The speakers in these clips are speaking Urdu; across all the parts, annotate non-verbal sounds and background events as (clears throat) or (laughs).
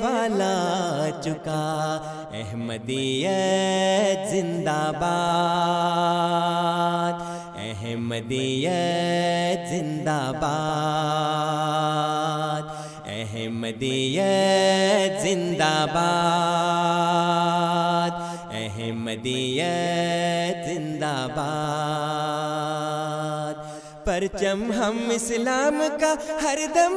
والا چکا۔ احمدیت زندہ باد۔ احمدیت زندہ باد۔ احمدیت زندہ باد۔ احمدیت زندہ باد۔ پرچم ہم اسلام کا ہر دم۔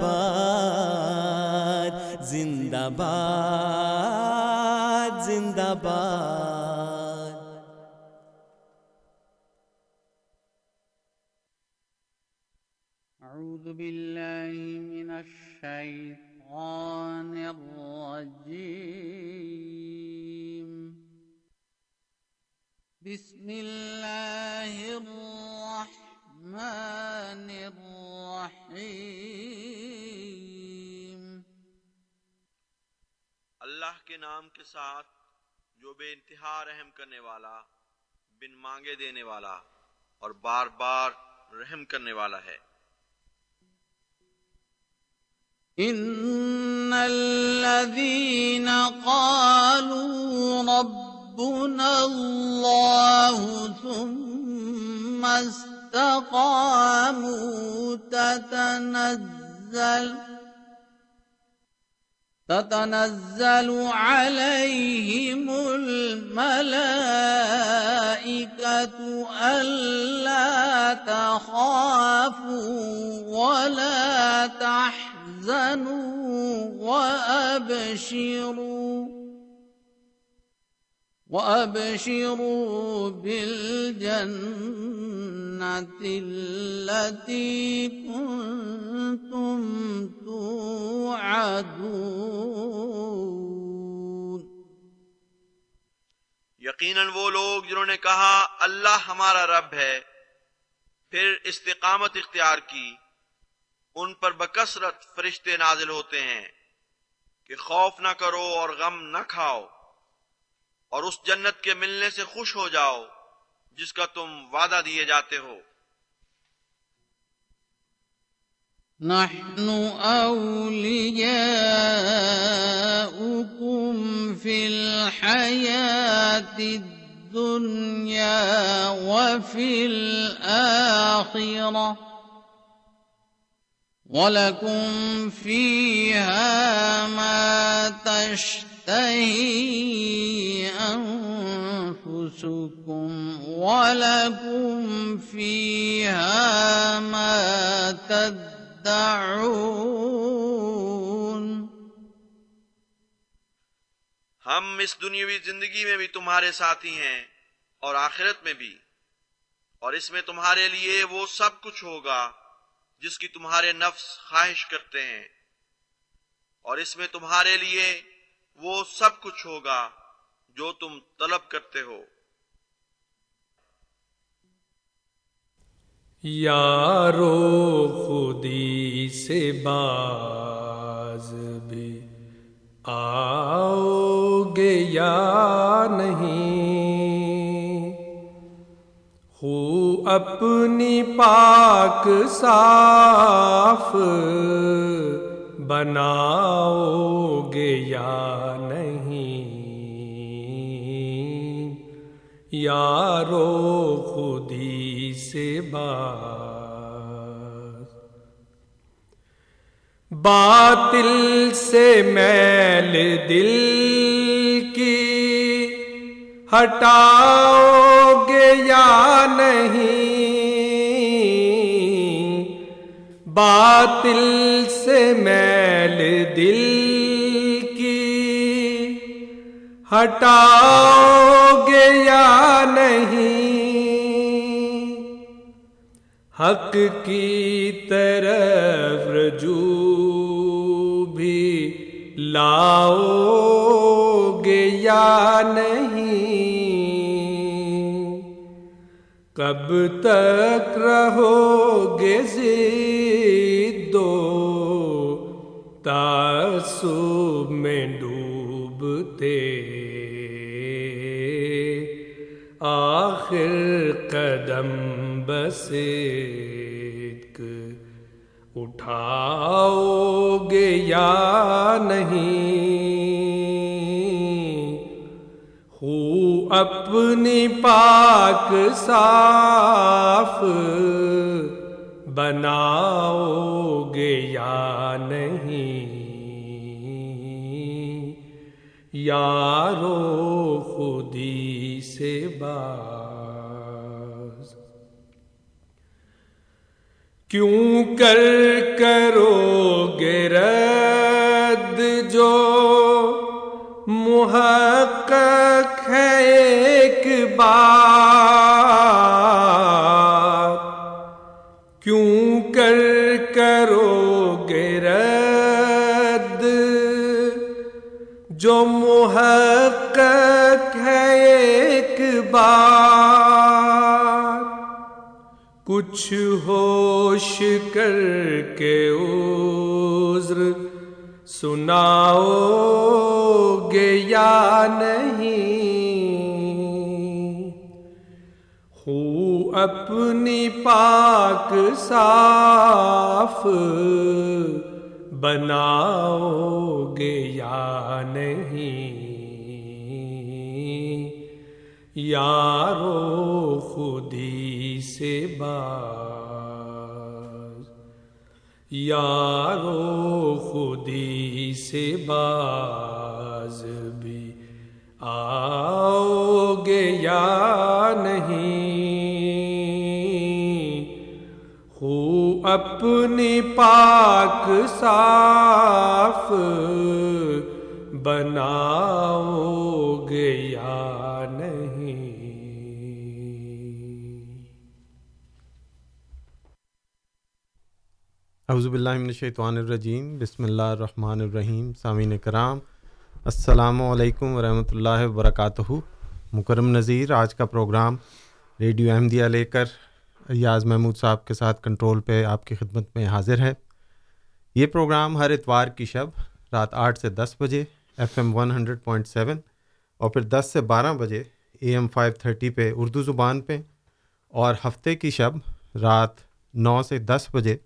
باد زندہ باد زندہ باد أعوذ بالله من الشيطان الرجيم. بسم الله الرحمن الرحيم۔ اللہ کے نام کے ساتھ جو بے انتہا رحم کرنے والا بن مانگے دینے والا اور بار بار رحم کرنے والا ہے۔ إن الذين قالوا ربنا الله ثم استقاموا تتنزل تتنزل عليهم الملائكة ألا تخافوا ولا تحزنوا وأبشروا وأبشروا بالجنة التي كنتم توعدون۔ یقیناً وہ لوگ جنہوں نے کہا، اللہ ہمارا رب ہے، پھر استقامت اختیار کی، ان پر بکثرت فرشتے نازل ہوتے ہیں کہ خوف نہ کرو اور غم نہ کھاؤ۔ اور اس جنت کے ملنے سے خوش ہو جاؤ جس کا تم وعدہ دیے جاتے ہو۔ نحن أولياؤكم في الحياة الدنيا وفي الآخرة ولكم فيها ما تشتهي أنفسكم ولكم فيها ما تدعون ہم اس دنیاوی زندگی میں بھی تمہارے ساتھی ہیں اور آخرت میں بھی اور اس میں تمہارے لیے وہ سب کچھ ہوگا جس کی تمہارے نفس خواہش کرتے ہیں اور اس میں تمہارے لیے وہ سب کچھ ہوگا جو تم طلب کرتے ہو۔ یارو خودی سے باز بھی آؤ گے یا نہیں؟ ہو اپنی پاک صاف بناؤ گے یا نہیں؟ یارو خودی سے بات۔ باطل سے میل دل کی ہٹاؤ گے یا نہیں؟ باطل سے میل دل کی۔ ہٹاؤ گے یا نہیں؟ حق کی طرف رجوع بھی لاؤ گے یا نہیں؟ کب تک رہو گے دو تعصب میں ڈوبتے؟ آخر قدم بس اٹھاؤ گے یا نہیں؟ اپنی پاک صاف بناؤ گے یا نہیں؟ یارو خودی سے باز۔ کیوں کر کرو گے رد جو محقق ہے ایک بار کیوں کر کرو گے رد؟ جو محقق ہے ایک بار کچھ ہوش کر کے عذر سناؤ۔ گے یا نہیں۔ ہو اپنی پاک صاف بناؤ گے یا نہیں۔ یارو خودی سے باز۔ یارو خودی سے باز۔ بھی آؤ گے یا نہیں؟ ہو اپنی پاک صاف بناؤ گے یا نہیں؟ اعوذ باللہ من الشیطان الرجیم، بسم اللہ الرحمن الرحیم، سامعین کرام السلام علیکم ورحمۃ اللہ وبرکاتہ۔ مکرم نذیر، آج کا پروگرام ریڈیو احمدیہ لے کر ایاز محمود صاحب کے ساتھ کنٹرول پہ آپ کی خدمت میں حاضر ہے۔ یہ پروگرام ہر اتوار کی شب رات آٹھ سے دس بجے F M one hundred point seven اور پھر دس سے بارہ بجے اے ایم فائیو تھرٹی پہ اردو زبان پہ اور ہفتے کی شب رات نو سے دس بجے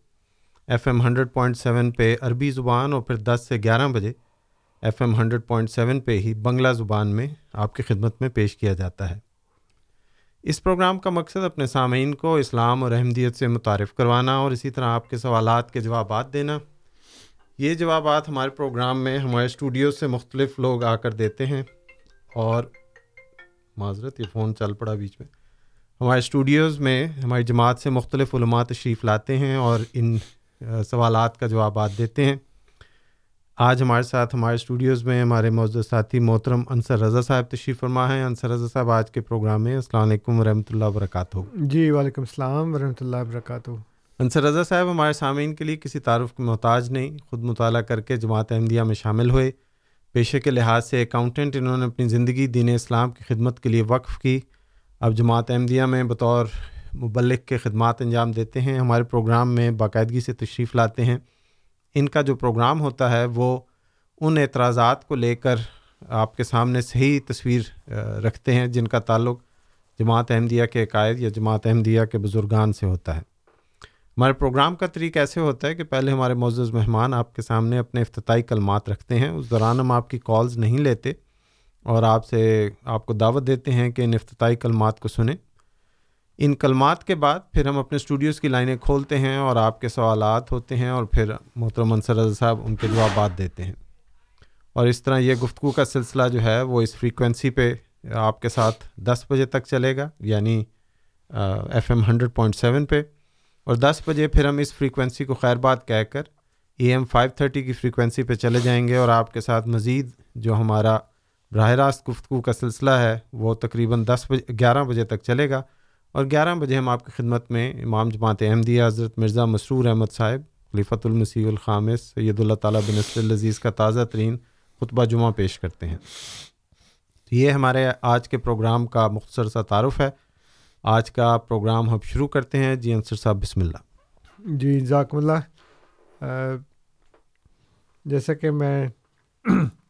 F M hundred point seven پہ عربی زبان اور پھر دس سے گیارہ بجے F M hundred point seven پہ ہی بنگلہ زبان میں آپ کی خدمت میں پیش کیا جاتا ہے۔ اس پروگرام کا مقصد اپنے سامعین کو اسلام اور احمدیت سے متعارف کروانا اور اسی طرح آپ کے سوالات کے جوابات دینا۔ یہ جوابات ہمارے پروگرام میں ہمارے اسٹوڈیو سے مختلف لوگ آ کر دیتے ہیں اور معذرت، یہ فون چل پڑا بیچ میں۔ ہمارے اسٹوڈیوز میں ہماری جماعت سے مختلف علماء تشریف لاتے ہیں اور ان سوالات کا جوابات دیتے ہیں۔ آج ہمارے ساتھ ہمارے اسٹوڈیوز میں ہمارے معزز ساتھی محترم انصر رضا صاحب تشریف فرما ہیں۔ انصر رضا صاحب آج کے پروگرام میں السلام علیکم ورحمۃ اللہ وبرکاتہ۔ جی وعلیکم السلام ورحمۃ اللہ وبرکاتہ۔ انصر رضا صاحب ہمارے سامعین کے لیے کسی تعارف کے محتاج نہیں خود مطالعہ کر کے جماعت احمدیہ میں شامل ہوئے۔ پیشے کے لحاظ سے اکاؤنٹنٹ انہوں نے اپنی زندگی دین اسلام کی خدمت کے لیے وقف کی۔ اب جماعت احمدیہ میں بطور مبلک کے خدمات انجام دیتے ہیں۔ ہمارے پروگرام میں باقاعدگی سے تشریف لاتے ہیں۔ ان کا جو پروگرام ہوتا ہے، وہ ان اعتراضات کو لے کر آپ کے سامنے صحیح تصویر رکھتے ہیں، جن کا تعلق جماعت احمدیہ کے عقائد یا جماعت احمدیہ کے بزرگان سے ہوتا ہے۔ ہمارے پروگرام کا طریقہ ایسے ہوتا ہے کہ پہلے ہمارے معزز مہمان آپ کے سامنے اپنے افتتاحی کلمات رکھتے ہیں، اس دوران ہم آپ کی کالز نہیں لیتے اور آپ سے آپ کو دعوت دیتے ہیں کہ ان افتتاحی کلمات کو سنیں۔ ان کلمات کے بعد پھر ہم اپنے اسٹوڈیوز کی لائنیں کھولتے ہیں اور آپ کے سوالات ہوتے ہیں اور پھر محترم منصر رضا صاحب ان کے جوابات دیتے ہیں۔ اور اس طرح یہ گفتگو کا سلسلہ جو ہے وہ اس فریکوینسی پہ آپ کے ساتھ دس بجے تک چلے گا یعنی F M hundred point seven پہ۔ اور دس بجے پھر ہم اس فریکوینسی کو خیر بات کہہ کر اے ایم فائیو تھرٹی کی فریکوینسی پہ چلے جائیں گے اور آپ کے ساتھ مزید جو ہمارا براہ راست گفتگو کا سلسلہ ہے وہ تقریباً دس بجے، گیارہ بجے تک چلے گا۔ اور گیارہ بجے ہم آپ کی خدمت میں امام جماعت احمدیہ حضرت مرزا مسرور احمد صاحب، خلیفۃ المسیح الخامس، سید اللہ تعالیٰ بن العزیز کا تازہ ترین خطبہ جمعہ پیش کرتے ہیں۔ تو یہ ہمارے آج کے پروگرام کا مختصر سا تعارف ہے۔ آج کا پروگرام ہم شروع کرتے ہیں۔ جی انصر صاحب، بسم اللہ۔ جی ذاکم اللہ۔ جیسا کہ میں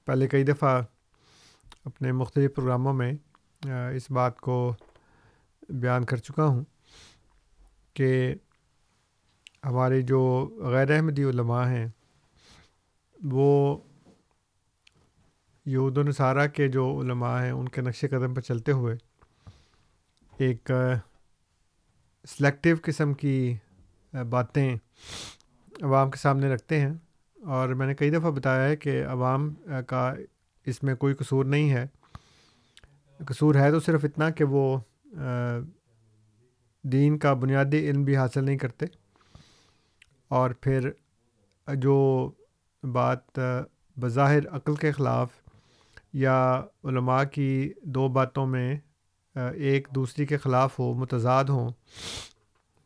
پہلے کئی دفعہ اپنے مختلف پروگراموں میں اس بات کو بیان کر چکا ہوں کہ ہمارے جو غیر احمدی علماء ہیں، وہ یہود و نصارہ کے جو علماء ہیں، ان کے نقش قدم پر چلتے ہوئے ایک سلیکٹیو قسم کی باتیں عوام کے سامنے رکھتے ہیں۔ اور میں نے کئی دفعہ بتایا ہے کہ عوام کا اس میں کوئی قصور نہیں ہے۔ قصور ہے تو صرف اتنا کہ وہ دین کا بنیادی علم بھی حاصل نہیں کرتے۔ اور پھر جو بات بظاہر عقل کے خلاف یا علماء کی دو باتوں میں ایک دوسری کے خلاف ہو، متضاد ہوں،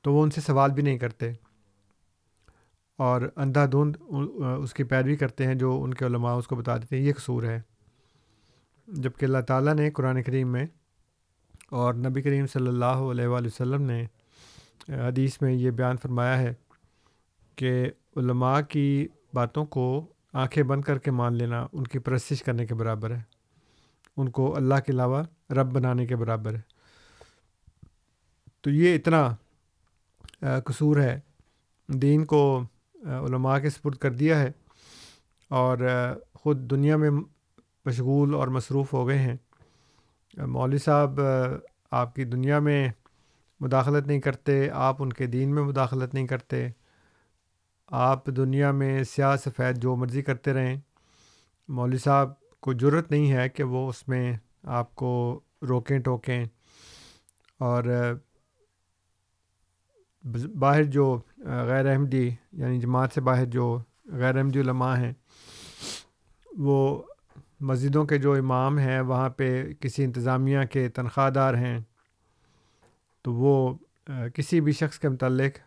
تو وہ ان سے سوال بھی نہیں کرتے۔ اور اندھا دھند اس کی پیروی کرتے ہیں جو ان کے علماء اس کو بتا دیتے ہیں، یہ قصور ہے۔ جبکہ اللہ تعالیٰ نے قرآن کریم میں اور نبی کریم صلی اللہ علیہ وآلہ وسلم نے حدیث میں یہ بیان فرمایا ہے کہ علماء کی باتوں کو آنکھیں بند کر کے مان لینا ان کی پرستش کرنے کے برابر ہے۔ ان کو اللہ کے علاوہ رب بنانے کے برابر ہے۔ تو یہ اتنا قصور ہے۔ دین کو علماء کے سپرد کر دیا ہے اور خود دنیا میں مشغول اور مصروف ہو گئے ہیں۔ مولوی صاحب آپ کی دنیا میں مداخلت نہیں کرتے، آپ ان کے دین میں مداخلت نہیں کرتے، آپ دنیا میں سیاہ سفید جو مرضی کرتے رہیں، مولوی صاحب کو ضرورت نہیں ہے کہ وہ اس میں آپ کو روکیں، ٹوکیں۔ اور باہر جو غیر احمدی یعنی جماعت سے باہر جو غیر احمدی علماء ہیں، وہ مسجدوں کے جو امام ہیں، وہاں پہ کسی انتظامیہ کے تنخواہ دار ہیں، تو وہ کسی بھی شخص کے متعلق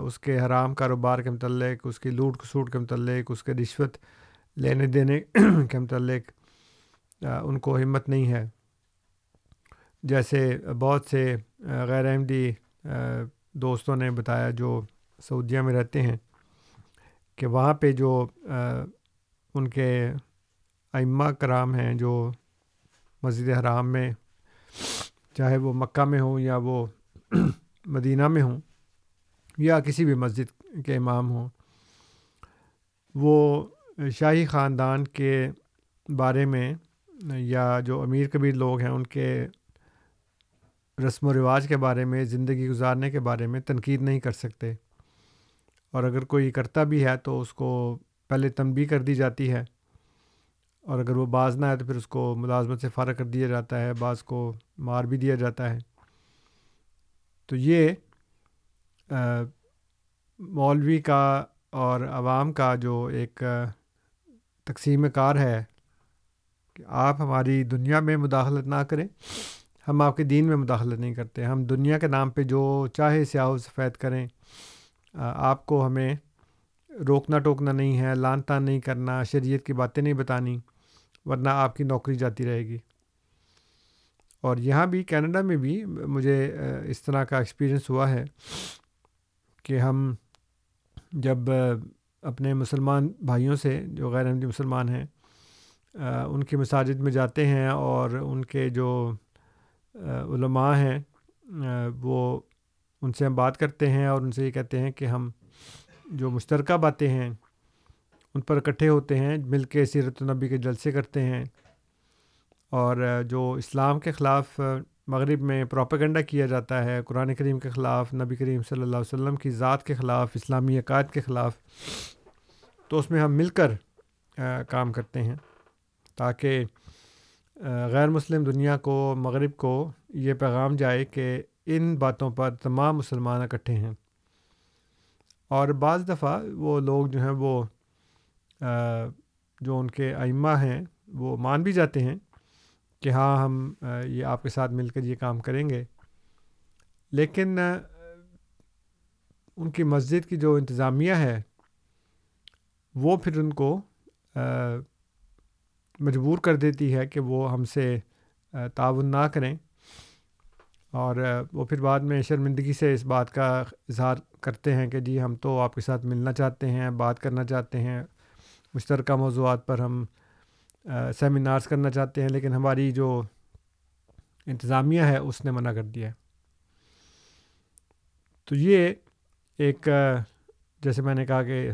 اس کے حرام کاروبار کے متعلق، اس کی لوٹ کسوٹ کے متعلق، اس کے رشوت لینے دینے (clears throat) کے متعلق ان کو ہمت نہیں ہے۔ جیسے بہت سے غیر احمدی دوستوں نے بتایا جو سعودیہ میں رہتے ہیں کہ وہاں پہ جو ان کے ائمہ کرام ہیں جو مسجد حرام میں چاہے وہ مکہ میں ہوں یا وہ (clears throat) مدینہ میں ہوں یا کسی بھی مسجد کے امام ہوں، وہ شاہی خاندان کے بارے میں یا جو امیر کبیر لوگ ہیں، ان کے رسم و رواج کے بارے میں، زندگی گزارنے کے بارے میں تنقید نہیں کر سکتے۔ اور اگر کوئی کرتا بھی ہے تو اس کو پہلے تنبی کر دی جاتی ہے۔ اور اگر وہ باز نہ ہے تو پھر اس کو ملازمت سے فارغ کر دیا جاتا ہے بعض کو مار بھی دیا جاتا ہے۔ تو یہ مولوی کا اور عوام کا جو ایک تقسیم کار ہے کہ آپ ہماری دنیا میں مداخلت نہ کریں، ہم آپ کے دین میں مداخلت نہیں کرتے، ہم دنیا کے نام پہ جو چاہے سیاہ و سفید کریں۔ آپ کو ہمیں روکنا ٹوکنا نہیں ہے لان تان نہیں کرنا، شریعت کی باتیں نہیں بتانی۔ ورنہ آپ کی نوکری جاتی رہے گی۔ اور یہاں بھی کینیڈا میں بھی مجھے اس طرح کا ایکسپیرئنس ہوا ہے کہ ہم جب اپنے مسلمان بھائیوں سے جو غیر احمدی مسلمان ہیں ان کی مساجد میں جاتے ہیں اور ان کے جو علماء ہیں وہ ان سے ہم بات کرتے ہیں اور ان سے یہ کہتے ہیں کہ ہم جو مشترکہ باتیں ہیں ان پر اکٹھے ہوتے ہیں، مل کے سیرت النبی کے جلسے کرتے ہیں۔ اور جو اسلام کے خلاف، مغرب میں پروپیگنڈا کیا جاتا ہے، قرآن کریم کے خلاف، نبی کریم صلی اللہ علیہ وسلم کی ذات کے خلاف، اسلامی عقائد کے خلاف، تو اس میں ہم مل کر کام کرتے ہیں۔ تاکہ غیر مسلم دنیا کو، مغرب کو یہ پیغام جائے کہ ان باتوں پر تمام مسلمان اکٹھے ہیں۔ اور بعض دفعہ وہ لوگ جو ہیں وہ جو ان کے ائمہ ہیں، وہ مان بھی جاتے ہیں کہ ہاں ہم یہ آپ کے ساتھ مل کر یہ کام کریں گے۔ لیکن ان کی مسجد کی جو انتظامیہ ہے، وہ پھر ان کو مجبور کر دیتی ہے کہ وہ ہم سے تعاون نہ کریں۔ اور وہ پھر بعد میں شرمندگی سے اس بات کا اظہار کرتے ہیں کہ جی ہم تو آپ کے ساتھ ملنا چاہتے ہیں، بات کرنا چاہتے ہیں۔ مشترکہ موضوعات پر ہم سیمینارز کرنا چاہتے ہیں، لیکن ہماری جو انتظامیہ ہے، اس نے منع کر دیا تو یہ ایک جیسے میں نے کہا کہ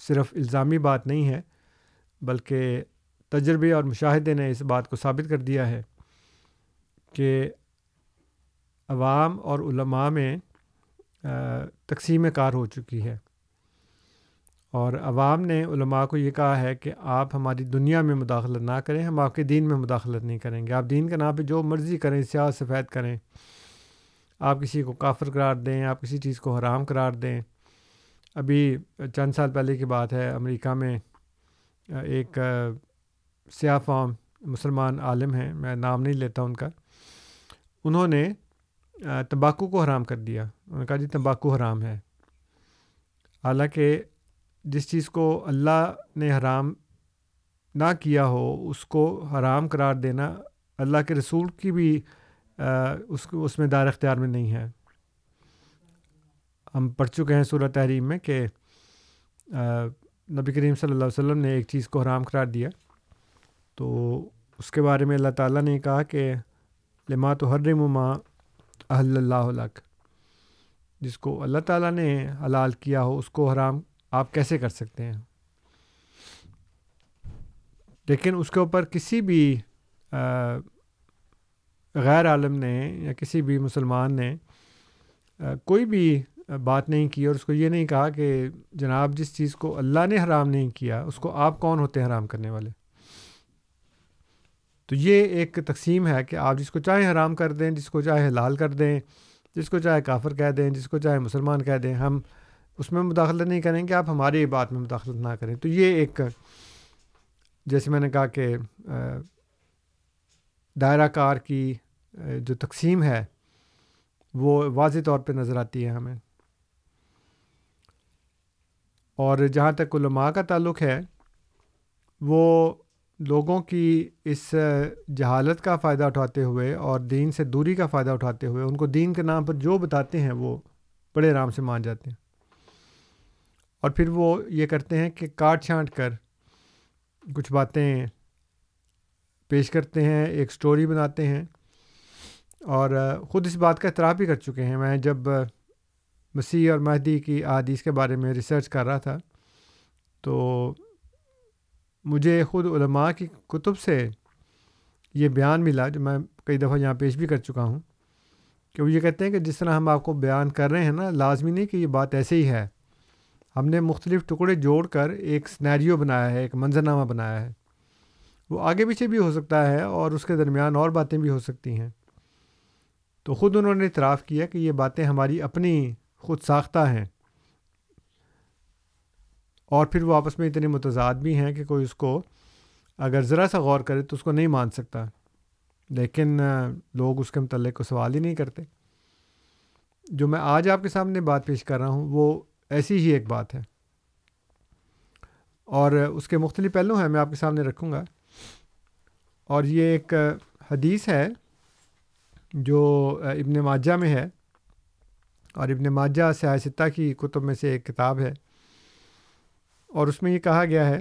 صرف الزامی بات نہیں ہے، بلکہ تجربے اور مشاہدے نے اس بات کو ثابت کر دیا ہے کہ عوام اور علماء میں تقسیم کار ہو چکی ہے۔ اور عوام نے علماء کو یہ کہا ہے کہ آپ ہماری دنیا میں مداخلت نہ کریں، ہم آپ کے دین میں مداخلت نہیں کریں گے۔ آپ دین کے نام پہ جو مرضی کریں، سیاہ سفید کریں۔ آپ کسی کو کافر قرار دیں، آپ کسی چیز کو حرام قرار دیں۔ ابھی چند سال پہلے کی بات ہے، امریکہ میں ایک سیاہ فام مسلمان عالم ہیں، میں نام نہیں لیتا ان کا۔ انہوں نے تمباکو کو حرام کر دیا۔ انہوں نے کہا جی تمباکو حرام ہے۔ حالانکہ جس چیز کو اللہ نے حرام نہ کیا ہو، اس کو حرام قرار دینا اللہ کے رسول کی بھی اس کو، اس میں دار اختیار میں نہیں ہے۔ ہم پڑھ چکے ہیں صورت تحریم میں کہ نبی کریم صلی اللہ علیہ وسلم نے ایک چیز کو حرام قرار دیا۔ تو اس کے بارے میں اللہ تعالیٰ نے کہا کہ، لما تو ہر مما اہل اللہ علق جس کو اللہ تعالیٰ نے حلال کیا ہو، اس کو حرام آپ کیسے کر سکتے ہیں؟ لیکن اس کے اوپر کسی بھی غیر عالم نے یا کسی بھی مسلمان نے کوئی بھی بات نہیں کی اور اس کو یہ نہیں کہا کہ جناب جس چیز کو اللہ نے حرام نہیں کیا، اس کو آپ کون ہوتے ہیں حرام کرنے والے؟ تو یہ ایک تقسیم ہے کہ آپ جس کو چاہے حرام کر دیں، جس کو چاہے حلال کر دیں، جس کو چاہے کافر کہہ دیں، جس کو چاہے مسلمان کہہ دیں، ہم اس میں مداخلت نہیں کریں گے آپ ہماری بات میں مداخلت نہ کریں۔ تو یہ ایک جیسے میں نے کہا کہ دائرہ کار کی جو تقسیم ہے، وہ واضح طور پہ نظر آتی ہے ہمیں۔ اور جہاں تک علماء کا تعلق ہے، وہ لوگوں کی اس جہالت کا فائدہ اٹھاتے ہوئے اور دین سے دوری کا فائدہ اٹھاتے ہوئے، ان کو دین کے نام پر جو بتاتے ہیں، وہ بڑے آرام سے مان جاتے ہیں۔ اور پھر وہ یہ کرتے ہیں کہ کاٹ چھانٹ کر کچھ باتیں پیش کرتے ہیں، ایک سٹوری بناتے ہیں۔ اور خود اس بات کا اعتراف بھی کر چکے ہیں۔ میں جب مسیح اور مہدی کی عادیث کے بارے میں ریسرچ کر رہا تھا، تو مجھے خود علماء کی کتب سے یہ بیان ملا، جو میں کئی دفعہ یہاں پیش بھی کر چکا ہوں، کہ وہ یہ کہتے ہیں کہ جس طرح ہم آپ کو بیان کر رہے ہیں نا، لازمی نہیں کہ یہ بات ایسے ہی ہے۔ ہم نے مختلف ٹکڑے جوڑ کر ایک سنیریو بنایا ہے، ایک منظرنامہ بنایا ہے۔ وہ آگے پیچھے بھی ہو سکتا ہے اور اس کے درمیان اور باتیں بھی ہو سکتی ہیں۔ تو خود انہوں نے اعتراف کیا کہ یہ باتیں ہماری اپنی خود ساختہ ہیں۔ اور پھر وہ آپس میں اتنے متضاد بھی ہیں کہ کوئی اس کو اگر ذرا سا غور کرے تو اس کو نہیں مان سکتا۔ لیکن لوگ اس کے متعلق کو سوال ہی نہیں کرتے۔ جو میں آج آپ کے سامنے بات پیش کر رہا ہوں وہ ایسی ہی ایک بات ہے۔ اور اس کے مختلف پہلو ہیں، میں آپ کے سامنے رکھوں گا۔ اور یہ ایک حدیث ہے جو ابن ماجہ میں ہے۔ اور ابن ماجہ سیاستہ کی کتب میں سے ایک کتاب ہے۔ اور اس میں یہ کہا گیا ہے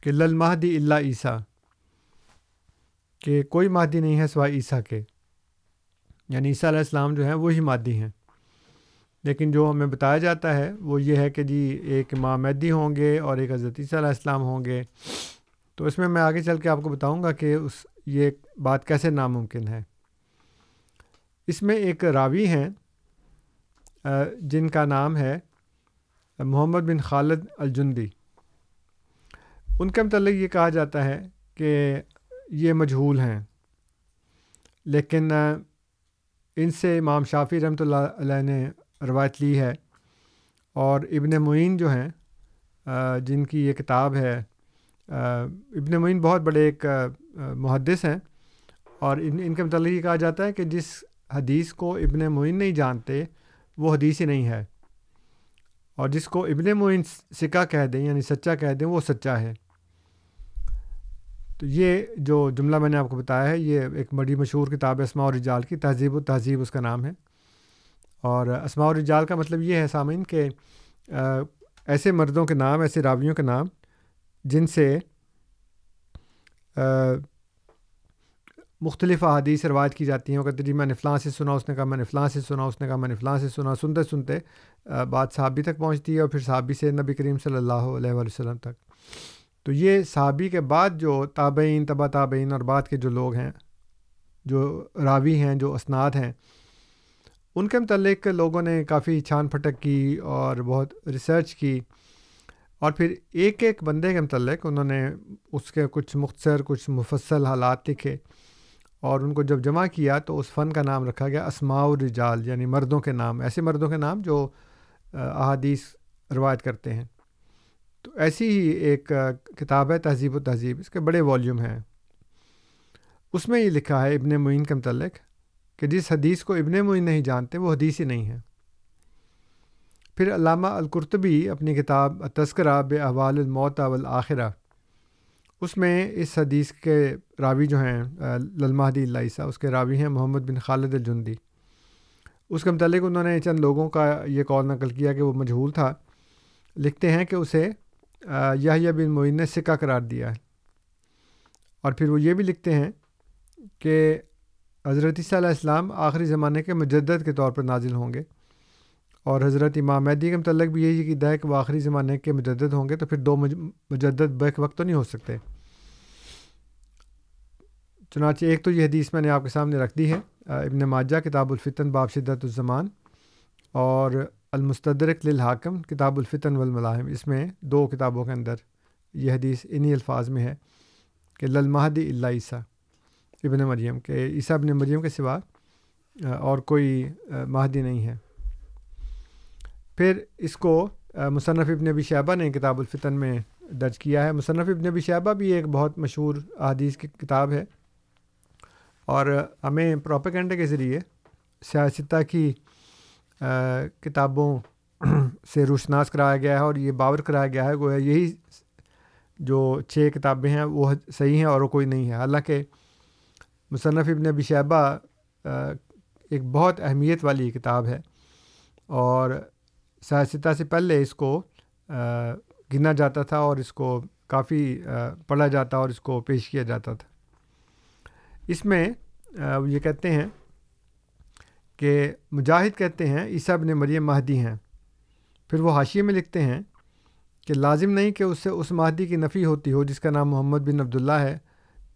کہ لل مہدی اللہ عیسیٰ، کہ کوئی مادی نہیں ہے سوائے عیسیٰ کے۔ یعنی عیسیٰ علیہ السلام جو ہیں، وہی مادی ہیں۔ لیکن جو ہمیں بتایا جاتا ہے وہ یہ ہے کہ جی ایک امام مہدی ہوں گے اور ایک حضرت عیسیٰ علیہ السلام ہوں گے۔ تو اس میں میں آگے چل کے آپ کو بتاؤں گا کہ اس یہ بات کیسے ناممکن ہے۔ اس میں ایک راوی ہیں جن کا نام ہے محمد بن خالد الجندی۔ ان کے متعلق یہ کہا جاتا ہے کہ یہ مجہول ہیں، لیکن ان سے امام شافی رحمۃ اللہ علیہ نے روایت لی ہے۔ اور ابن معین جو ہیں جن کی یہ کتاب ہے ابن معین بہت بڑے ایک محدث ہیں۔ اور ان ان کے متعلق یہ کہا جاتا ہے کہ جس حدیث کو ابن معین نہیں جانتے، وہ حدیث ہی نہیں ہے۔ اور جس کو ابن معین سکہ کہہ دیں یعنی سچا کہہ دیں، وہ سچا ہے۔ تو یہ جو جملہ میں نے آپ کو بتایا ہے، یہ ایک بڑی مشہور کتاب ہے اسماع الرجال کی، تہذیب و تہذیب اس کا نام ہے۔ اور اسماع الرجال کا مطلب یہ ہے سامعین کہ ایسے مردوں کے نام، ایسے راویوں کے نام جن سے مختلف احادیث روایت کی جاتی ہیں۔ وہ کہتے جی میں نے فلاں سے سنا، اس نے کہا میں نے فلاں سے سنا، اس نے کہا میں نے فلاں سے سنا۔ سنتے سنتے بات صحابی تک پہنچتی ہے اور پھر صحابی سے نبی کریم صلی اللہ علیہ وسلم تک۔ تو یہ صحابی کے بعد جو تابعین، تبا تابعین اور بعد کے جو لوگ ہیں، جو راوی ہیں، جو اسناد ہیں ان کے متعلق لوگوں نے کافی چھان پھٹک کی اور بہت ریسرچ کی۔ اور پھر ایک ایک بندے کے متعلق انہوں نے اس کے کچھ مختصر، کچھ مفصل حالات لکھے اور ان کو جب جمع کیا تو اس فن کا نام رکھا گیا اسماع الرجال یعنی مردوں کے نام، ایسے مردوں کے نام جو احادیث روایت کرتے ہیں۔ تو ایسی ہی ایک کتاب ہے تہذیب و تہذیب، اس کے بڑے والیوم ہیں۔ اس میں یہ لکھا ہے ابن معین کے متعلق۔ کہ جس حدیث کو ابن معین نہیں جانتے، وہ حدیث ہی نہیں ہے۔ پھر علامہ القرطبی اپنی کتاب تذکرہ بے احوال الموت والآخرہ، اس میں اس حدیث کے راوی جو ہیں للمہدی اللہ اس کے راوی ہیں محمد بن خالد الجندی۔ اس کے متعلق انہوں نے چند لوگوں کا یہ کال نقل کیا کہ وہ مجہول تھا۔ لکھتے ہیں کہ اسے یا بن معین نے سکہ قرار دیا ہے۔ اور پھر وہ یہ بھی لکھتے ہیں کہ حضرت صلی علیہ السلام آخری زمانے کے مجدد کے طور پر نازل ہوں گے۔ اور حضرت امام مہدی کے متعلق بھی یہی عقیدہ ہے کہ وہ آخری زمانے کے مجدد ہوں گے تو پھر دو مجدد بیک وقت تو نہیں ہو سکتے۔ چنانچہ ایک تو یہ حدیث میں نے آپ کے سامنے رکھ دی ہے ابن ماجہ، کتاب الفتن، باب شدت الزمان، اور المستدرک للحاکم، کتاب الفتن والملاحم اس میں دو کتابوں کے اندر یہ حدیث انہی الفاظ میں ہے کہ للمہدی اللہ عیسیٰ۔ ابن مریم کہ عیسیٰ ابن مریم کے سوا اور کوئی مہدی نہیں ہے۔ پھر اس کو مصنف ابن ابی شعبہ نے کتاب الفتن میں درج کیا ہے۔ مصنف ابن ابی شعبہ بھی ایک بہت مشہور حدیث کی کتاب ہے۔ اور ہمیں پروپیگنڈے کے ذریعے سیاستہ کی کتابوں (clears throat) سے روشناس کرایا گیا ہے اور یہ باور کرایا گیا ہے۔ وہ یہی جو چھ کتابیں ہیں وہ صحیح ہیں اور وہ کوئی نہیں ہے۔ حالانکہ مصنف ابن ابی شہبہ ایک بہت اہمیت والی کتاب ہے اور سیاستہ سے پہلے اس کو گنا جاتا تھا اور اس کو کافی پڑھا جاتا اور اس کو پیش کیا جاتا تھا۔ اس میں یہ کہتے ہیں کہ مجاہد کہتے ہیں عیسیٰ ابن مریم مہدی ہیں۔ پھر وہ حاشیے میں لکھتے ہیں کہ لازم نہیں کہ اس سے اس مادی کی نفی ہوتی ہو جس کا نام محمد بن عبداللہ ہے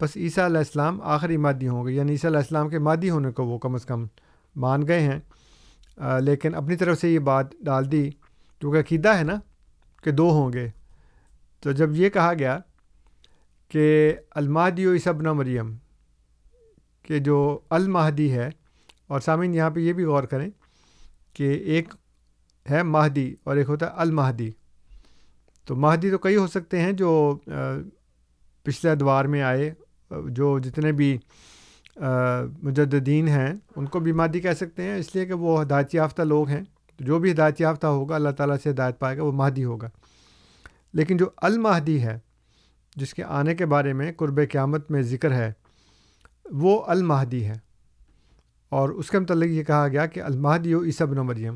بس عیسیٰ علیہ السلام آخری مادی ہوں گے یعنی عیسیٰ علیہ السلام کے مادی ہونے کو وہ کم از کم مان گئے ہیں۔ آ, لیکن اپنی طرف سے یہ بات ڈال دی کیونکہ عقیدہ ہے نا کہ دو ہوں گے۔ تو جب یہ کہا گیا کہ المادی و عیسبن مریم کہ جو المہدی ہے اور سامعین یہاں پہ یہ بھی غور کریں کہ ایک ہے مہدی اور ایک ہوتا ہے المہدی۔ تو مہدی تو کئی ہو سکتے ہیں جو پچھلے ادوار میں آئے جو جتنے بھی مجددین ہیں، ان کو بھی مادی کہہ سکتے ہیں، اس لیے کہ وہ ہدایت یافتہ لوگ ہیں۔ جو بھی ہدایت یافتہ ہوگا، اللہ تعالیٰ سے ہدایت پائے گا، وہ مہدی ہوگا۔ لیکن جو المہدی ہے، جس کے آنے کے بارے میں قرب قیامت میں ذکر ہے، وہ المہدی ہے۔ اور اس کے متعلق یہ کہا گیا کہ المہدی و عیسب نے مریم،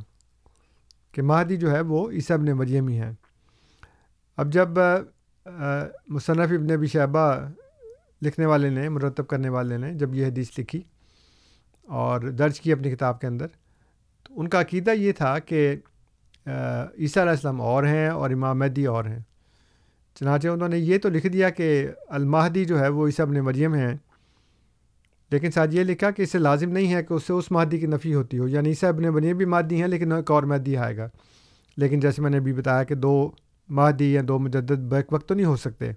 کہ مہدی جو ہے، وہ عیسب مریم ہی ہیں۔ اب جب مصنف ابن ابی شہبہ لکھنے والے نے، مرتب کرنے والے نے جب یہ حدیث لکھی اور درج کی اپنی کتاب کے اندر، تو ان کا عقیدہ یہ تھا کہ عیسیٰ علیہ السلام اور ہیں اور امام مہدی اور ہیں۔ چنانچہ انہوں نے یہ تو لکھ دیا کہ المہدی جو ہے وہ عیسیٰ ابن مریم ہیں، لیکن ساتھ یہ لکھا کہ اسے لازم نہیں ہے کہ اس سے اس مادی کی نفی ہوتی ہو۔ یعنی عیسیٰ ابن مریم بھی مادی ہیں، لیکن ایک اور مادی آئے گا۔ لیکن جیسے میں نے ابھی بتایا کہ دو مادی یا دو مجدد بیک وقت تو نہیں ہو سکتے،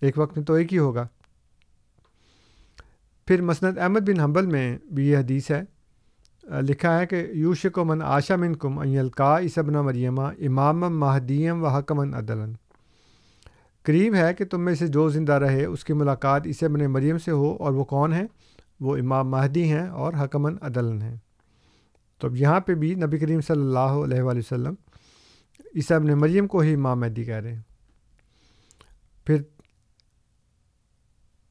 ایک وقت میں تو ایک ہی ہوگا۔ پھر مسند احمد بن حنبل میں بھی یہ حدیث ہے لکھا ہے کہ یوشک و من آشا من کم القاء اسبن مریمہ امام مہدیم و حکمن عدلن قریب ہے کہ تم میں سے جو زندہ رہے اس کی ملاقات اسے بن مریم سے ہو اور وہ کون ہیں؟ وہ امام مہدی ہیں اور حکمن عدلن ہیں۔ تو اب یہاں پہ بھی نبی کریم صلی اللہ علیہ وآلہ وسلم عیسیٰ ابن مریم کو ہی امام مہدی کہہ رہے ہیں۔ پھر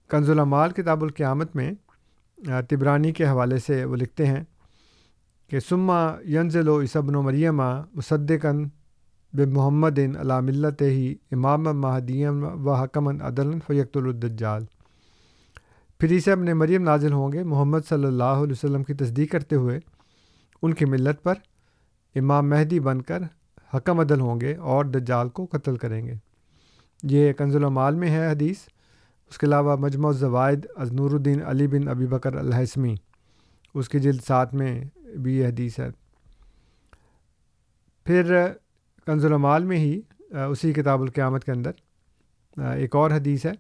کنز المال کتاب القیامت میں تبرانی کے حوالے سے وہ لکھتے ہیں کہ سما ینزل و عیسبن و مریمہ مصدقن بے محمد علام ملت ہی امام مہدیم و حکمن عدل فیقت الدجال پھر عیسیٰ ابن مریم نازل ہوں گے محمد صلی اللہ علیہ وسلم کی تصدیق کرتے ہوئے، ان کی ملت پر امام مہدی بن کر حکم عدل ہوں گے اور دجال کو قتل کریں گے۔ یہ کنز المال میں ہے حدیث۔ اس کے علاوہ مجموع زوائد نور الدین علی بن ابی بکر الحسمی۔ اس کی جلد ساتھ میں بھی یہ حدیث ہے۔ پھر کنز المال میں ہی اسی کتاب القیامت کے اندر ایک اور حدیث ہے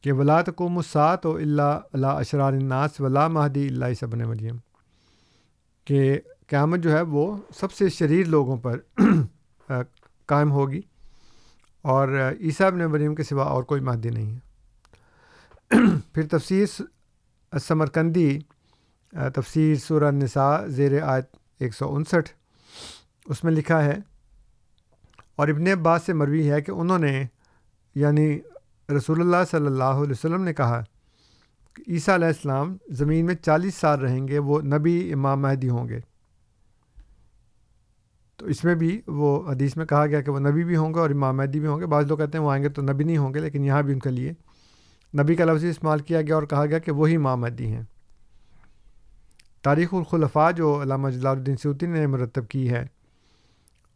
کہ ولاۃ کو مسات و اللہ اللہ اشرار الناس ولا مہدی اللہ صبن مریم۔ کہ قیامت جو ہے وہ سب سے شریر لوگوں پر قائم ہوگی۔ اور عیسیٰ ابن مریم کے سوا اور کوئی مہدی نہیں ہے۔ (clears throat) پھر تفسیر ثمرکندی تفسیر سورہ نساء زیر آیت ایک سو انسٹھ، اس میں لکھا ہے، اور ابن عباس سے مروی ہے کہ انہوں نے یعنی رسول اللہ صلی اللہ علیہ وسلم نے کہا کہ عیسیٰ علیہ السلام زمین میں چالیس سال رہیں گے، وہ نبی امام مہدی ہوں گے۔ تو اس میں بھی وہ حدیث میں کہا گیا کہ وہ نبی بھی ہوں گے اور امام مہدی بھی ہوں گے۔ بعض لوگ کہتے ہیں وہ آئیں گے تو نبی نہیں ہوں گے، لیکن یہاں بھی ان کے لیے نبی کا لفظ استعمال کیا گیا اور کہا گیا کہ وہی امام مہدی ہیں۔ تاریخ الخلفاء جو علامہ جلال الدین سعودی نے مرتب کی ہے،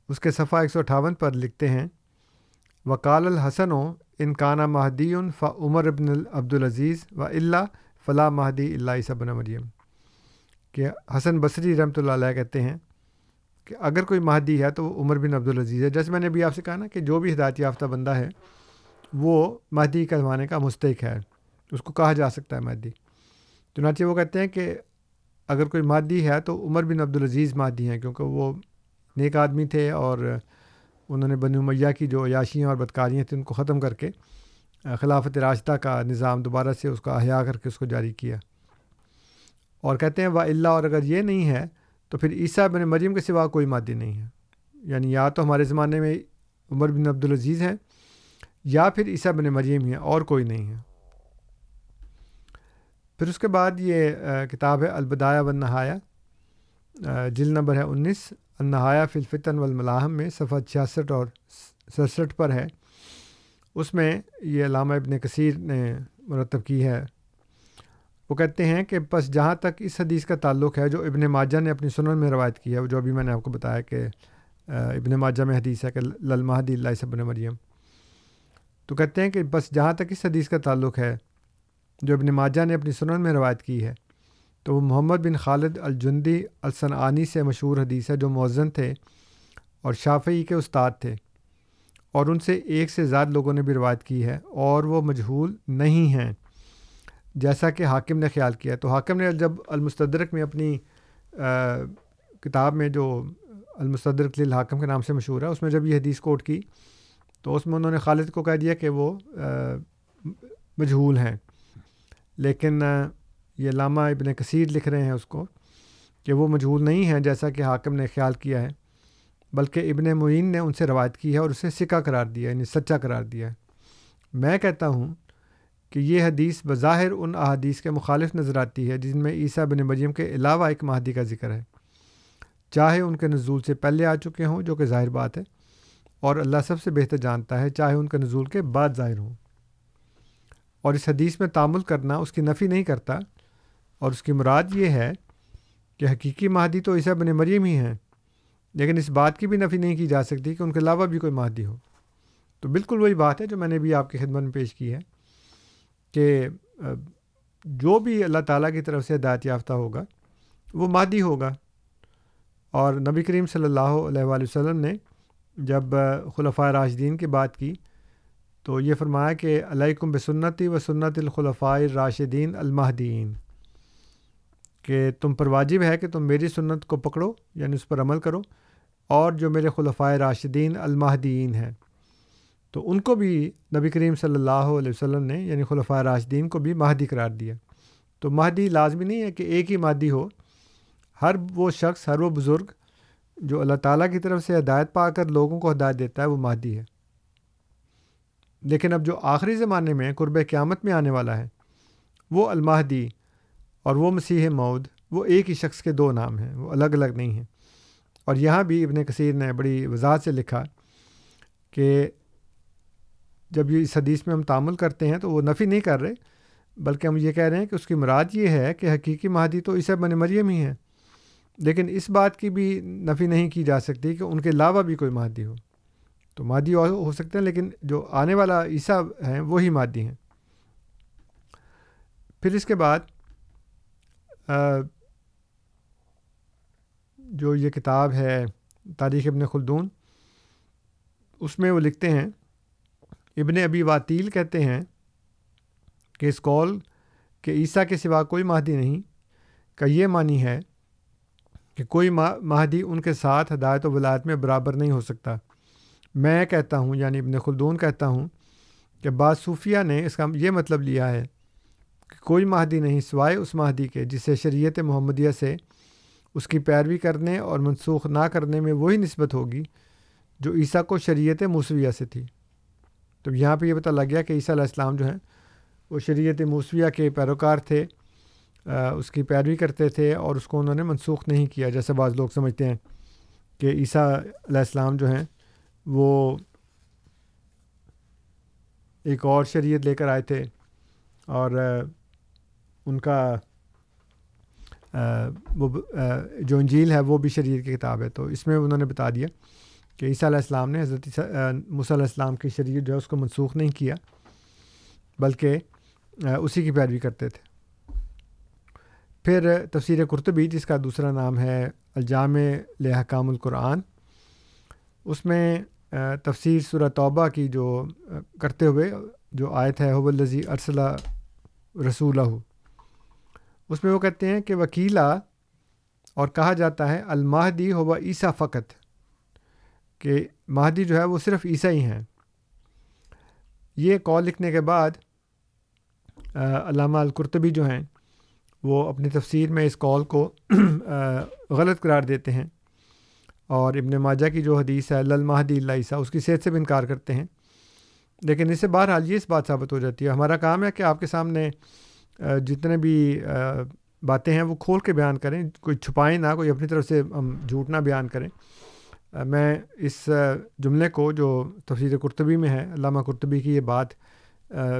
اس کے صفحہ ایک سو اٹھاون پر لکھتے ہیں وکال الحسن و انکانہ مہدی ف عمر ابن عبدالعزیز و اللہ فلاح مہدی اللہ صبن مریم۔ کہ حسن بصری رحمۃ اللہ علیہ کہتے ہیں کہ اگر کوئی مہدی ہے تو وہ عمر بن عبدالعزیز ہے۔ جیسے میں نے ابھی آپ سے کہا نا کہ جو بھی ہدایت یافتہ بندہ ہے، وہ مہدی کہلوانے کا مستحق ہے۔ اس کو کہا جا سکتا ہے مہدی۔ چنانچہ وہ کہتے ہیں کہ اگر کوئی مادی ہے تو عمر بن عبدالعزیز مادی ہیں، کیونکہ وہ نیک آدمی تھے اور انہوں نے بنو میاں کی جو عیاشیاں اور بدکاریاں تھیں، ان کو ختم کر کے خلافت راستہ کا نظام دوبارہ سے اس کا احیاء کر کے اس کو جاری کیا۔ اور کہتے ہیں، وا اللہ اور اگر یہ نہیں ہے تو پھر عیسیٰ بن مریم کے سوا کوئی مادی نہیں ہے۔ یعنی یا تو ہمارے زمانے میں عمر بن عبدالعزیز ہیں یا پھر عیسیٰ بن مریم ہی ہیں، اور کوئی نہیں ہے۔ پھر اس کے بعد یہ کتاب ہے البدایہ و نہایا جل نمبر ہے انیس۔ النہایا فی الفتن والملاحم میں صفحہ چھیاسٹھ اور سڑسٹھ پر ہے۔ اس میں یہ علامہ ابن کثیر نے مرتب کی ہے وہ کہتے ہیں کہ بس جہاں تک اس حدیث کا تعلق ہے، جو ابن ماجہ نے اپنی سنن میں روایت کی ہے، جو ابھی میں نے آپ کو بتایا کہ ابن ماجہ میں حدیث ہے کہ للمہدی اللہ صبن مریم۔ تو کہتے ہیں کہ بس جہاں تک اس حدیث کا تعلق ہے، جو ابن ماجہ نے اپنی سنن میں روایت کی ہے، تو وہ محمد بن خالد الجندی الصنعانی سے مشہور حدیث ہے، جو موزن تھے اور شافعی کے استاد تھے۔ اور ان سے ایک سے زیادہ لوگوں نے بھی روایت کی ہے، اور وہ مجہول نہیں ہیں۔ جیسا کہ حاکم نے خیال کیا تو حاکم نے جب المستدرک میں اپنی کتاب میں جو المستدرک للحاکم کے نام سے مشہور ہے، اس میں جب یہ حدیث کوٹ کی، تو اس میں انہوں نے خالد کو کہہ دیا کہ وہ مجہول ہیں۔ لیکن یہ علامہ ابن کثیر لکھ رہے ہیں اس کو کہ وہ مجہول نہیں ہیں جیسا کہ حاکم نے خیال کیا ہے، بلکہ ابن معین نے ان سے روایت کی ہے اور اسے سکہ قرار دیا یعنی سچا قرار دیا ہے۔ میں کہتا ہوں کہ یہ حدیث بظاہر ان احادیث کے مخالف نظر آتی ہے جن میں عیسیٰ بن مریم کے علاوہ ایک مہدی کا ذکر ہے۔ چاہے ان کے نزول سے پہلے آ چکے ہوں، جو کہ ظاہر بات ہے، اور اللہ سب سے بہتر جانتا ہے، چاہے ان کے نزول کے بعد ظاہر ہوں۔ اور اس حدیث میں تعمل کرنا اس کی نفی نہیں کرتا، اور اس کی مراد یہ ہے کہ حقیقی مہدی تو عیسیٰ بن مریم ہی ہیں، لیکن اس بات کی بھی نفی نہیں کی جا سکتی کہ ان کے علاوہ بھی کوئی مہدی ہو۔ تو بالکل وہی بات ہے جو میں نے بھی آپ کی خدمت میں پیش کی ہے۔ کہ جو بھی اللہ تعالیٰ کی طرف سے ہدایت یافتہ ہوگا، وہ مادی ہوگا۔ اور نبی کریم صلی اللہ علیہ وآلہ وسلم نے جب خلفۂ راشدین کی بات کی، تو یہ فرمایا کہ، علیکم بسنتی و سنت الخلفۂ راشدین المحدین کہ تم پر واجب ہے کہ تم میری سنت کو پکڑو یعنی اس پر عمل کرو، اور جو میرے خلفۂ راشدین المحدین ہیں۔ تو ان کو بھی نبی کریم صلی اللہ علیہ وسلم نے یعنی خلفۂ راشدین کو بھی مہدی قرار دیا۔ تو مہدی لازمی نہیں ہے کہ ایک ہی مہدی ہو۔ ہر وہ شخص، ہر وہ بزرگ جو اللہ تعالیٰ کی طرف سے ہدایت پا کر لوگوں کو ہدایت دیتا ہے، وہ مہدی ہے۔ لیکن اب جو آخری زمانے میں، قرب قیامت میں آنے والا ہے، وہ المہدی اور وہ مسیح مود، وہ ایک ہی شخص کے دو نام ہیں، وہ الگ الگ نہیں ہیں۔ اور یہاں بھی ابن کثیر نے بڑی وضاحت سے لکھا کہ جب یہ اس حدیث میں ہم تعمل کرتے ہیں تو وہ نفی نہیں کر رہے، بلکہ ہم یہ کہہ رہے ہیں کہ اس کی مراد یہ ہے کہ حقیقی مہدی تو اسے بن مریم ہی ہیں۔ لیکن اس بات کی بھی نفی نہیں کی جا سکتی کہ ان کے علاوہ بھی کوئی مادی ہو۔ تو مادی ہو سکتے ہیں، لیکن جو آنے والا عیسیٰ ہیں وہی مادی ہیں۔ پھر اس کے بعد جو یہ کتاب ہے تاریخ ابن خلدون، اس میں وہ لکھتے ہیں ابن ابی واتیل کہتے ہیں کہ اس کال کہ عیسیٰ کے سوا کوئی مہدی نہیں کا یہ معنی ہے کہ کوئی مہدی ان کے ساتھ ہدایت و ولایت میں برابر نہیں ہو سکتا۔ میں کہتا ہوں یعنی ابن خلدون کہتا ہوں، کہ بعض صوفیہ نے اس کا یہ مطلب لیا ہے کہ کوئی مہدی نہیں سوائے اس مہدی کے جسے شریعت محمدیہ سے اس کی پیروی کرنے اور منسوخ نہ کرنے میں وہی نسبت ہوگی جو عیسیٰ کو شریعت موسویہ سے تھی۔ تو یہاں پہ یہ پتہ لگ گیا کہ عیسیٰ علیہ السلام جو ہیں، وہ شریعت موسویہ کے پیروکار تھے اس کی پیروی کرتے تھے اور اس کو انہوں نے منسوخ نہیں کیا، جیسے بعض لوگ سمجھتے ہیں کہ عیسیٰ علیہ السلام جو ہیں، وہ ایک اور شریعت لے کر آئے تھے اور ان کا وہ جو انجیل ہے وہ بھی شریعت کی کتاب ہے، تو اس میں انہوں نے بتا دیا۔ کہ عیسیٰ علیہ السلام نے حضرت مصع علیہ السلام کی شریعت جو ہے اس کو منسوخ نہیں کیا، بلکہ اسی کی پیروی کرتے تھے۔ پھر تفسیر قرطبی، جس کا دوسرا نام ہے الجام لحکام القرآن، اس میں تفسیر سورہ توبہ کی جو کرتے ہوئے جو آیت ہے حب الزی ارسلہ رسول اس میں وہ کہتے ہیں کہ وکیلا اور کہا جاتا ہے الماہدی ہوا عیسیٰ فقط کہ مہدی جو ہے وہ صرف عیسیٰ ہی ہیں۔ یہ کال لکھنے کے بعد علامہ القرطبی جو ہیں، وہ اپنی تفسیر میں اس کال کو غلط قرار دیتے ہیں۔ اور ابن ماجہ کی جو حدیث ہے للمہدی اللہ عیسیٰ، اس کی صحت سے بھی انکار کرتے ہیں۔ لیکن اس سے بہرحال یہ اس بات ثابت ہو جاتی ہے، ہمارا کام ہے کہ آپ کے سامنے جتنے بھی باتیں ہیں، وہ کھول کے بیان کریں۔ کوئی چھپائیں نہ، کوئی اپنی طرف سے، ہم جھوٹ نہ بیان کریں۔ میں اس جملے کو جو تفصیل کرتبی میں ہے، علامہ کرتبی کی یہ بات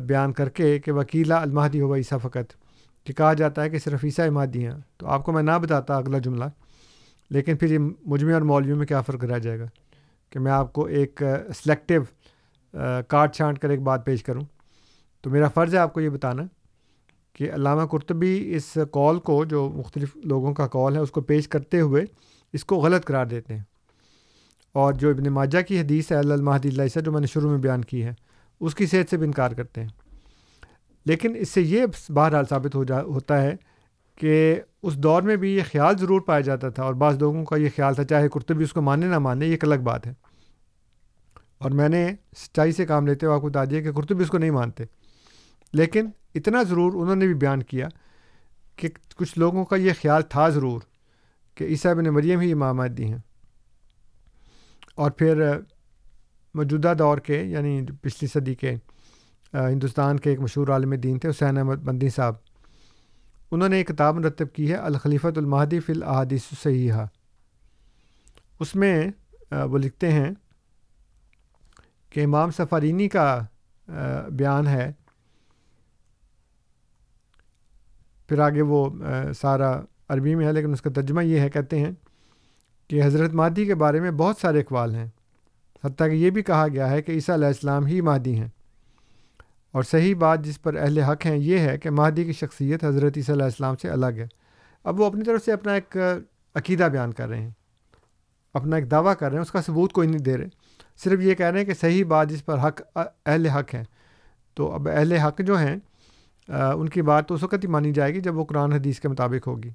بیان کر کے کہ وکیلا المہدی ہوا عیسیٰ فقط کہ کہا جاتا ہے کہ صرف عیسیٰ مادی ہیں۔ تو آپ کو میں نہ بتاتا اگلا جملہ، لیکن پھر یہ مجھ میں اور مولویوں میں کیا فرق رہ جائے گا؟ کہ میں آپ کو ایک سلیکٹیو کاٹ چھانٹ کر ایک بات پیش کروں۔ تو میرا فرض ہے آپ کو یہ بتانا کہ علامہ قرطبی اس کال کو، جو مختلف لوگوں کا کال ہے، اس کو پیش کرتے ہوئے اس کو غلط قرار دیتے ہیں۔ اور جو ابن ماجہ کی حدیث ہے المحدی اللہ سے جو میں نے شروع میں بیان کی ہے، اس کی صحت سے بھی انکار کرتے ہیں۔ لیکن اس سے یہ بہرحال ثابت ہو جا، ہوتا ہے کہ اس دور میں بھی یہ خیال ضرور پایا جاتا تھا اور بعض لوگوں کا یہ خیال تھا، چاہے کرتبی اس کو مانے نہ مانے، یہ ایک الگ بات ہے۔ اور میں نے سچائی سے کام لیتے ہوئے آپ کو بتا دیا کہ کرتبی اس کو نہیں مانتے۔ لیکن اتنا ضرور انہوں نے بھی بیان کیا کہ کچھ لوگوں کا یہ خیال تھا ضرور کہ عیسیٰ بن مریم ہی امام مہدی ہیں۔ اور پھر موجودہ دور کے یعنی پچھلی صدی کے ہندوستان کے ایک مشہور عالم دین تھے، حسین احمد بندی صاحب۔ انہوں نے ایک کتاب مرتب کی ہے، الخلیفۃ المہدی فی الحادیث صحیحہ اس میں وہ لکھتے ہیں کہ امام سفارینی کا بیان ہے۔ پھر آگے وہ سارا عربی میں ہے، لیکن اس کا ترجمہ یہ ہے، کہتے ہیں کہ حضرت مادی کے بارے میں بہت سارے اقوال ہیں۔ حتیٰ کہ یہ بھی کہا گیا ہے کہ عیسیٰ علیہ السلام ہی مادی ہیں۔ اور صحیح بات جس پر اہل حق ہیں یہ ہے کہ مہدی کی شخصیت حضرت عیسیٰ علیہ السلام سے الگ ہے۔ اب وہ اپنی طرف سے اپنا ایک عقیدہ بیان کر رہے ہیں۔ اپنا ایک دعویٰ کر رہے ہیں، اس کا ثبوت کوئی نہیں دے رہے۔ صرف یہ کہہ رہے ہیں کہ صحیح بات جس پر حق، اہل حق ہیں۔ تو اب اہل حق جو ہیں ان کی بات تو اس وقت ہی مانی جائے گی جب وہ قرآن حدیث کے مطابق ہوگی۔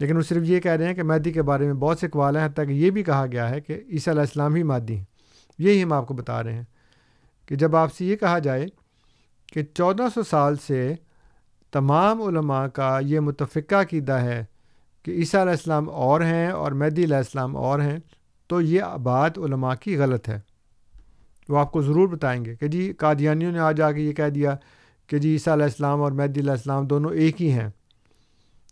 لیکن وہ صرف یہ کہہ رہے ہیں کہ مہدی کے بارے میں بہت سے اقوال ہیں، حتیٰ کہ یہ بھی کہا گیا ہے کہ عیسیٰ علیہ السلام ہی مادی ہیں۔ یہی ہم آپ کو بتا رہے ہیں کہ جب آپ سے یہ کہا جائے کہ چودہ سو سال سے تمام علماء کا یہ متفقہ عقیدہ ہے کہ عیسیٰ علیہ السلام اور ہیں اور مہدی علیہ السلام اور ہیں، تو یہ بات علماء کی غلط ہے۔ وہ آپ کو ضرور بتائیں گے کہ جی قادیانیوں نے آج آ کے یہ کہہ دیا کہ جی عیسیٰ علیہ السلام اور مہدی علیہ السلام دونوں ایک ہی ہیں۔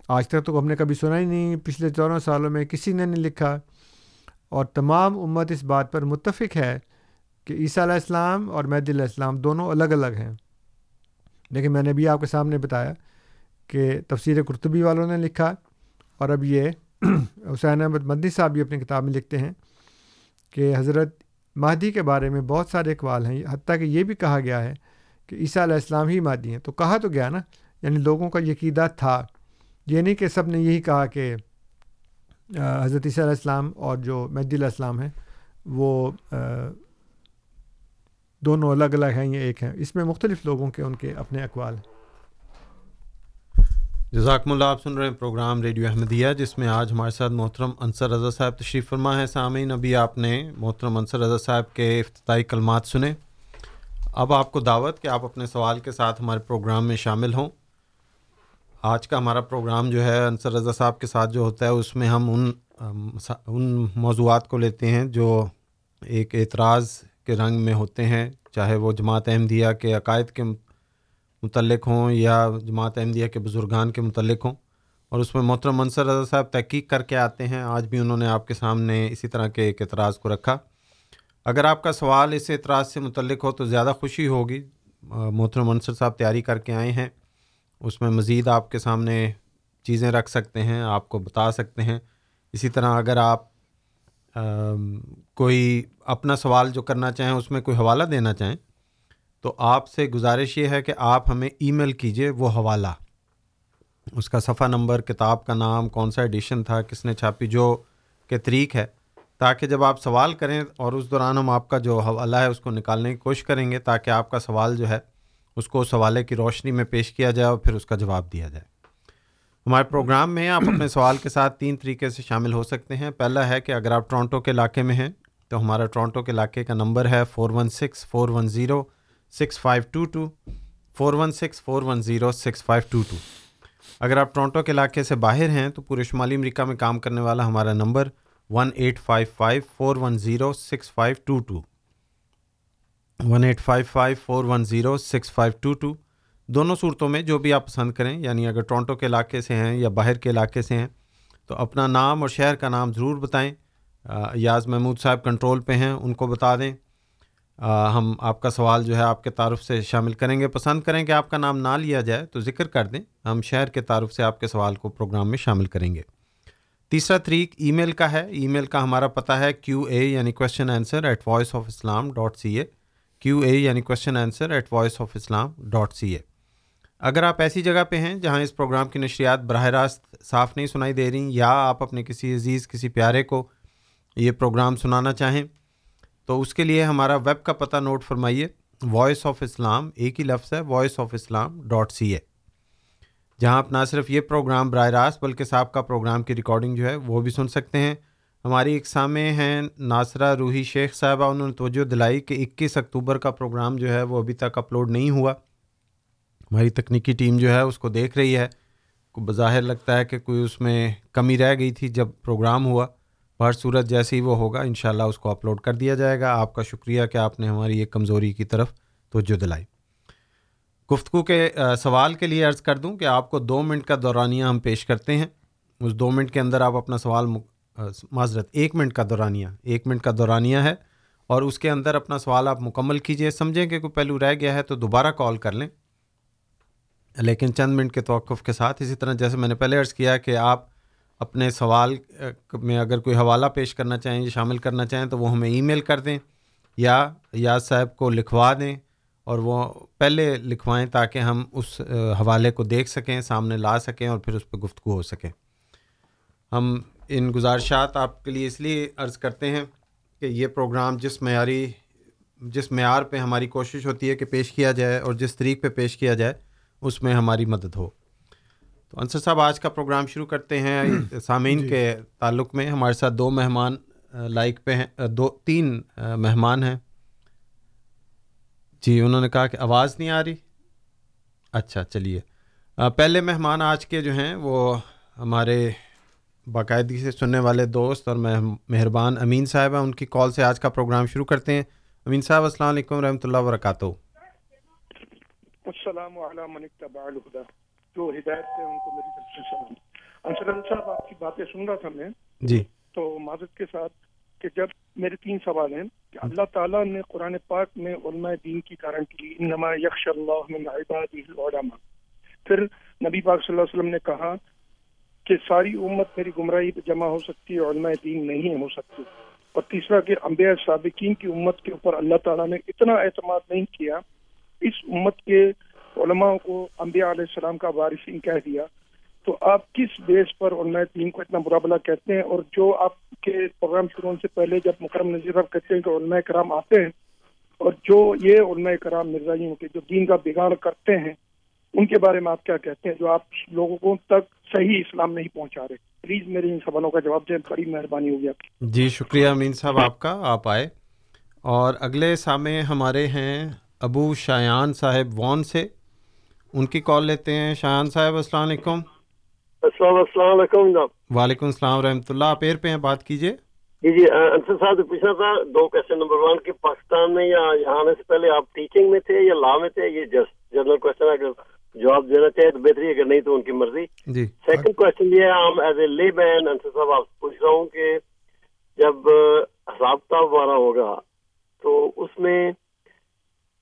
آج تک تو ہم نے کبھی سنا ہی نہیں، پچھلے چودہ سالوں میں کسی نے نہیں لکھا۔ اور تمام امت اس بات پر متفق ہے کہ عیسیٰ علیہ السلام اور مہدی علیہ السلام دونوں الگ الگ ہیں۔ لیکن میں نے بھی آپ کے سامنے بتایا کہ تفسیر کرتبی والوں نے لکھا اور اب یہ (clears throat) حسین احمد مدنی صاحب بھی اپنی کتاب میں لکھتے ہیں کہ حضرت مہدی کے بارے میں بہت سارے اقوال ہیں۔ حتیٰ کہ یہ بھی کہا گیا ہے کہ عیسیٰ علیہ السلام ہی مہدی ہیں۔ تو کہا تو گیا نا یعنی لوگوں کا یقیدہ تھا۔ یہ نہیں کہ سب نے یہی کہا کہ حضرت عیسیٰ علیہ السلام اور جو مہدی علیہ السلام ہیں، وہ دونوں الگ الگ ہیں یا ایک ہیں۔ اس میں مختلف لوگوں کے ان کے اپنے اقوال ہیں۔ جزاکم اللہ، آپ سن رہے ہیں پروگرام ریڈیو احمدیہ، جس میں آج ہمارے ساتھ محترم انصر رضا صاحب تشریف فرما ہے سامعین، ابھی آپ نے محترم انصر رضا صاحب کے افتتاحی کلمات سنے۔ اب آپ کو دعوت کہ آپ اپنے سوال کے ساتھ ہمارے پروگرام میں شامل ہوں۔ آج کا ہمارا پروگرام جو ہے انصر رضا صاحب کے ساتھ جو ہوتا ہے، اس میں ہم ان ان موضوعات کو لیتے ہیں جو ایک اعتراض کے رنگ میں ہوتے ہیں، چاہے وہ جماعت احمدیہ کے عقائد کے متعلق ہوں یا جماعت احمدیہ کے بزرگان کے متعلق ہوں۔ اور اس میں محترم منصر رضا صاحب تحقیق کر کے آتے ہیں۔ آج بھی انہوں نے آپ کے سامنے اسی طرح کے ایک اعتراض کو رکھا۔ اگر آپ کا سوال اس اعتراض سے متعلق ہو تو زیادہ خوشی ہوگی۔ محترم منصر صاحب تیاری کر کے آئے ہیں۔ اس میں مزید آپ کے سامنے چیزیں رکھ سکتے ہیں، آپ کو بتا سکتے ہیں۔ اسی طرح اگر آپ کوئی اپنا سوال جو کرنا چاہیں، اس میں کوئی حوالہ دینا چاہیں، تو آپ سے گزارش یہ ہے کہ آپ ہمیں ای میل کیجیے وہ حوالہ۔ اس کا صفحہ نمبر، کتاب کا نام، کون سا ایڈیشن تھا، کس نے چھاپی، جو کہ طریق ہے، تاکہ جب آپ سوال کریں اور اس دوران ہم آپ کا جو حوالہ ہے، اس کو نکالنے کی کوشش کریں گے، تاکہ آپ کا سوال جو ہے اس کو اس حوالے کی روشنی میں پیش کیا جائے اور پھر اس کا جواب دیا جائے۔ ہمارے پروگرام میں آپ اپنے سوال کے ساتھ تین طریقے سے شامل ہو سکتے ہیں۔ پہلا ہے کہ اگر آپ ٹورانٹو کے علاقے میں ہیں تو ہمارا ٹورانٹو کے علاقے کا نمبر ہے four one six four one zero six five two two, four one six four one zero six five two two. اگر آپ ٹورانٹو کے علاقے سے باہر ہیں تو پورے شمالی امریکہ میں کام کرنے والا ہمارا number one eight five five four one zero six five two two. One eight five five four one zero six five two two دونوں صورتوں میں جو بھی آپ پسند کریں یعنی اگر ٹورانٹو کے علاقے سے ہیں یا باہر کے علاقے سے ہیں، تو اپنا نام اور شہر کا نام ضرور بتائیں۔ یاز محمود صاحب کنٹرول پہ ہیں، ان کو بتا دیں۔ ہم آپ کا سوال جو ہے آپ کے تعارف سے شامل کریں گے۔ پسند کریں کہ آپ کا نام نہ لیا جائے تو ذکر کر دیں، ہم شہر کے تعارف سے آپ کے سوال کو پروگرام میں شامل کریں گے۔ تیسرا طریق ای میل کا ہے۔ ای میل کا ہمارا پتہ ہے، کیو اے یعنی question answer at voice of Islam dot C A Q A یعنی question answer at voice of Islam dot C A اگر آپ ایسی جگہ پہ ہیں جہاں اس پروگرام کی نشریات براہ راست صاف نہیں سنائی دے رہی یا آپ اپنے کسی عزیز، کسی پیارے کو یہ پروگرام سنانا چاہیں، تو اس کے لیے ہمارا ویب کا پتہ نوٹ فرمائیے۔ وائس آف اسلام ایک ہی لفظ ہے voice of Islam dot C A جہاں آپ نہ صرف یہ پروگرام براہ راست بلکہ صاحب کا پروگرام کی ریکارڈنگ جو ہے وہ بھی سن سکتے ہیں۔ ہماری ایک سامع ہیں ناصرہ، روحی شیخ صاحبہ، انہوں نے توجہ دلائی کہ اکیس اکتوبر کا پروگرام جو ہے وہ ابھی تک اپلوڈ نہیں ہوا۔ ہماری تکنیکی ٹیم جو ہے اس کو دیکھ رہی ہے۔ کو بظاہر لگتا ہے کہ کوئی اس میں کمی رہ گئی تھی جب پروگرام ہوا۔ بہر صورت جیسے ہی وہ ہوگا، انشاءاللہ اس کو اپلوڈ کر دیا جائے گا۔ آپ کا شکریہ کہ آپ نے ہماری ایک کمزوری کی طرف توجہ دلائی۔ گفتگو کے سوال کے لیے عرض کر دوں کہ آپ کو دو منٹ کا دورانیہ ہم پیش کرتے ہیں۔ اس دو منٹ کے اندر آپ اپنا سوال معذرت، ایک منٹ کا دورانیہ، ایک منٹ کا دورانیہ ہے اور اس کے اندر اپنا سوال آپ مکمل کیجیے، سمجھیں کہ کوئی پہلو رہ گیا ہے تو دوبارہ کال کر لیں۔ لیکن چند منٹ کے توقف کے ساتھ اسی طرح جیسے میں نے پہلے عرض کیا کہ آپ اپنے سوال میں اگر کوئی حوالہ پیش کرنا چاہیں یا شامل کرنا چاہیں تو وہ ہمیں ای میل کر دیں یا یاد صاحب کو لکھوا دیں اور وہ پہلے لکھوائیں تاکہ ہم اس حوالے کو دیکھ سکیں، سامنے لا سکیں اور پھر اس پہ گفتگو ہو سکے۔ ہم ان گزارشات آپ کے لیے اس لیے عرض کرتے ہیں کہ یہ پروگرام جس معیاری جس معیار پہ ہماری کوشش ہوتی ہے کہ پیش کیا جائے اور جس طریق پہ پیش کیا جائے اس میں ہماری مدد ہو۔ تو انصر صاحب آج کا پروگرام شروع کرتے ہیں (clears throat) سامعین جی۔ کے تعلق میں۔ ہمارے ساتھ دو مہمان لائک پہ ہیں دو تین مہمان ہیں۔ جی انہوں نے کہا کہ آواز نہیں آ رہی۔ اچھا چلیے۔ پہلے مہمان آج کے جو ہیں وہ ہمارے باقاعدگی سے سننے والے دوست اور مہربان امین صاحب ہیں ان کی کال سے آج کا پروگرام شروع کرتے ہیں۔ امین صاحب السلام علیکم رحمۃ اللہ وبرکاتہ۔ السلام علیکم جو ہدایت سے ان کو میری طرف سے سلام۔ انصر صاحب آپ کی باتیں سن رہا تھا میں۔ جی۔ تو معذرت کے ساتھ کہ جب میرے تین سوال ہیں کہ اللہ تعالیٰ نے قرآن پاک میں علماء دین کی گارنٹی لی انما یکش اللہ من عباد العلماء۔ پھر نبی پاک صلی اللہ علیہ وسلم نے کہا کہ ساری امت میری گمراہی پہ جمع ہو سکتی ہے علماء دین نہیں ہو سکتی اور تیسرا کہ انبیاء سابقین کی امت کے اوپر اللہ تعالیٰ نے اتنا اعتماد نہیں کیا، اس امت کے علماء کو انبیاء علیہ السلام کا وارثین کہہ دیا۔ تو آپ کس بیس پر علماء دین کو اتنا برا بلا کہتے ہیں؟ اور جو آپ کے پروگرام شروع سے پہلے جب مکرم نظیر صاحب کہتے ہیں کہ علماء کرام آتے ہیں، اور جو یہ علماء کرام مرزائیوں کے جو دین کا بگاڑ کرتے ہیں ان کے بارے میں آپ کیا کہتے ہیں جو آپ لوگوں تک صحیح اسلام نہیں پہنچا رہے؟ پلیز میرے ان سوالوں کا جواب دیں بڑی مہربانی ہوگی آپ کی۔ جی شکریہ امین صاحب آپ کا آپ آئے۔ اور اگلے سامع ہمارے ہیں ابو شایان صاحب وان سے۔ ان کی کال لیتے ہیں۔ شایان صاحب السلام علیکم۔ السلام السلام علیکم جناب۔ وعلیکم السلام ورحمۃ اللہ۔ آپ ایر پہ ہیں بات کیجیے جی جی انصر صاحب سے پوچھنا تھا دو کوشچن نمبر ون کہ پاکستان میں یا یہاں آنے سے پہلے آپ ٹیچنگ میں تھے یا لا میں تھے؟ یہ جسٹ جنرل کوشچن اگر جواب دینا چاہے تو بہتری اگر نہیں تو ان کی مرضی۔ جی۔ سیکنڈ کوشچن یہ ہے ہم ایز اے لے مین انصر صاحب آپ پوچھ رہا ہوں کہ جب رابطہ ہمارا ہوگا تو اس میں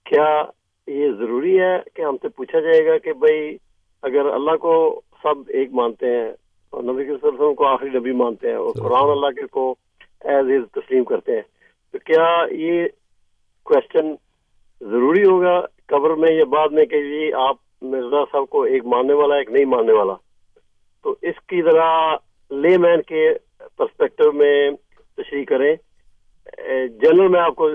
کیا یہ ضروری ہے کہ ہم سے پوچھا جائے گا کہ بھائی اگر اللہ کو سب ایک مانتے ہیں اور نبی کے وسلم کو آخری نبی مانتے ہیں اور قرآن اللہ کے کو ایز از تسلیم کرتے ہیں تو کیا یہ کوشچن ضروری ہوگا؟ قبر میں یا بعد میں کہ یہ آپ مرزا صاحب کو ایک ماننے والا، ایک نہیں ماننے والا۔ تو اس کی ذرا لے مین کے پرسپیکٹو میں تشریح کریں۔ جنرل، میں آپ کو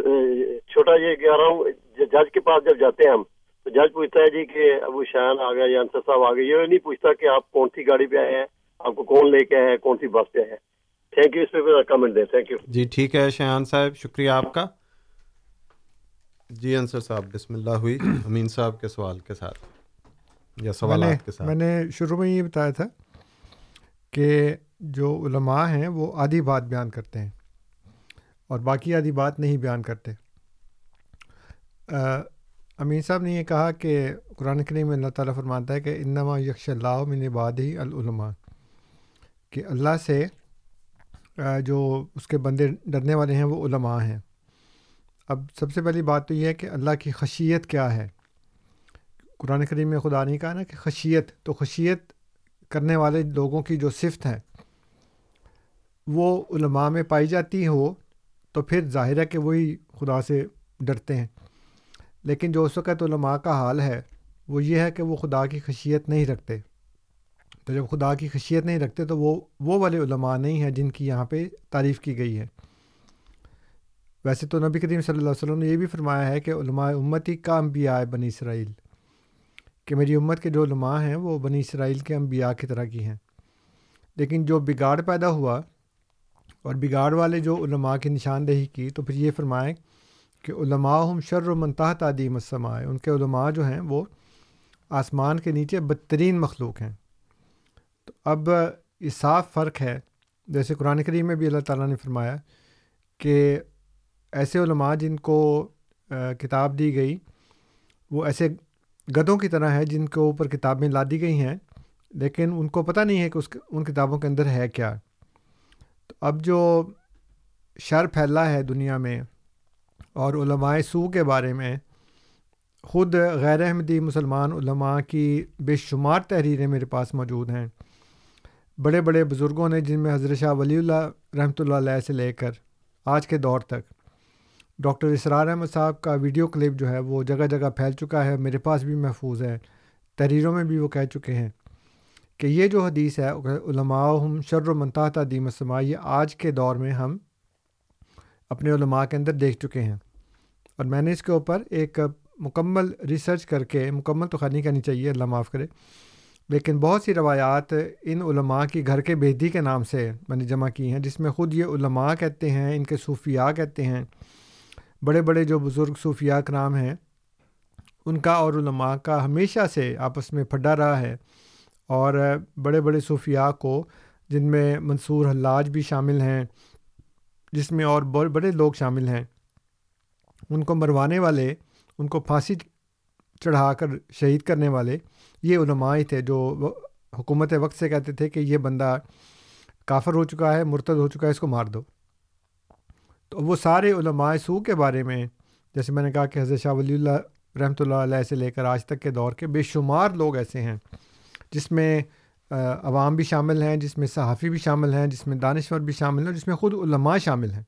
چھوٹا یہ کہہ رہا ہوں، جج کے پاس جب جاتے ہیں ہم، تو جج پوچھتا ہے جی کہ ابو شایان آ گیا یا انصر صاحب آ گئے، یہ نہیں پوچھتا کہ آپ کون سی گاڑی پہ آئے ہیں، آپ کو کون لے کے آئے ہیں، کون سی بس پہ آئے ہیں۔ تھینک یو اس پہ کمنٹ دیں۔ تھینک یو جی ٹھیک ہے شایان صاحب، شکریہ آپ کا۔ جی انصر صاحب، بسم اللہ ہوئی۔ امین صاحب کے سوال کے ساتھ۔ یا سوالات کے ساتھ۔ میں نے شروع میں یہ بتایا تھا کہ جو علماء ہیں وہ آدھی بات بیان کرتے ہیں اور باقی آدھی بات نہیں بیان کرتے۔ امین صاحب نے یہ کہا کہ قرآن کریم میں اللہ تعالیٰ فرماتا ہے کہ انما یکش اللہ من ہی العلماء کہ اللہ سے جو اس کے بندے ڈرنے والے ہیں وہ علماء ہیں۔ اب سب سے پہلی بات تو یہ ہے کہ اللہ کی خشیت کیا ہے۔ قرآن کریم میں خدا نہیں کہا نا کہ خشیت، تو خشیت کرنے والے لوگوں کی جو صفت ہیں، وہ علماء میں پائی جاتی ہو تو پھر ظاہر ہے کہ وہی خدا سے ڈرتے ہیں۔ لیکن جو اس وقت علماء کا حال ہے، وہ یہ ہے کہ وہ خدا کی خشیت نہیں رکھتے۔ تو جب خدا کی خشیت نہیں رکھتے تو وہ وہ والے علماء نہیں ہیں جن کی یہاں پہ تعریف کی گئی ہے۔ ویسے تو نبی کریم صلی اللہ علیہ وسلم نے یہ بھی فرمایا ہے کہ علماء امتی کا انبیاء بنی اسرائیل۔ کہ میری امت کے جو علماء ہیں وہ بنی اسرائیل کے انبیاء کی طرح کی ہیں۔ لیکن جو بگاڑ پیدا ہوا اور بگاڑ والے جو علماء کی نشاندہی کی تو پھر یہ فرمائیں کہ علماء ہم شر و منتح تعدیم السماء، ان کے علماء جو ہیں وہ آسمان کے نیچے بدترین مخلوق ہیں۔ تو اب یہ صاف فرق ہے، جیسے قرآن کریم میں بھی اللہ تعالیٰ نے فرمایا کہ ایسے علماء جن کو کتاب دی گئی، وہ ایسے گدوں کی طرح ہے، جن کے اوپر کتابیں لا دی گئی ہیں، لیکن ان کو پتہ نہیں ہے کہ اس ان کتابوں کے اندر ہے کیا۔ تو اب جو شر پھیلا ہے دنیا میں اور علماء سو کے بارے میں، خود غیر احمدی مسلمان علماء کی بے شمار تحریریں میرے پاس موجود ہیں۔ بڑے بڑے بزرگوں نے جن میں حضرت شاہ ولی اللہ رحمۃ اللہ علیہ سے لے کر آج کے دور تک ڈاکٹر اسرار احمد صاحب کا ویڈیو کلپ جو ہے وہ جگہ جگہ پھیل چکا ہے، میرے پاس بھی محفوظ ہے۔ تحریروں میں بھی وہ کہہ چکے ہیں کہ یہ جو حدیث ہے، علماء ہم شر و منطاح تعدیم سما یہ آج کے دور میں ہم اپنے علماء کے اندر دیکھ چکے ہیں۔ اور میں نے اس کے اوپر ایک مکمل ریسرچ کر کے، مکمل تو خانی کرنی چاہیے، اللہ معاف کرے۔ لیکن بہت سی روایات ان علماء کی گھر کے بیدی کے نام سے میں نے جمع کی ہیں، جس میں خود یہ علماء کہتے ہیں، ان کے صوفیاء کہتے ہیں۔ بڑے بڑے جو بزرگ صوفیاء کرام ہیں، ان کا اور علماء کا ہمیشہ سے آپس میں پھڈا رہا ہے اور بڑے بڑے صوفیاء کو، جن میں منصور حلاج بھی شامل ہیں، جس میں اور بڑے بڑے لوگ شامل ہیں، ان کو مروانے والے، ان کو پھانسی چڑھا کر شہید کرنے والے، یہ علماء ہی تھے جو حکومت وقت سے کہتے تھے کہ یہ بندہ کافر ہو چکا ہے، مرتد ہو چکا ہے، اس کو مار دو۔ تو وہ سارے علماء سو کے بارے میں، جیسے میں نے کہا کہ حضرت شاہ ولی اللہ رحمۃ اللہ علیہ سے لے کر آج تک کے دور کے بے شمار لوگ ایسے ہیں، جس میں عوام بھی شامل ہیں، جس میں صحافی بھی شامل ہیں، جس میں دانشور بھی شامل ہیں جس میں خود علماء شامل ہیں۔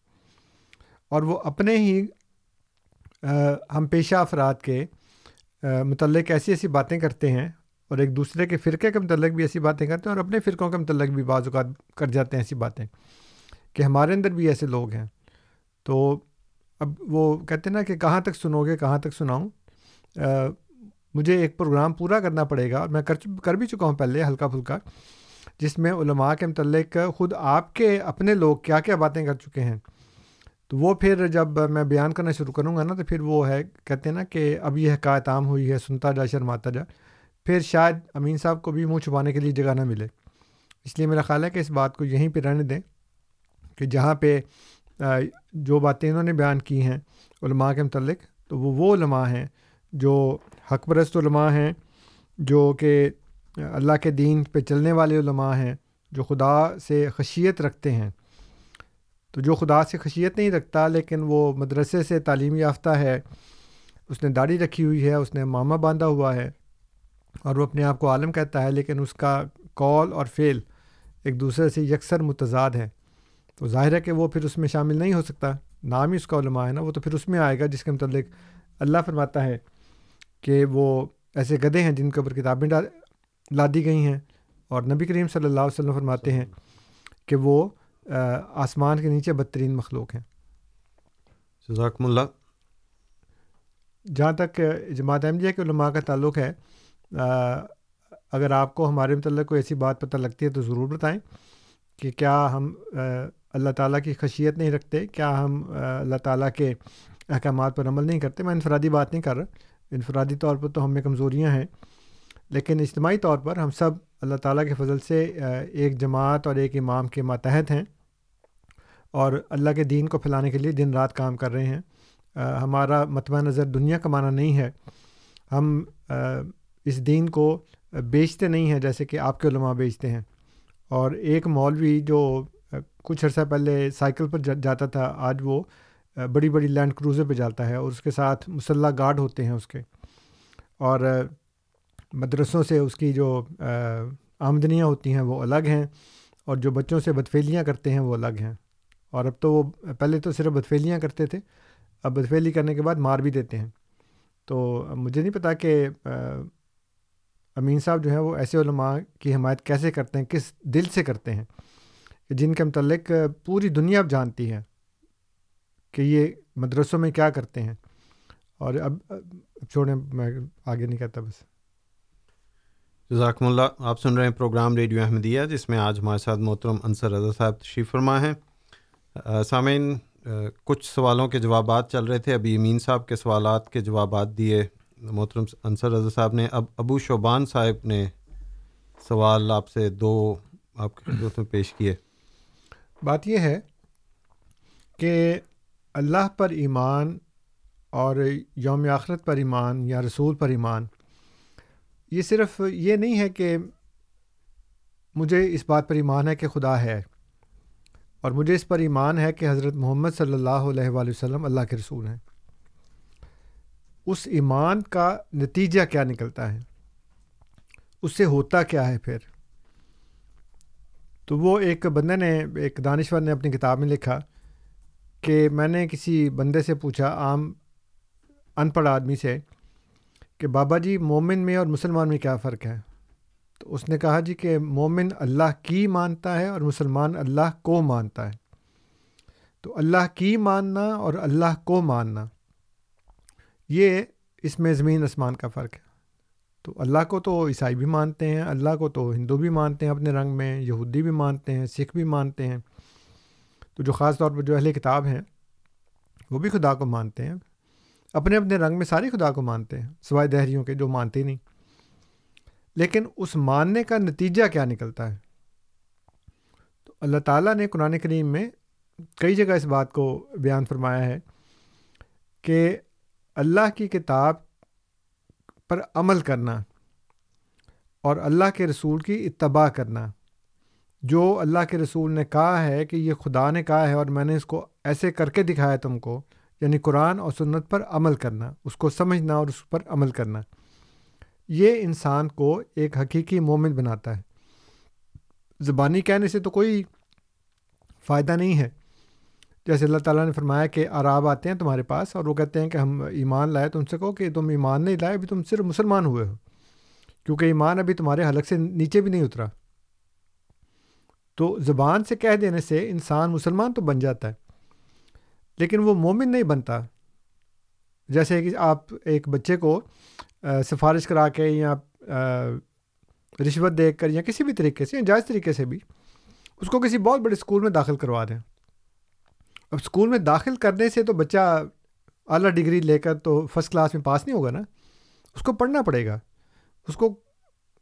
اور وہ اپنے ہی ہم پیشہ افراد کے متعلق ایسی ایسی باتیں کرتے ہیں، اور ایک دوسرے کے فرقے کے متعلق بھی ایسی باتیں کرتے ہیں، اور اپنے فرقوں کے متعلق بھی بعض اوقات کر جاتے ہیں ایسی باتیں کہ ہمارے اندر بھی ایسے لوگ ہیں۔ تو اب وہ کہتے ہیں نا کہ کہاں تک سنو گے، کہاں تک سناؤں؟ مجھے ایک پروگرام پورا کرنا پڑے گا، اور میں کر کر بھی چکا ہوں پہلے ہلکا پھلکا، جس میں علماء کے متعلق خود آپ کے اپنے لوگ کیا کیا باتیں کر چکے ہیں۔ تو وہ پھر جب میں بیان کرنا شروع کروں گا نا، تو پھر وہ ہے، کہتے ہیں نا کہ اب یہ حکایت عام ہوئی ہے، سنتا جا، شرماتا جا۔ پھر شاید امین صاحب کو بھی منہ چھپانے کے لیے جگہ نہ ملے۔ اس لیے میرا خیال ہے کہ اس بات کو یہیں پہ رہنے دیں کہ جہاں پہ جو باتیں انہوں نے بیان کی ہیں علماء کے متعلق، تو وہ وہ علماء ہیں جو حق پرست علماء ہیں، جو کہ اللہ کے دین پہ چلنے والے علماء ہیں، جو خدا سے خشیت رکھتے ہیں۔ تو جو خدا سے خشیت نہیں رکھتا، لیکن وہ مدرسے سے تعلیم یافتہ ہے، اس نے داڑھی رکھی ہوئی ہے، اس نے ماما باندھا ہوا ہے اور وہ اپنے آپ کو عالم کہتا ہے، لیکن اس کا کال اور فعل ایک دوسرے سے یکسر متضاد ہے تو ظاہر ہے کہ وہ پھر اس میں شامل نہیں ہو سکتا۔ نام ہی اس کا علماء ہے نا وہ تو پھر اس میں آئے گا جس کے متعلق اللہ فرماتا ہے کہ وہ ایسے گدے ہیں جن کے اوپر کتابیں لا دی گئی ہیں۔ اور نبی کریم صلی اللہ علیہ وسلم فرماتے ہیں کہ وہ آسمان کے نیچے بدترین مخلوق ہیں۔ جزاکم اللہ۔ جہاں تک جماعت احمدیہ کے علماء کا تعلق ہے اگر آپ کو ہمارے متعلق کوئی ایسی بات پتہ لگتی ہے تو ضرور بتائیں کہ کیا ہم اللہ تعالیٰ کی خشیت نہیں رکھتے، کیا ہم اللہ تعالیٰ کے احکامات پر عمل نہیں کرتے؟ میں انفرادی بات نہیں کر رہا۔ انفرادی طور پر تو ہم میں کمزوریاں ہیں، لیکن اجتماعی طور پر ہم سب اللہ تعالیٰ کے فضل سے ایک جماعت اور ایک امام کے ماتحت ہیں اور اللہ کے دین کو پھیلانے کے لیے دن رات کام کر رہے ہیں۔ ہمارا متبہ نظر دنیا کمانا نہیں ہے۔ ہم اس دین کو بیچتے نہیں ہیں جیسے کہ آپ کے علماء بیچتے ہیں۔ اور ایک مولوی جو کچھ عرصہ پہلے سائیکل پر جاتا تھا، آج وہ بڑی بڑی لینڈ کروزر پہ جاتا ہے اور اس کے ساتھ مسلح گارڈ ہوتے ہیں اس کے۔ اور مدرسوں سے اس کی جو آمدنیاں ہوتی ہیں وہ الگ ہیں اور جو بچوں سے بدفیلیاں کرتے ہیں وہ الگ ہیں۔ اور اب تو وہ، پہلے تو صرف بدفیلیاں کرتے تھے، اب بدفیلی کرنے کے بعد مار بھی دیتے ہیں۔ تو مجھے نہیں پتا کہ امین صاحب جو ہیں وہ ایسے علماء کی حمایت کیسے کرتے ہیں، کس دل سے کرتے ہیں؟ جن کے متعلق پوری دنیا اب جانتی ہے کہ یہ مدرسوں میں کیا کرتے ہیں۔ اور اب چھوڑیں، میں آگے نہیں کہتا بس۔ جزاکم اللہ۔ آپ سن رہے ہیں پروگرام ریڈیو احمدیہ، جس میں آج ہمارے ساتھ محترم انصر رضا صاحب تشریف فرما ہیں۔ سامعین کچھ سوالوں کے جوابات چل رہے تھے۔ ابھی امین صاحب کے سوالات کے جوابات دیے۔ محترم انصر رضا صاحب نے۔ اب ابو شوبان صاحب نے سوال آپ سے دو آپ کے خدمت میں پیش کیے۔ بات یہ ہے کہ اللہ پر ایمان اور یوم آخرت پر ایمان یا رسول پر ایمان، یہ صرف یہ نہیں ہے کہ مجھے اس بات پر ایمان ہے کہ خدا ہے اور مجھے اس پر ایمان ہے کہ حضرت محمد صلی اللہ علیہ وآلہ وسلم اللہ کے رسول ہیں۔ اس ایمان کا نتیجہ کیا نکلتا ہے؟ اس سے ہوتا کیا ہے پھر؟ تو وہ ایک بندے نے، ایک دانشور نے اپنی کتاب میں لکھا کہ میں نے کسی بندے سے پوچھا، عام ان پڑھ آدمی سے، کہ بابا جی مومن میں اور مسلمان میں کیا فرق ہے؟ تو اس نے کہا جی کہ مومن اللہ کی مانتا ہے اور مسلمان اللہ کو مانتا ہے۔ تو اللہ کی ماننا اور اللہ کو ماننا، یہ اس میں زمین آسمان کا فرق ہے۔ تو اللہ کو تو عیسائی بھی مانتے ہیں، اللہ کو تو ہندو بھی مانتے ہیں اپنے رنگ میں، یہودی بھی مانتے ہیں، سکھ بھی مانتے ہیں۔ تو جو خاص طور پر جو اہل کتاب ہیں، وہ بھی خدا کو مانتے ہیں۔ اپنے اپنے رنگ میں سارے خدا کو مانتے ہیں، سوائے دہریوں کے جو مانتے نہیں۔ لیکن اس ماننے کا نتیجہ کیا نکلتا ہے؟ تو اللہ تعالیٰ نے قرآن کریم میں کئی جگہ اس بات کو بیان فرمایا ہے کہ اللہ کی کتاب پر عمل کرنا اور اللہ کے رسول کی اتباع کرنا۔ جو اللہ کے رسول نے کہا ہے کہ یہ خدا نے کہا ہے اور میں نے اس کو ایسے کر کے دکھایا تم کو یعنی قرآن اور سنت پر عمل کرنا، اس کو سمجھنا اور اس پر عمل کرنا۔ یہ انسان کو ایک حقیقی مومن بناتا ہے۔ زبانی کہنے سے تو کوئی فائدہ نہیں ہے۔ جیسے اللہ تعالیٰ نے فرمایا کہ عراب آتے ہیں تمہارے پاس اور وہ کہتے ہیں کہ ہم ایمان لائے تم سے، کہو کہ تم ایمان نہیں لائے، ابھی تم صرف مسلمان ہوئے ہو۔ کیونکہ ایمان ابھی تمہارے حلق سے نیچے بھی نہیں اترا۔ تو زبان سے کہہ دینے سے انسان مسلمان تو بن جاتا ہے، لیکن وہ مومن نہیں بنتا۔ جیسے کہ آپ ایک بچے کو سفارش کرا کے یا رشوت دے کر یا کسی بھی طریقے سے، یا جائز طریقے سے بھی، اس کو کسی بہت بڑے اسکول میں داخل کروا دیں۔ اب اسکول میں داخل کرنے سے تو بچہ اعلیٰ ڈگری لے کر تو فرسٹ کلاس میں پاس نہیں ہوگا نا؟ اس کو پڑھنا پڑے گا۔ اس کو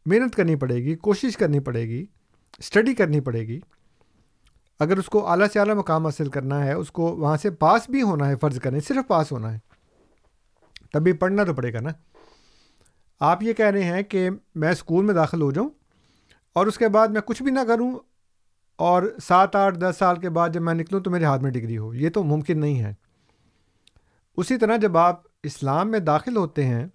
محنت کرنی پڑے گی، کوشش کرنی پڑے گی اسٹڈی کرنی پڑے گی۔ اگر اس کو اعلیٰ سے اعلیٰ مقام حاصل کرنا ہے، اس کو وہاں سے پاس بھی ہونا ہے، فرض کریں، صرف پاس ہونا ہے تبھی پڑھنا تو پڑے گا نا۔ آپ یہ کہہ رہے ہیں کہ میں اسکول میں داخل ہو جاؤں اور اس کے بعد میں کچھ بھی نہ کروں اور سات آٹھ دس سال کے بعد جب میں نکلوں تو میرے ہاتھ میں ڈگری ہو۔ یہ تو ممکن نہیں ہے۔ اسی طرح جب آپ اسلام میں داخل ہوتے ہیں،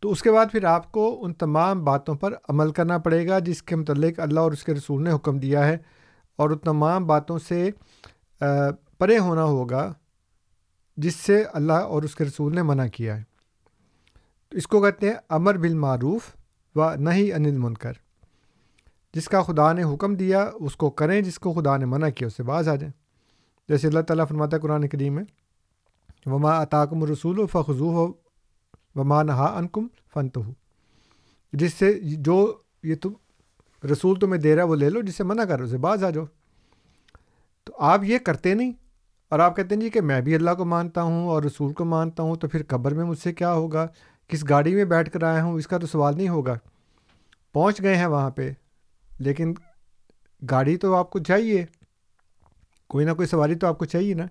تو اس کے بعد پھر آپ کو ان تمام باتوں پر عمل کرنا پڑے گا، جس کے متعلق اللہ اور اس کے رسول نے حکم دیا ہے۔ اور ان تمام باتوں سے پرے ہونا ہوگا، جس سے اللہ اور اس کے رسول نے منع کیا ہے۔ تو اس کو کہتے ہیں امر بالمعروف و نہیں انل منکر جس کا خدا نے حکم دیا، اس کو کریں جس کو خدا نے منع کیا، اس سے باز آ جائیں۔ جیسے اللہ تعالیٰ فرماتا قرآن کریم میں، وما اطاکم رسول و فخو ہو وما نہا انکم فن تو ہو جس سے جو یہ تم، رسول تمہیں دے رہا ہے، وہ لے لو، جس سے منع کرو اسے باز آ جاؤ۔ تو آپ یہ کرتے نہیں، اور آپ کہتے ہیں جی کہ میں بھی اللہ کو مانتا ہوں اور رسول کو مانتا ہوں، تو پھر قبر میں مجھ سے کیا ہوگا؟ کس گاڑی میں بیٹھ کر آیا ہوں؟ اس کا تو سوال نہیں ہوگا۔ پہنچ گئے ہیں وہاں پہ۔ لیکن گاڑی تو آپ کو چاہیے۔ کوئی نہ کوئی سواری تو آپ کو چاہیے نا۔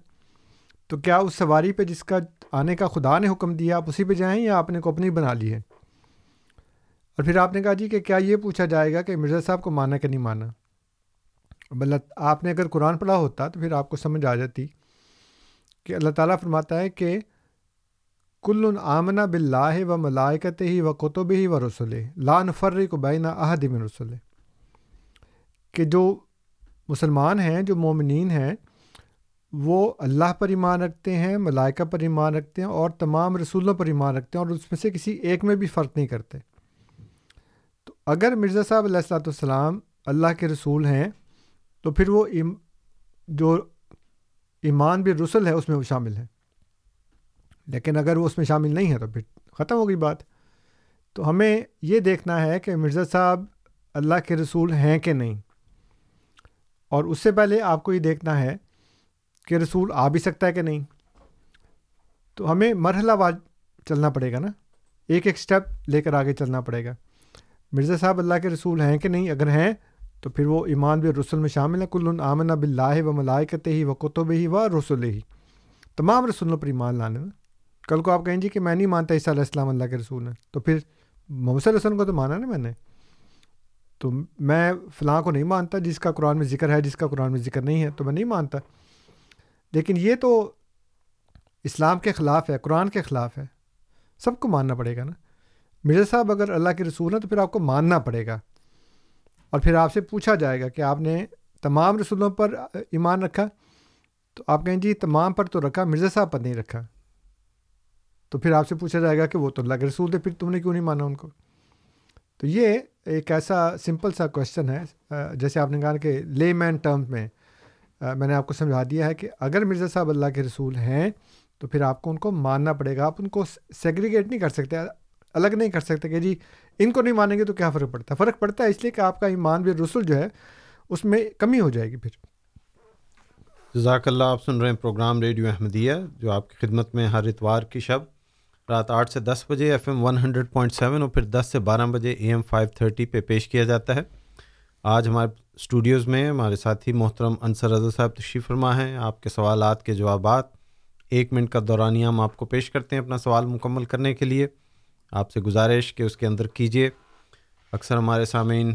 تو کیا اس سواری پہ جس کا آنے کا خدا نے حکم دیا آپ اسی پہ جائیں یا آپ نے کو اپنی بنا لی ہے؟ اور پھر آپ نے کہا جی کہ کیا یہ پوچھا جائے گا کہ مرزا صاحب کو مانا کہ نہیں مانا؟ بلت آپ نے اگر قرآن پڑھا ہوتا تو پھر آپ کو سمجھ آ جاتی کہ اللہ تعالیٰ فرماتا ہے کہ کل آمنا بلّہ و ملائکت ہی و کتب ہی و رسول لان فر کو بینا احد میں رسول کہ جو مسلمان ہیں، جو مومنین ہیں، وہ اللہ پر ایمان رکھتے ہیں، ملائکہ پر ایمان رکھتے ہیں اور تمام رسولوں پر ایمان رکھتے ہیں اور اس میں سے کسی ایک میں بھی فرق نہیں کرتے۔ تو اگر مرزا صاحب علیہ السلاۃ والسلام اللہ کے رسول ہیں، تو پھر وہ جو ایمان بھی رسول ہے، اس میں وہ شامل ہیں۔ لیکن اگر وہ اس میں شامل نہیں ہے تو پھر ختم ہو گئی بات۔ تو ہمیں یہ دیکھنا ہے کہ مرزا صاحب اللہ کے رسول ہیں کہ نہیں۔ اور اس سے پہلے آپ کو یہ دیکھنا ہے کہ رسول آ بھی سکتا ہے کہ نہیں۔ تو ہمیں مرحلہ واد چلنا پڑے گا نا۔ ایک ایک سٹیپ لے کر آگے چلنا پڑے گا۔ مرزا صاحب اللہ کے رسول ہیں کہ نہیں؟ اگر ہیں تو پھر وہ ایمان بھی رسول میں شامل ہے کل آمن اب اللہ و ملائکت ہی و کتب ہی و رسول ہی تمام رسولوں پر ایمان لانے نا۔ کل کو آپ کہیں جی کہ میں نہیں مانتا عیسیٰ علیہ السلام اللہ کے رسول ہیں۔ تو پھر محمد صلی اللہ علیہ وسلم کو تو مانا نا میں نے۔ تو میں فلاں کو نہیں مانتا جس کا قرآن میں ذکر ہے، جس کا قرآن میں ذکر نہیں ہے، تو میں نہیں مانتا۔ لیکن یہ تو اسلام کے خلاف ہے، قرآن کے خلاف ہے۔ سب کو ماننا پڑے گا نا۔ مرزا صاحب اگر اللہ کے رسول ہیں تو پھر آپ کو ماننا پڑے گا۔ اور پھر آپ سے پوچھا جائے گا کہ آپ نے تمام رسولوں پر ایمان رکھا؟ تو آپ کہیں جی تمام پر تو رکھا، مرزا صاحب پر نہیں رکھا۔ تو پھر آپ سے پوچھا جائے گا کہ وہ تو اللہ کے رسول تھے، پھر تم نے کیوں نہیں مانا ان کو؟ تو یہ ایک ایسا سمپل سا کوشچن ہے جیسے آپ نے کہا کہ لے مین ٹرمز میں میں نے آپ کو سمجھا دیا ہے کہ اگر مرزا صاحب اللہ کے رسول ہیں تو پھر آپ کو ان کو ماننا پڑے گا، آپ ان کو سیگریگیٹ نہیں کر سکتے، الگ نہیں کر سکتے کہ جی ان کو نہیں مانیں گے تو کیا فرق پڑتا؟ ہے فرق پڑتا ہے اس لیے کہ آپ کا ایمان بھی رسول جو ہے، اس میں کمی ہو جائے گی پھر۔ جزاک اللہ، آپ سن رہے ہیں پروگرام ریڈیو احمدیہ، جو آپ کی خدمت میں ہر اتوار کی شب رات آٹھ سے دس بجے F M one hundred point seven اور پھر دس سے بارہ بجے اے ایم فائیو تھرٹی پہ پیش کیا جاتا ہے۔ آج ہمارے اسٹوڈیوز میں ہمارے ساتھی محترم انصر رضا صاحب تشریف فرما ہیں۔ آپ کے سوالات کے جوابات ایک منٹ کا دورانیہ ہم آپ کو پیش کرتے ہیں اپنا سوال مکمل کرنے کے لیے۔ آپ سے گزارش کہ اس کے اندر کیجیے۔ اکثر ہمارے سامعین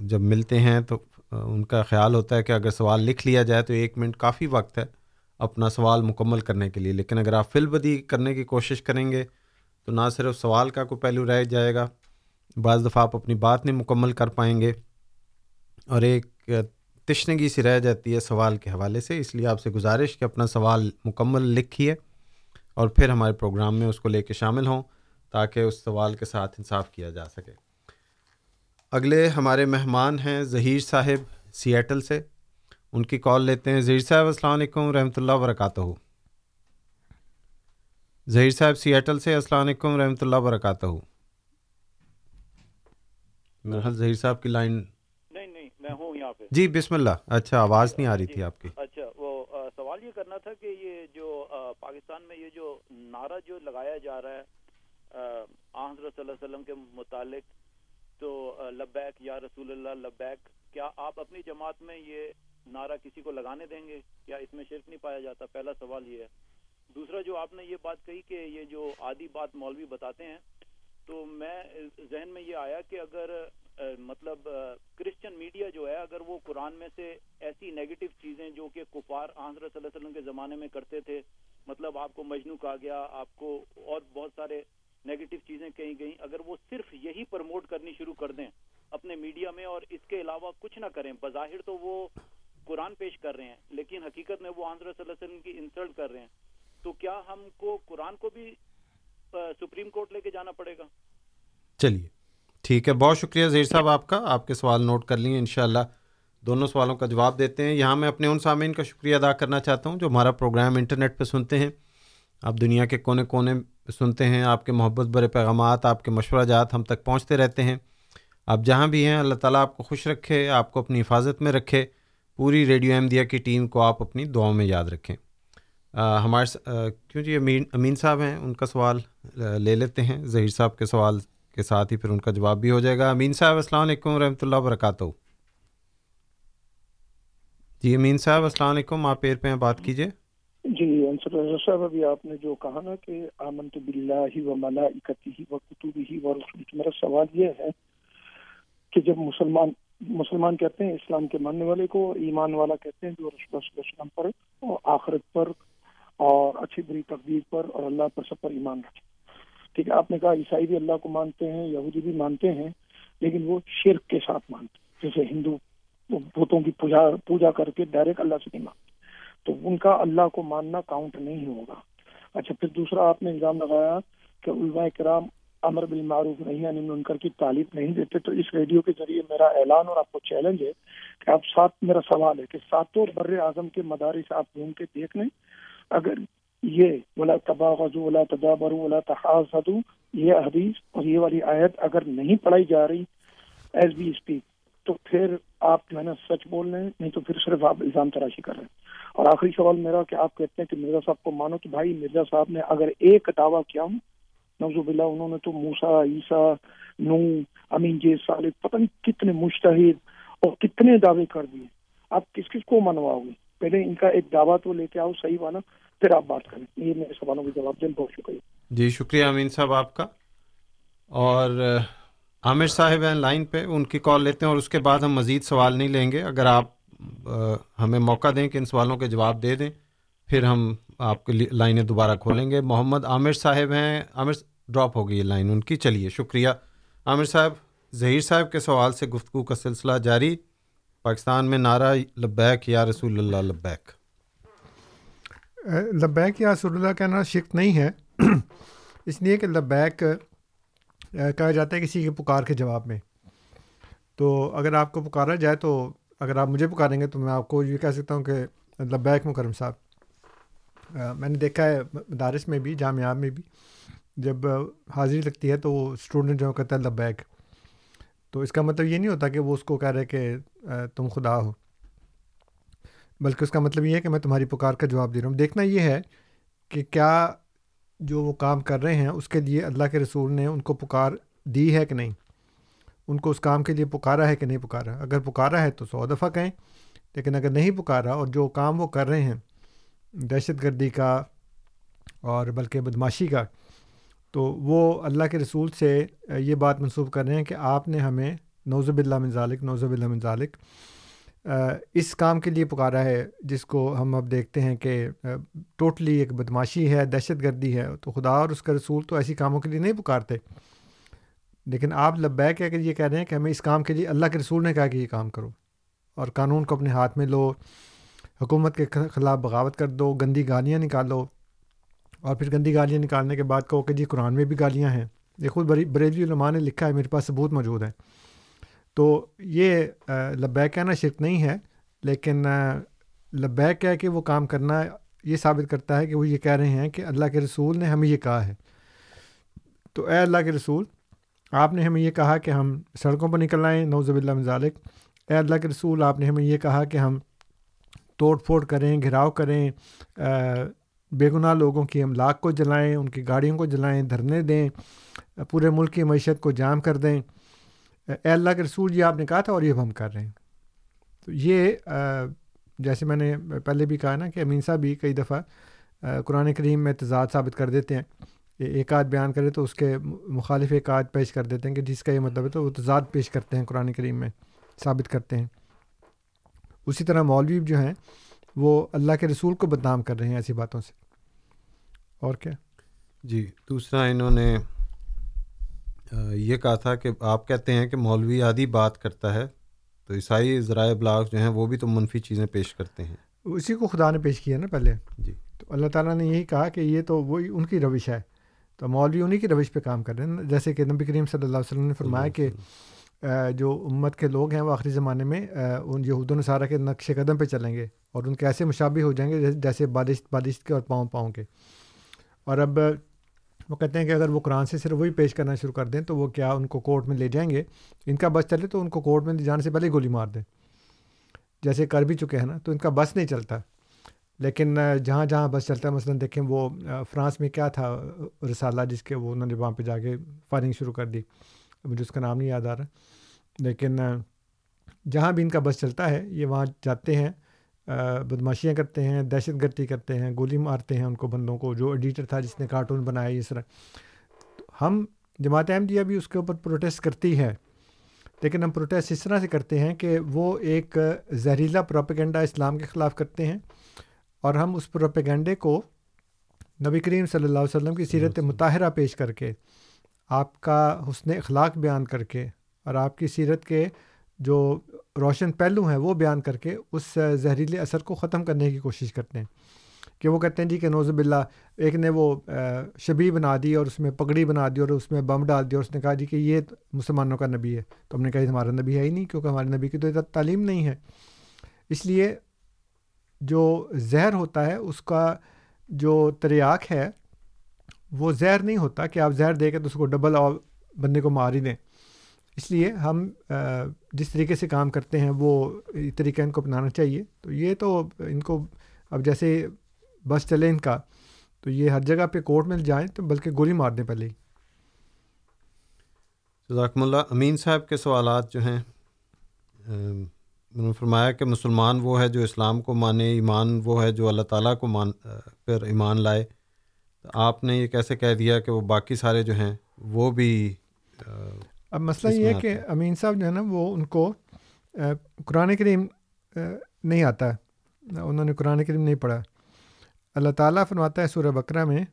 جب ملتے ہیں تو ان کا خیال ہوتا ہے کہ اگر سوال لکھ لیا جائے تو ایک منٹ کافی وقت ہے۔ اپنا سوال مکمل کرنے کے لیے۔ لیکن اگر آپ فل بدی کرنے کی کوشش کریں گے، تو نہ صرف سوال کا کوئی پہلو رہ جائے گا، بعض دفعہ آپ اپنی بات نہیں مکمل کر پائیں گے۔ اور ایک تشنگی سی رہ جاتی ہے سوال کے حوالے سے۔ اس لیے آپ سے گزارش کہ اپنا سوال مکمل لکھیے اور پھر ہمارے پروگرام میں اس کو لے کے شامل ہوں، تاکہ اس سوال کے ساتھ انصاف کیا جا سکے۔ اگلے ہمارے مہمان ہیں ظہیر صاحب سیاٹل سے۔ ان کی کال لیتے ہیں۔ ظہیر صاحب السلام علیکم ورحمۃ اللہ وبرکاتہ۔ ظہیر صاحب سیاٹل سے السلام علیکم ورحمۃ اللہ وبرکاتہ۔ میرا ظہیر صاحب کی لائن۔ نہیں نہیں میں ہوں یہاں پہ۔ جی بسم اللہ۔ اچھا آواز نہیں آ رہی تھی آپ کی۔ اچھا وہ سوال یہ کرنا تھا کہ یہ جو پاکستان میں یہ جو نعرہ جو لگایا جا رہا ہے حضرت صلی اللہ علیہ وسلم کے متعلق تو لبیک یا رسول اللہ لبیک کیا آپ اپنی جماعت میں یہ نعرہ کسی کو لگانے دیں گے کیا اس میں شرک نہیں پایا جاتا، پہلا سوال یہ ہے۔ دوسرا جو آپ نے یہ بات کہی کہ یہ جو آدھی بات مولوی بتاتے ہیں، تو میں ذہن میں یہ آیا کہ اگر مطلب کرسچن میڈیا جو ہے، اگر وہ قرآن میں سے ایسی نیگیٹو چیزیں جو کہ کفار حضرت صلی اللہ علیہ وسلم کے زمانے میں کرتے تھے مطلب آپ کو مجنو کہا گیا، آپ کو اور بہت سارے نیگیٹو چیزیں کہیں گئیں، اگر وہ صرف یہی پرموٹ کرنی شروع کر دیں اپنے میڈیا میں اور اس کے علاوہ کچھ نہ کریں، بظاہر تو وہ قرآن پیش کر رہے ہیں، لیکن حقیقت میں وہ حضرت صلی اللہ علیہ وسلم کی انسلٹ کر رہے ہیں۔ تو کیا ہم کو قرآن کو بھی سپریم کورٹ لے کے جانا پڑے گا؟ چلیے، ٹھیک ہے۔ بہت شکریہ زیر صاحب آپ کا۔ آپ کے سوال نوٹ کر لیے انشاءاللہ دونوں سوالوں کا جواب دیتے ہیں۔ یہاں میں اپنے ان سامعین کا شکریہ ادا کرنا چاہتا ہوں جو ہمارا پروگرام انٹرنیٹ پہ سنتے ہیں۔ آپ دنیا کے کونے کونے سنتے ہیں، آپ کے محبت برے پیغامات، آپ کے مشورہ جات ہم تک پہنچتے رہتے ہیں۔ آپ جہاں بھی ہیں، اللہ تعالیٰ آپ کو خوش رکھے، آپ کو اپنی حفاظت میں رکھے۔ پوری ریڈیو احمدیہ کی ٹیم کو آپ اپنی دعاؤں میں یاد رکھیں۔ ہمارے کیوں جی امین امین صاحب ہیں، ان کا سوال لے لیتے ہیں۔ ظہیر صاحب کے سوال کے ساتھ ہی پھر ان کا جواب بھی ہو جائے گا۔ امین صاحب، السلام علیکم ورحمۃ اللہ وبرکاتہ۔ جی امین صاحب، السلام علیکم۔ آپ پیر پہ ہیں، بات کیجیے۔ جی انصر صاحب، ابھی آپ نے جو کہا نا کہ آمنت باللہ و ملائکتہ و کتبہ و رسول میرا سوال یہ ہے کہ جب مسلمان مسلمان کہتے ہیں، اسلام کے ماننے والے کو، ایمان والا کہتے ہیں جو رسول اللہ علیہ وسلم پر اور آخرت پر اور اچھی بری تقدیر پر اور اللہ پر سب پر ایمان رکھے۔ ٹھیک ہے، آپ نے کہا عیسائی بھی اللہ کو مانتے ہیں، یہودی بھی مانتے ہیں، لیکن وہ شرک کے ساتھ مانتے ہیں۔ جیسے ہندو بتوں کی پوجا پوجا کر کے ڈائریکٹ اللہ سے نہیں مانگتے تو ان کا اللہ کو ماننا کاؤنٹ نہیں ہوگا۔ اچھا پھر دوسرا آپ نے الزام لگایا کہ علماء کرام امر بالمعروف نہیں یعنی منکر کی تعلیم نہیں دیتے، تو اس ریڈیو کے ذریعے میرا اعلان اور آپ کو چیلنج ہے کہ آپ سات میرا سوال ہے کہ ساتوں بر اعظم کے مدارس آپ گھوم کے دیکھ لیں۔ اگر یہ ولا تبا غزو ولا تدابر ولا تحاصدو یہ حدیث اور یہ والی آیت اگر نہیں پڑھائی جا رہی ایز بی اسپیک تو پھر آپ جو ہے نا سچ بول رہے ہیں نہیں تو پھر صرف آپ الزام تراشی کر رہے ہیں۔ اور آخری سوال میرا کہ آپ کہتے ہیں کہ مرزا صاحب کو مانو، تو بھائی مرزا صاحب نے اگر ایک دعویٰ کیا ہوں نوزو بلا انہوں نے تو موسا عیسیٰ نو امین جی صالح، پتہ نہیں کتنے مشتحد اور کتنے دعوے کر دیے۔ آپ کس کس کو منواؤ گے پہلے ان کا ایک دعویٰ تو لے کے آؤ، صحیح والا، پھر آپ بات کریں۔ یہ میرے سوالوں کے جواب دیں۔ بہت شکریہ۔ جی شکریہ امین صاحب آپ کا۔ اور، عامر صاحب ہیں لائن پہ، ان کی کال لیتے ہیں اور اس کے بعد ہم مزید سوال نہیں لیں گے۔ اگر آپ ہمیں موقع دیں کہ ان سوالوں کے جواب دے دیں، پھر ہم آپ کی لائنیں دوبارہ کھولیں گے۔ محمد عامر صاحب ہیں۔ عامر ڈراپ ہو گئی لائن ان کی۔ چلیے، شکریہ۔ عامر صاحب ظہیر صاحب کے سوال سے گفتگو کا سلسلہ جاری۔ پاکستان میں نعرہ لبیک یا رسول اللہ لبیک۔ لبیک یا رسول اللہ کہنا شرک نہیں ہے۔ اس لیے کہ لبیک کہا جاتا ہے کسی کے پکار کے جواب میں۔ تو اگر آپ کو پکارا جائے تو اگر آپ مجھے پکاریں گے تو میں آپ کو یہ کہہ سکتا ہوں کہ لبیک مکرم صاحب۔ میں نے دیکھا ہے مدارس میں بھی جامعات میں بھی۔ جب حاضری لگتی ہے تو وہ اسٹوڈنٹ جو کہتا ہے لبیک تو اس کا مطلب یہ نہیں ہوتا کہ وہ اس کو کہہ رہے کہ تم خدا ہو. بلکہ اس کا مطلب یہ ہے کہ میں تمہاری پکار کا جواب دے رہا ہوں۔ دیکھنا یہ ہے کہ کیا جو وہ کام کر رہے ہیں، اس کے لیے اللہ کے رسول نے ان کو پکار دی ہے کہ نہیں؟ ان کو اس کام کے لیے پکارا ہے کہ نہیں پکارا؟ اگر پکارا ہے تو سو دفعہ کہیں، لیکن اگر نہیں پکارا اور جو کام وہ کر رہے ہیں، دہشت گردی کا اور بلکہ بدماشی کا تو وہ اللہ کے رسول سے یہ بات منسوخ کر رہے ہیں کہ آپ نے ہمیں نوزب اللہ من ذالک نوزب اللہ من ذالک اس کام کے لیے پکارا ہے جس کو ہم اب دیکھتے ہیں کہ ٹوٹلی ایک بدماشی ہے، دہشت گردی ہے، تو خدا اور اس کا رسول تو ایسی کاموں کے لیے نہیں پکارتے۔ لیکن آپ لبیک کہہ کہ یہ کہہ رہے ہیں کہ ہمیں اس کام کے لیے اللہ کے رسول نے کہا کہ یہ کام کرو اور قانون کو اپنے ہاتھ میں لو، حکومت کے خلاف بغاوت کر دو، گندی گالیاں نکالو۔ اور پھر گندی گالیاں نکالنے کے بعد کہو کہ جی قرآن میں بھی گالیاں ہیں۔ یہ خود بری بریلی علماء نے لکھا ہے، میرے پاس ثبوت موجود ہے۔ تو یہ لبیک کہنا شرک نہیں ہے، لیکن لبیک کہہ کہ وہ کام کرنا یہ ثابت کرتا ہے کہ وہ یہ کہہ رہے ہیں کہ اللہ کے رسول نے ہمیں یہ کہا ہے۔ تو اے اللہ کے رسول، آپ نے ہمیں یہ کہا کہ ہم سڑکوں پر نکل آئیں نوزب اللہ مظالق اے اللہ کے رسول، آپ نے ہمیں یہ کہا کہ ہم توڑ پھوڑ کریں گھراؤ کریں بے گناہ لوگوں کی املاک کو جلائیں، ان کی گاڑیوں کو جلائیں، دھرنے دیں، پورے ملک کی معیشت کو جام کر دیں۔ اے اللہ کے رسول، یہ آپ نے کہا تھا اور یہ ہم کر رہے ہیں۔ تو یہ جیسے میں نے پہلے بھی کہا نا کہ امین صاحب بھی کئی دفعہ قرآن کریم میں تضاد ثابت کر دیتے ہیں۔ ایک آدھ بیان کرے تو اس کے مخالف ایک آدھ پیش کر دیتے ہیں کہ جس کا یہ مطلب ہے تو وہ تضاد پیش کرتے ہیں قرآن کریم میں ثابت کرتے ہیں۔ اسی طرح مولوی جو ہیں وہ اللہ کے رسول کو بدنام کر رہے ہیں ایسی باتوں سے۔ اور کیا؟ جی دوسرا انہوں نے یہ کہا تھا کہ آپ کہتے ہیں کہ مولوی آدھی بات کرتا ہے تو عیسائی ذرائع ابلاغ جو ہیں وہ بھی تو منفی چیزیں پیش کرتے ہیں۔ اسی کو خدا نے پیش کیا نا پہلے۔ جی۔ تو اللہ تعالیٰ نے یہی کہا کہ یہ تو وہی ان کی روش ہے۔ تو مولوی انہیں کی روش پہ کام کر رہے ہیں جیسے کہ نبی کریم صلی اللہ علیہ وسلم نے فرمایا کہ جو امت کے لوگ ہیں وہ آخری زمانے میں ان یہود و نصارہ کے نقش قدم پہ چلیں گے اور ان کے ایسے مشابہ ہو جائیں گے جیسے بارش بارش کے اور پاؤں پاؤں کے۔ اور اب وہ کہتے ہیں کہ اگر وہ قرآن سے صرف وہی پیش کرنا شروع کر دیں تو وہ کیا ان کو کورٹ میں لے جائیں گے؟ ان کا بس چلے تو ان کو کورٹ میں لے جانے سے پہلے گولی مار دیں۔ جیسے کر بھی چکے ہیں نا، تو ان کا بس نہیں چلتا۔ لیکن جہاں جہاں بس چلتا ہے، مثلاً دیکھیں وہ فرانس میں کیا تھا رسالہ جس کے وہ انہوں نے وہاں پہ جا کے فائرنگ شروع کر دی۔ مجھے اس کا نام نہیں یاد آ رہا۔ لیکن جہاں بھی ان کا بس چلتا ہے یہ وہاں جاتے ہیں بدماشیاں کرتے ہیں دہشت گردی کرتے ہیں گولی مارتے ہیں ان کو بندوں کو جو ایڈیٹر تھا جس نے کارٹون بنایا اس طرح ہم جماعت احمدیہ بھی اس کے اوپر پروٹیسٹ کرتی ہے لیکن ہم پروٹیسٹ اس طرح سے کرتے ہیں کہ وہ ایک زہریلا پروپیگنڈا اسلام کے خلاف کرتے ہیں اور ہم اس پروپیگنڈے کو نبی کریم صلی اللہ علیہ وسلم کی سیرت مطالعہ پیش کر کے آپ کا حسن اخلاق بیان کر کے اور آپ کی سیرت کے جو روشن پہلو ہیں وہ بیان کر کے اس زہریلے اثر کو ختم کرنے کی کوشش کرتے ہیں کہ وہ کہتے ہیں جی کہ نوزب اللہ ایک نے وہ شبی بنا دی اور اس میں پگڑی بنا دی اور اس میں بم ڈال دیا اور اس نے کہا جی کہ یہ مسلمانوں کا نبی ہے۔ تو ہم نے کہا ہمارا نبی ہے ہی نہیں کیونکہ ہمارے نبی کی تو تعلیم نہیں ہے۔ اس لیے جو زہر ہوتا ہے اس کا جو تریاق ہے وہ زہر نہیں ہوتا کہ آپ زہر دے کے تو اس کو ڈبل اور بندے کو مار ہی دیں۔ اس لیے ہم جس طریقے سے کام کرتے ہیں، وہ طریقہ ان کو اپنانا چاہیے۔ تو یہ تو ان کو اب جیسے بس چلے ان کا، تو یہ ہر جگہ پہ کورٹ میں جائیں تو بلکہ گولی مار دیں پہلے ہی۔ ذاکم اللہ، امین صاحب کے سوالات جو ہیں انہوں نے فرمایا کہ مسلمان وہ ہے جو اسلام کو مانے، ایمان وہ ہے جو اللہ تعالیٰ کو مان پر ایمان لائے۔ آپ نے یہ کیسے کہہ دیا کہ وہ باقی سارے جو ہیں وہ بھی اب مسئلہ یہ ہے کہ امین صاحب جو ہے نا وہ ان کو قرآن کریم نہیں آتا ہے۔ انہوں نے قرآن کریم نہیں پڑھا۔ اللہ تعالیٰ فرماتا ہے سورہ بکرا میں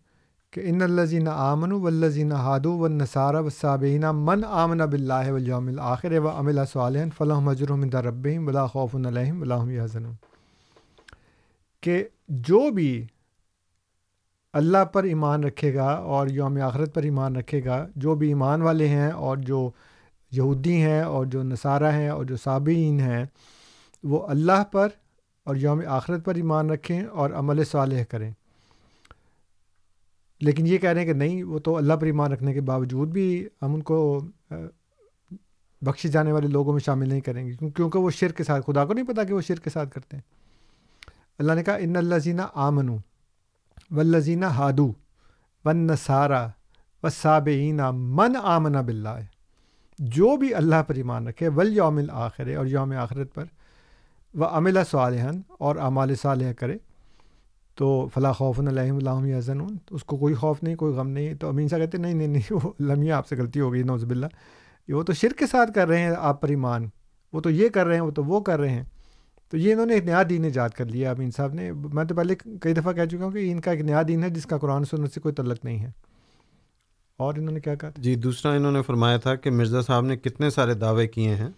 کہ ان الزین آمن ولزین ہادو و نصارہ و صابینہ من آمن بلّہ ولیوم الآخر و امل صالح فلاح مجرم ربیم بلا خوف الحم اللہ حضن کہ جو بھی اللہ پر ایمان رکھے گا اور یوم آخرت پر ایمان رکھے گا۔ جو بھی ایمان والے ہیں اور جو یہودی ہیں اور جو نصارہ ہیں اور جو صابین ہیں، وہ اللہ پر اور یوم آخرت پر ایمان رکھیں اور عمل صالح کریں۔ لیکن یہ کہہ رہے ہیں کہ نہیں، وہ تو اللہ پر ایمان رکھنے کے باوجود بھی ہم ان کو بخشی جانے والے لوگوں میں شامل نہیں کریں گے۔ کیونکہ وہ شرک کے ساتھ، خدا کو نہیں پتا کہ وہ شرک کے ساتھ کرتے ہیں۔ اللہ نے کہا، ان اللہ زینہ آمن و ہادو ون نصارہ و صابینہ من آمن بلّہ جو بھی اللہ پر ایمان رکھے ول یوم الآخر اور یوم آخرت پر و عملہ صالحن اور اعمال صالح کرے، تو فلاں خوف علیہم اللہ حضن اس کو کوئی خوف نہیں، کوئی غم نہیں۔ تو امین صاحب کہتے نہیں نہیں نہیں، وہ لمحہ آپ سے غلطی ہو گئی نوزب اللہ وہ تو شرک کے ساتھ کر رہے ہیں، آپ پر ایمان۔ وہ تو یہ کر رہے ہیں، وہ تو وہ کر رہے ہیں۔ تو یہ انہوں نے ایک نیا دین ایجاد کر لیا امین صاحب نے۔ میں تو پہلے کئی دفعہ کہہ چکا ہوں کہ ان کا ایک نیا دین ہے جس کا قرآن سننے سے کوئی تعلق نہیں ہے۔ اور انہوں نے کیا کہا جی دوسرا انہوں نے فرمایا تھا کہ مرزا صاحب نے کتنے سارے دعوے کیے ہیں۔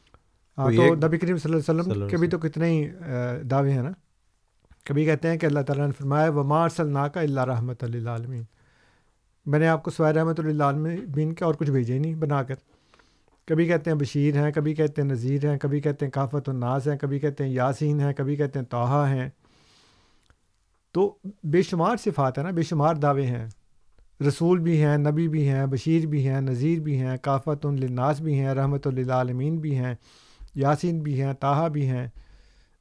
ہاں تو نبی کریم صلی اللہ علیہ وسلم کے بھی تو کتنے ہی دعوے ہیں نا۔ کبھی کہتے ہیں کہ اللہ تعالیٰ نے فرمایا و مار صلی کا اللہ رحمۃ اللہ عالمین میں نے آپ کو سوائے رحمۃ اللہ عالمین کے اور کچھ بھیجے ہی نہیں بنا کر۔ کبھی کہتے ہیں بشیر ہیں کبھی کہتے ہیں نذیر ہیں کبھی کہتے ہیں کافت الناس ہیں کبھی کہتے ہیں یاسین ہیں کبھی کہتے ہیں توحہ ہیں تو بے شمار صفات ہیں نا بے شمار دعوے ہیں رسول بھی ہیں نبی بھی ہیں بشیر بھی ہیں نذیر بھی ہیں کافت الناس بھی ہیں رحمۃ اللہ عالمین بھی ہیں یاسین بھی ہیں طاہا بھی ہیں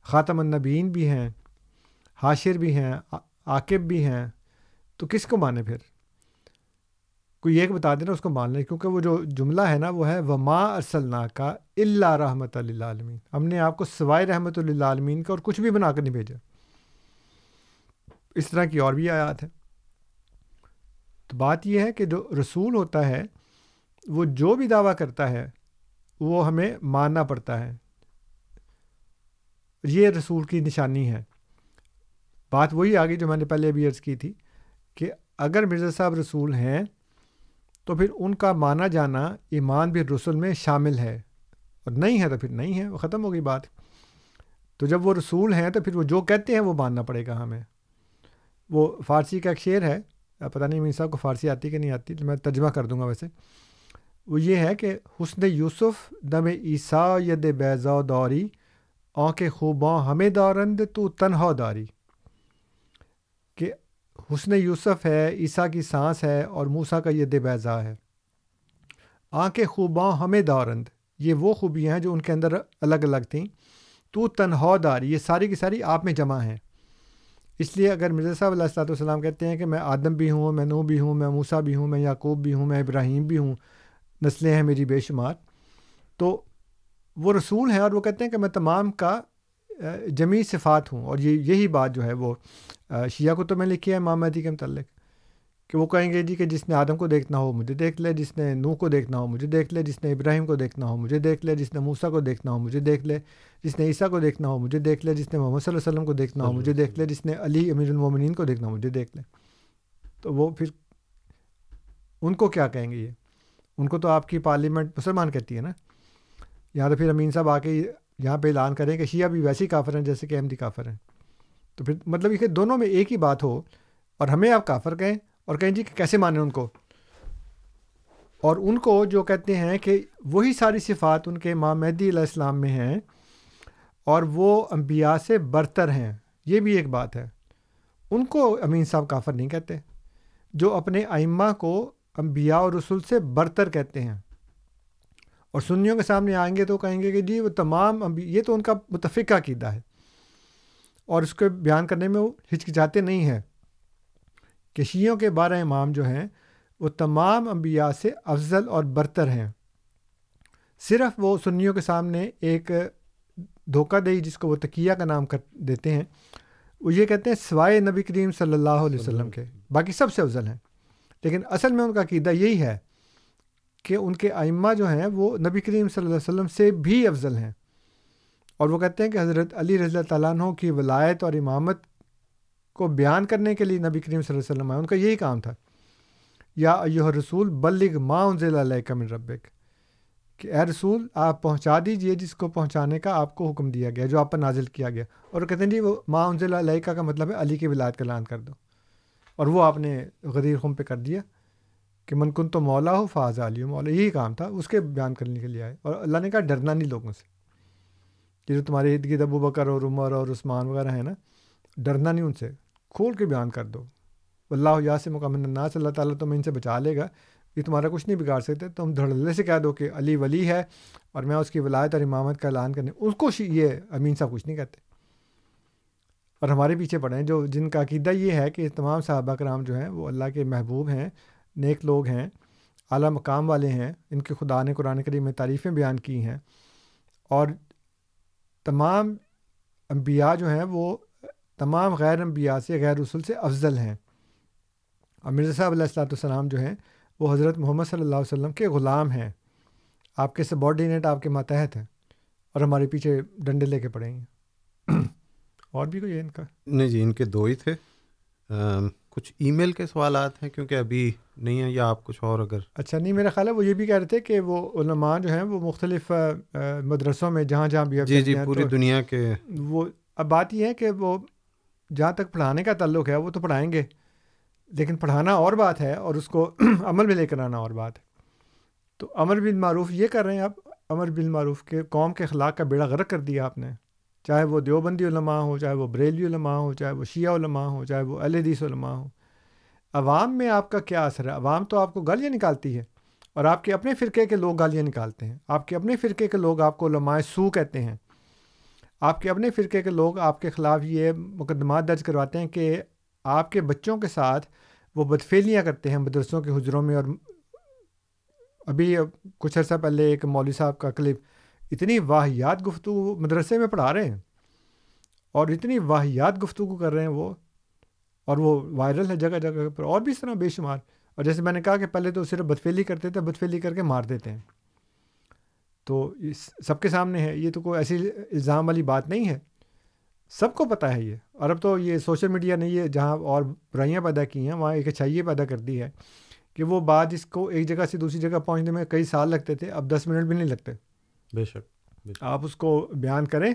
خاتم النبین بھی ہیں حاشر بھی ہیں عاقب بھی ہیں تو کس کو مانے پھر کوئی ایک بتا دینا اس کو مان لیں، کیونکہ وہ جو جملہ ہے نا، وہ ہے وما ارسلنا کا اللہ رحمۃ اللہ عالمین ہم نے آپ کو سوائے رحمۃ اللہ عالمین کا اور کچھ بھی بنا کر نہیں بھیجا۔ اس طرح کی اور بھی آیات ہے تو بات یہ ہے کہ جو رسول ہوتا ہے، وہ جو بھی دعویٰ کرتا ہے، وہ ہمیں ماننا پڑتا ہے۔ یہ رسول کی نشانی ہے۔ بات وہی آگئی جو میں نے پہلے ابھی عرض کی تھی کہ اگر مرزا صاحب رسول ہیں تو پھر ان کا مانا جانا ایمان بھی رسول میں شامل ہے۔ اور نہیں ہے تو پھر نہیں ہے، وہ ختم ہو گئی بات۔ تو جب وہ رسول ہیں تو پھر وہ جو کہتے ہیں وہ ماننا پڑے گا ہمیں۔ وہ فارسی کا ایک شعر ہے، پتہ نہیں میر صاحب کو فارسی آتی کہ نہیں آتی، تو میں ترجمہ کر دوں گا ویسے۔ وہ یہ ہے کہ حسن یوسف دم عیسیٰ ید بیضا دوری آنکھ خوباں ہمیں دارند، تو تنہا داری۔ حسن یوسف ہے، عیسیٰ کی سانس ہے اور موسا کا ید بیضا ہے۔ آنکھ خوباں ہمیں دارند۔ یہ وہ خوبیاں ہیں جو ان کے اندر الگ الگ تھیں۔ تو تنہا داری یہ ساری کی ساری آپ میں جمع ہیں۔ اس لیے اگر مرزا صاحب علیہ السلّۃ والسلام کہتے ہیں کہ میں آدم بھی ہوں، میں نو بھی ہوں، میں موسا بھی ہوں، میں یعقوب بھی ہوں، میں ابراہیم بھی ہوں، نسلیں ہیں میری بے شمار۔ تو وہ رسول ہیں اور وہ کہتے ہیں کہ میں تمام کا جمی صفات ہوں۔ اور یہ یہی بات جو ہے وہ شیعہ کو تو میں لکھی ہے مہدی کے متعلق۔ کہ وہ کہیں گے جی کہ جس نے آدم کو دیکھنا ہو، مجھے دیکھ لے، جس نے نو کو دیکھنا ہو، مجھے دیکھ لے، جس نے ابراہیم کو دیکھنا ہو، مجھے دیکھ لے، جس نے موسا کو دیکھنا ہو، مجھے دیکھ لے، جس نے عیسیٰ کو دیکھنا ہو، مجھے دیکھ لے، جس نے محمد صلی اللہ علیہ وسلم کو دیکھنا ہو، مجھے دیکھ لے، جس نے علی امیر المومنین کو دیکھنا ہو، مجھے دیکھ لے۔ تو وہ پھر ان کو کیا کہیں گے یہ؟ ان کو تو آپ کی پارلیمنٹ مسلمان کہتی ہے نا۔ یہاں تو پھر امین صاحب آ کے یہاں پہ اعلان کریں کہ شیعہ بھی ویسے ہی کافر ہیں جیسے کہ احمدی کافر ہیں۔ تو پھر مطلب یہ کہ دونوں میں ایک ہی بات ہو اور ہمیں آپ کافر کہیں اور کہیں جی کہ کیسے مانیں ان کو؟ اور ان کو جو کہتے ہیں کہ وہی ساری صفات ان کے امام مہدی علیہ السلام میں ہیں اور وہ انبیاء سے برتر ہیں، یہ بھی ایک بات ہے۔ ان کو امین صاحب کافر نہیں کہتے، جو اپنے ائمہ کو انبیاء اور رسول سے برتر کہتے ہیں۔ اور سنیوں کے سامنے آئیں گے تو کہیں گے کہ جی وہ تمام یہ تو ان کا متفقہ عقیدہ ہے۔ اور اس کو بیان کرنے میں وہ ہچکچاتے نہیں ہیں۔ کہ شیعوں کے بارہ امام جو ہیں، وہ تمام انبیاء سے افضل اور برتر ہیں۔ صرف وہ سنیوں کے سامنے ایک دھوکہ دہی جس کو وہ تقیہ کا نام کر دیتے ہیں، وہ یہ کہتے ہیں سوائے نبی کریم صلی اللہ علیہ وسلم کے، باقی سب سے افضل ہیں۔ لیکن اصل میں ان کا عقیدہ یہی ہے کہ ان کے ائمہ جو ہیں، وہ نبی کریم صلی اللہ علیہ وسلم سے بھی افضل ہیں۔ اور وہ کہتے ہیں کہ حضرت علی رضی اللہ تعالیٰ عنہ کی ولایت اور امامت کو بیان کرنے کے لیے نبی کریم صلی اللہ علیہ وسلم آئے۔ ان کا یہی کام تھا۔ یا ایوہ رسول بلغ ما انزل علیہ من ربک، کہ اے رسول، آپ پہنچا دیجیے جس کو پہنچانے کا آپ کو حکم دیا گیا، جو آپ پر نازل کیا گیا۔ اور کہتے ہیں جی وہ ماں انزل علیہ کا مطلب ہے علی کی ولایت کا اعلان کر دو۔ اور وہ آپ نے غدیر خم پہ کر دیا کہ من کن تو مولا ہو فاض علی مولا یہی کام تھا، اس کے بیان کرنے کے لیے آئے۔ اور اللہ نے کہا، ڈرنا نہیں لوگوں سے۔ یہ جو تمہارے ارد گرد ابو بکر اور عمر اور عثمان وغیرہ ہیں نا، ڈرنا نہیں ان سے، کھول کے بیان کر دو۔ اللہ یا سے مکمل الناس، اللہ تعالیٰ تمہیں ان سے بچا لے گا۔ یہ تمہارا کچھ نہیں بگاڑ سکتے، تم دھڑلے سے کہہ دو کہ علی ولی ہے اور میں اس کی ولایت اور امامت کا اعلان کرنے، اس کو یہ امین صاحب کچھ نہیں کہتے۔ اور ہمارے پیچھے پڑے ہیں، جو جن کا عقیدہ یہ ہے کہ تمام صحابہ کرام جو ہیں، وہ اللہ کے محبوب ہیں، نیک لوگ ہیں، اعلیٰ مقام والے ہیں، ان کے خدا نے قرآن کریم میں تعریفیں بیان کی ہیں۔ اور تمام انبیاء جو ہیں وہ تمام غیر انبیاء سے، غیر رسول سے افضل ہیں۔ اور مرزا صاحب علیہ السلاۃ والسلام جو ہیں، وہ حضرت محمد صلی اللہ علیہ وسلم کے غلام ہیں۔ آپ کے سبارڈینیٹ آپ کے ماتحت ہیں اور ہمارے پیچھے ڈنڈے لے کے پڑیں گے (clears throat) اور بھی کوئی ہے ان کا؟ نہیں جی ان کے دو ہی تھے۔ کچھ ای میل کے سوالات ہیں کیونکہ ابھی نہیں ہیں یا آپ کچھ اور اگر اچھا نہیں میرا خیال ہے وہ یہ بھی کہہ رہے تھے کہ وہ علماء جو ہیں وہ مختلف مدرسوں میں جہاں جہاں بھی جی جی پوری دنیا کے وہ اب بات یہ ہے کہ وہ جہاں تک پڑھانے کا تعلق ہے وہ تو پڑھائیں گے لیکن پڑھانا اور بات ہے اور اس کو (clears throat) عمل میں لے کر آنا اور بات ہے۔ تو امر بن معروف یہ کر رہے ہیں آپ امر بن معروف کے قوم کے اخلاق کا بیڑا غرق کر دیا آپ نے۔ چاہے وہ دیوبندی علماء ہو چاہے وہ بریلی علماء ہو چاہے وہ شیعہ علماء ہو چاہے وہ الحدیث علماء ہو عوام میں آپ کا کیا اثر ہے؟ عوام تو آپ کو گالیاں نکالتی ہے اور آپ کے اپنے فرقے کے لوگ گالیاں نکالتے ہیں۔ آپ کے اپنے فرقے کے لوگ آپ کو علماء سو کہتے ہیں۔ آپ کے اپنے فرقے کے لوگ آپ کے خلاف یہ مقدمات درج کرواتے ہیں کہ آپ کے بچوں کے ساتھ وہ بدفیلیاں کرتے ہیں مدرسوں کے حجروں میں اور ابھی کچھ عرصہ پہلے ایک مولوی صاحب کا کلپ اتنی واحیات گفتگو مدرسے میں پڑھا رہے ہیں اور اتنی واحیات گفتگو کر رہے ہیں وہ، اور وہ وائرل ہے جگہ جگہ پر، اور بھی اس طرح بے شمار۔ اور جیسے میں نے کہا کہ پہلے تو صرف بدفیلی کرتے تھے بدفیلی کر کے مار دیتے ہیں۔ تو سب کے سامنے ہے، یہ تو کوئی ایسی الزام والی بات نہیں ہے۔ سب کو پتہ ہے یہ۔ اور اب تو یہ سوشل میڈیا نے یہ جہاں اور برائیاں پیدا کی ہیں، وہاں ایک اچھائی پیدا کر دی ہے کہ وہ بات جس کو ایک جگہ سے دوسری جگہ پہنچنے میں کئی سال لگتے تھے، اب دس منٹ بھی نہیں لگتے۔ بے شک آپ اس کو بیان کریں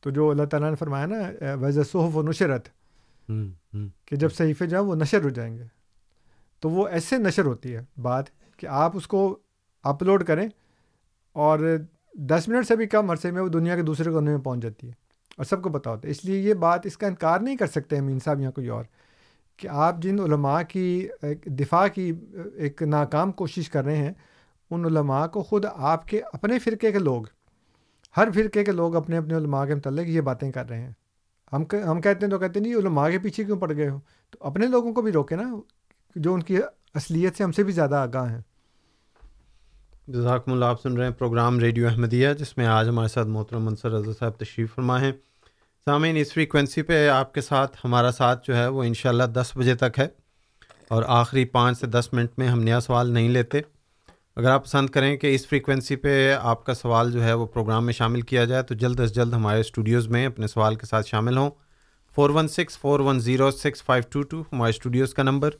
تو جو اللہ تعالیٰ نے فرمایا نا ویز صحف و نشرت کہ جب صحیفے جو ہیں وہ نشر ہو جائیں گے۔ تو وہ ایسے نشر ہوتی ہے بات کہ آپ اس کو اپلوڈ کریں اور دس منٹ سے بھی کم عرصے میں وہ دنیا کے دوسرے کونے میں پہنچ جاتی ہے اور سب کو پتا ہوتا ہے۔ اس لیے یہ بات اس کا انکار نہیں کر سکتے امین صاحب یا کوئی اور کہ آپ جن علماء کی دفاع کی ایک ناکام کوشش کر رہے ہیں ان علماء کو خود آپ کے اپنے فرقے کے لوگ، ہر فرقے کے لوگ اپنے اپنے علماء کے متعلق یہ باتیں کر رہے ہیں۔ ہم ہم کہتے ہیں تو کہتے ہیں، نہیں علماء کے پیچھے کیوں پڑ گئے ہو؟ تو اپنے لوگوں کو بھی روکے نا، جو ان کی اصلیت سے ہم سے بھی زیادہ آگاہ ہیں۔ جزاکم اللہ، آپ سن رہے ہیں پروگرام ریڈیو احمدیہ، جس میں آج ہمارے ساتھ محترم منصر رضا صاحب تشریف فرما ہیں۔ سامعین، اس فریکوینسی پہ آپ کے ساتھ، ہمارا ساتھ جو ہے وہ انشاءاللہ دس بجے تک ہے اور آخری پانچ سے دس منٹ میں ہم نیا سوال نہیں لیتے۔ اگر آپ پسند کریں کہ اس فریکوینسی پہ آپ کا سوال جو ہے وہ پروگرام میں شامل کیا جائے، تو جلد از جلد ہمارے اسٹوڈیوز میں اپنے سوال کے ساتھ شامل ہوں۔ Four one six four one zero six five two two ہمارے اسٹوڈیوز کا نمبر۔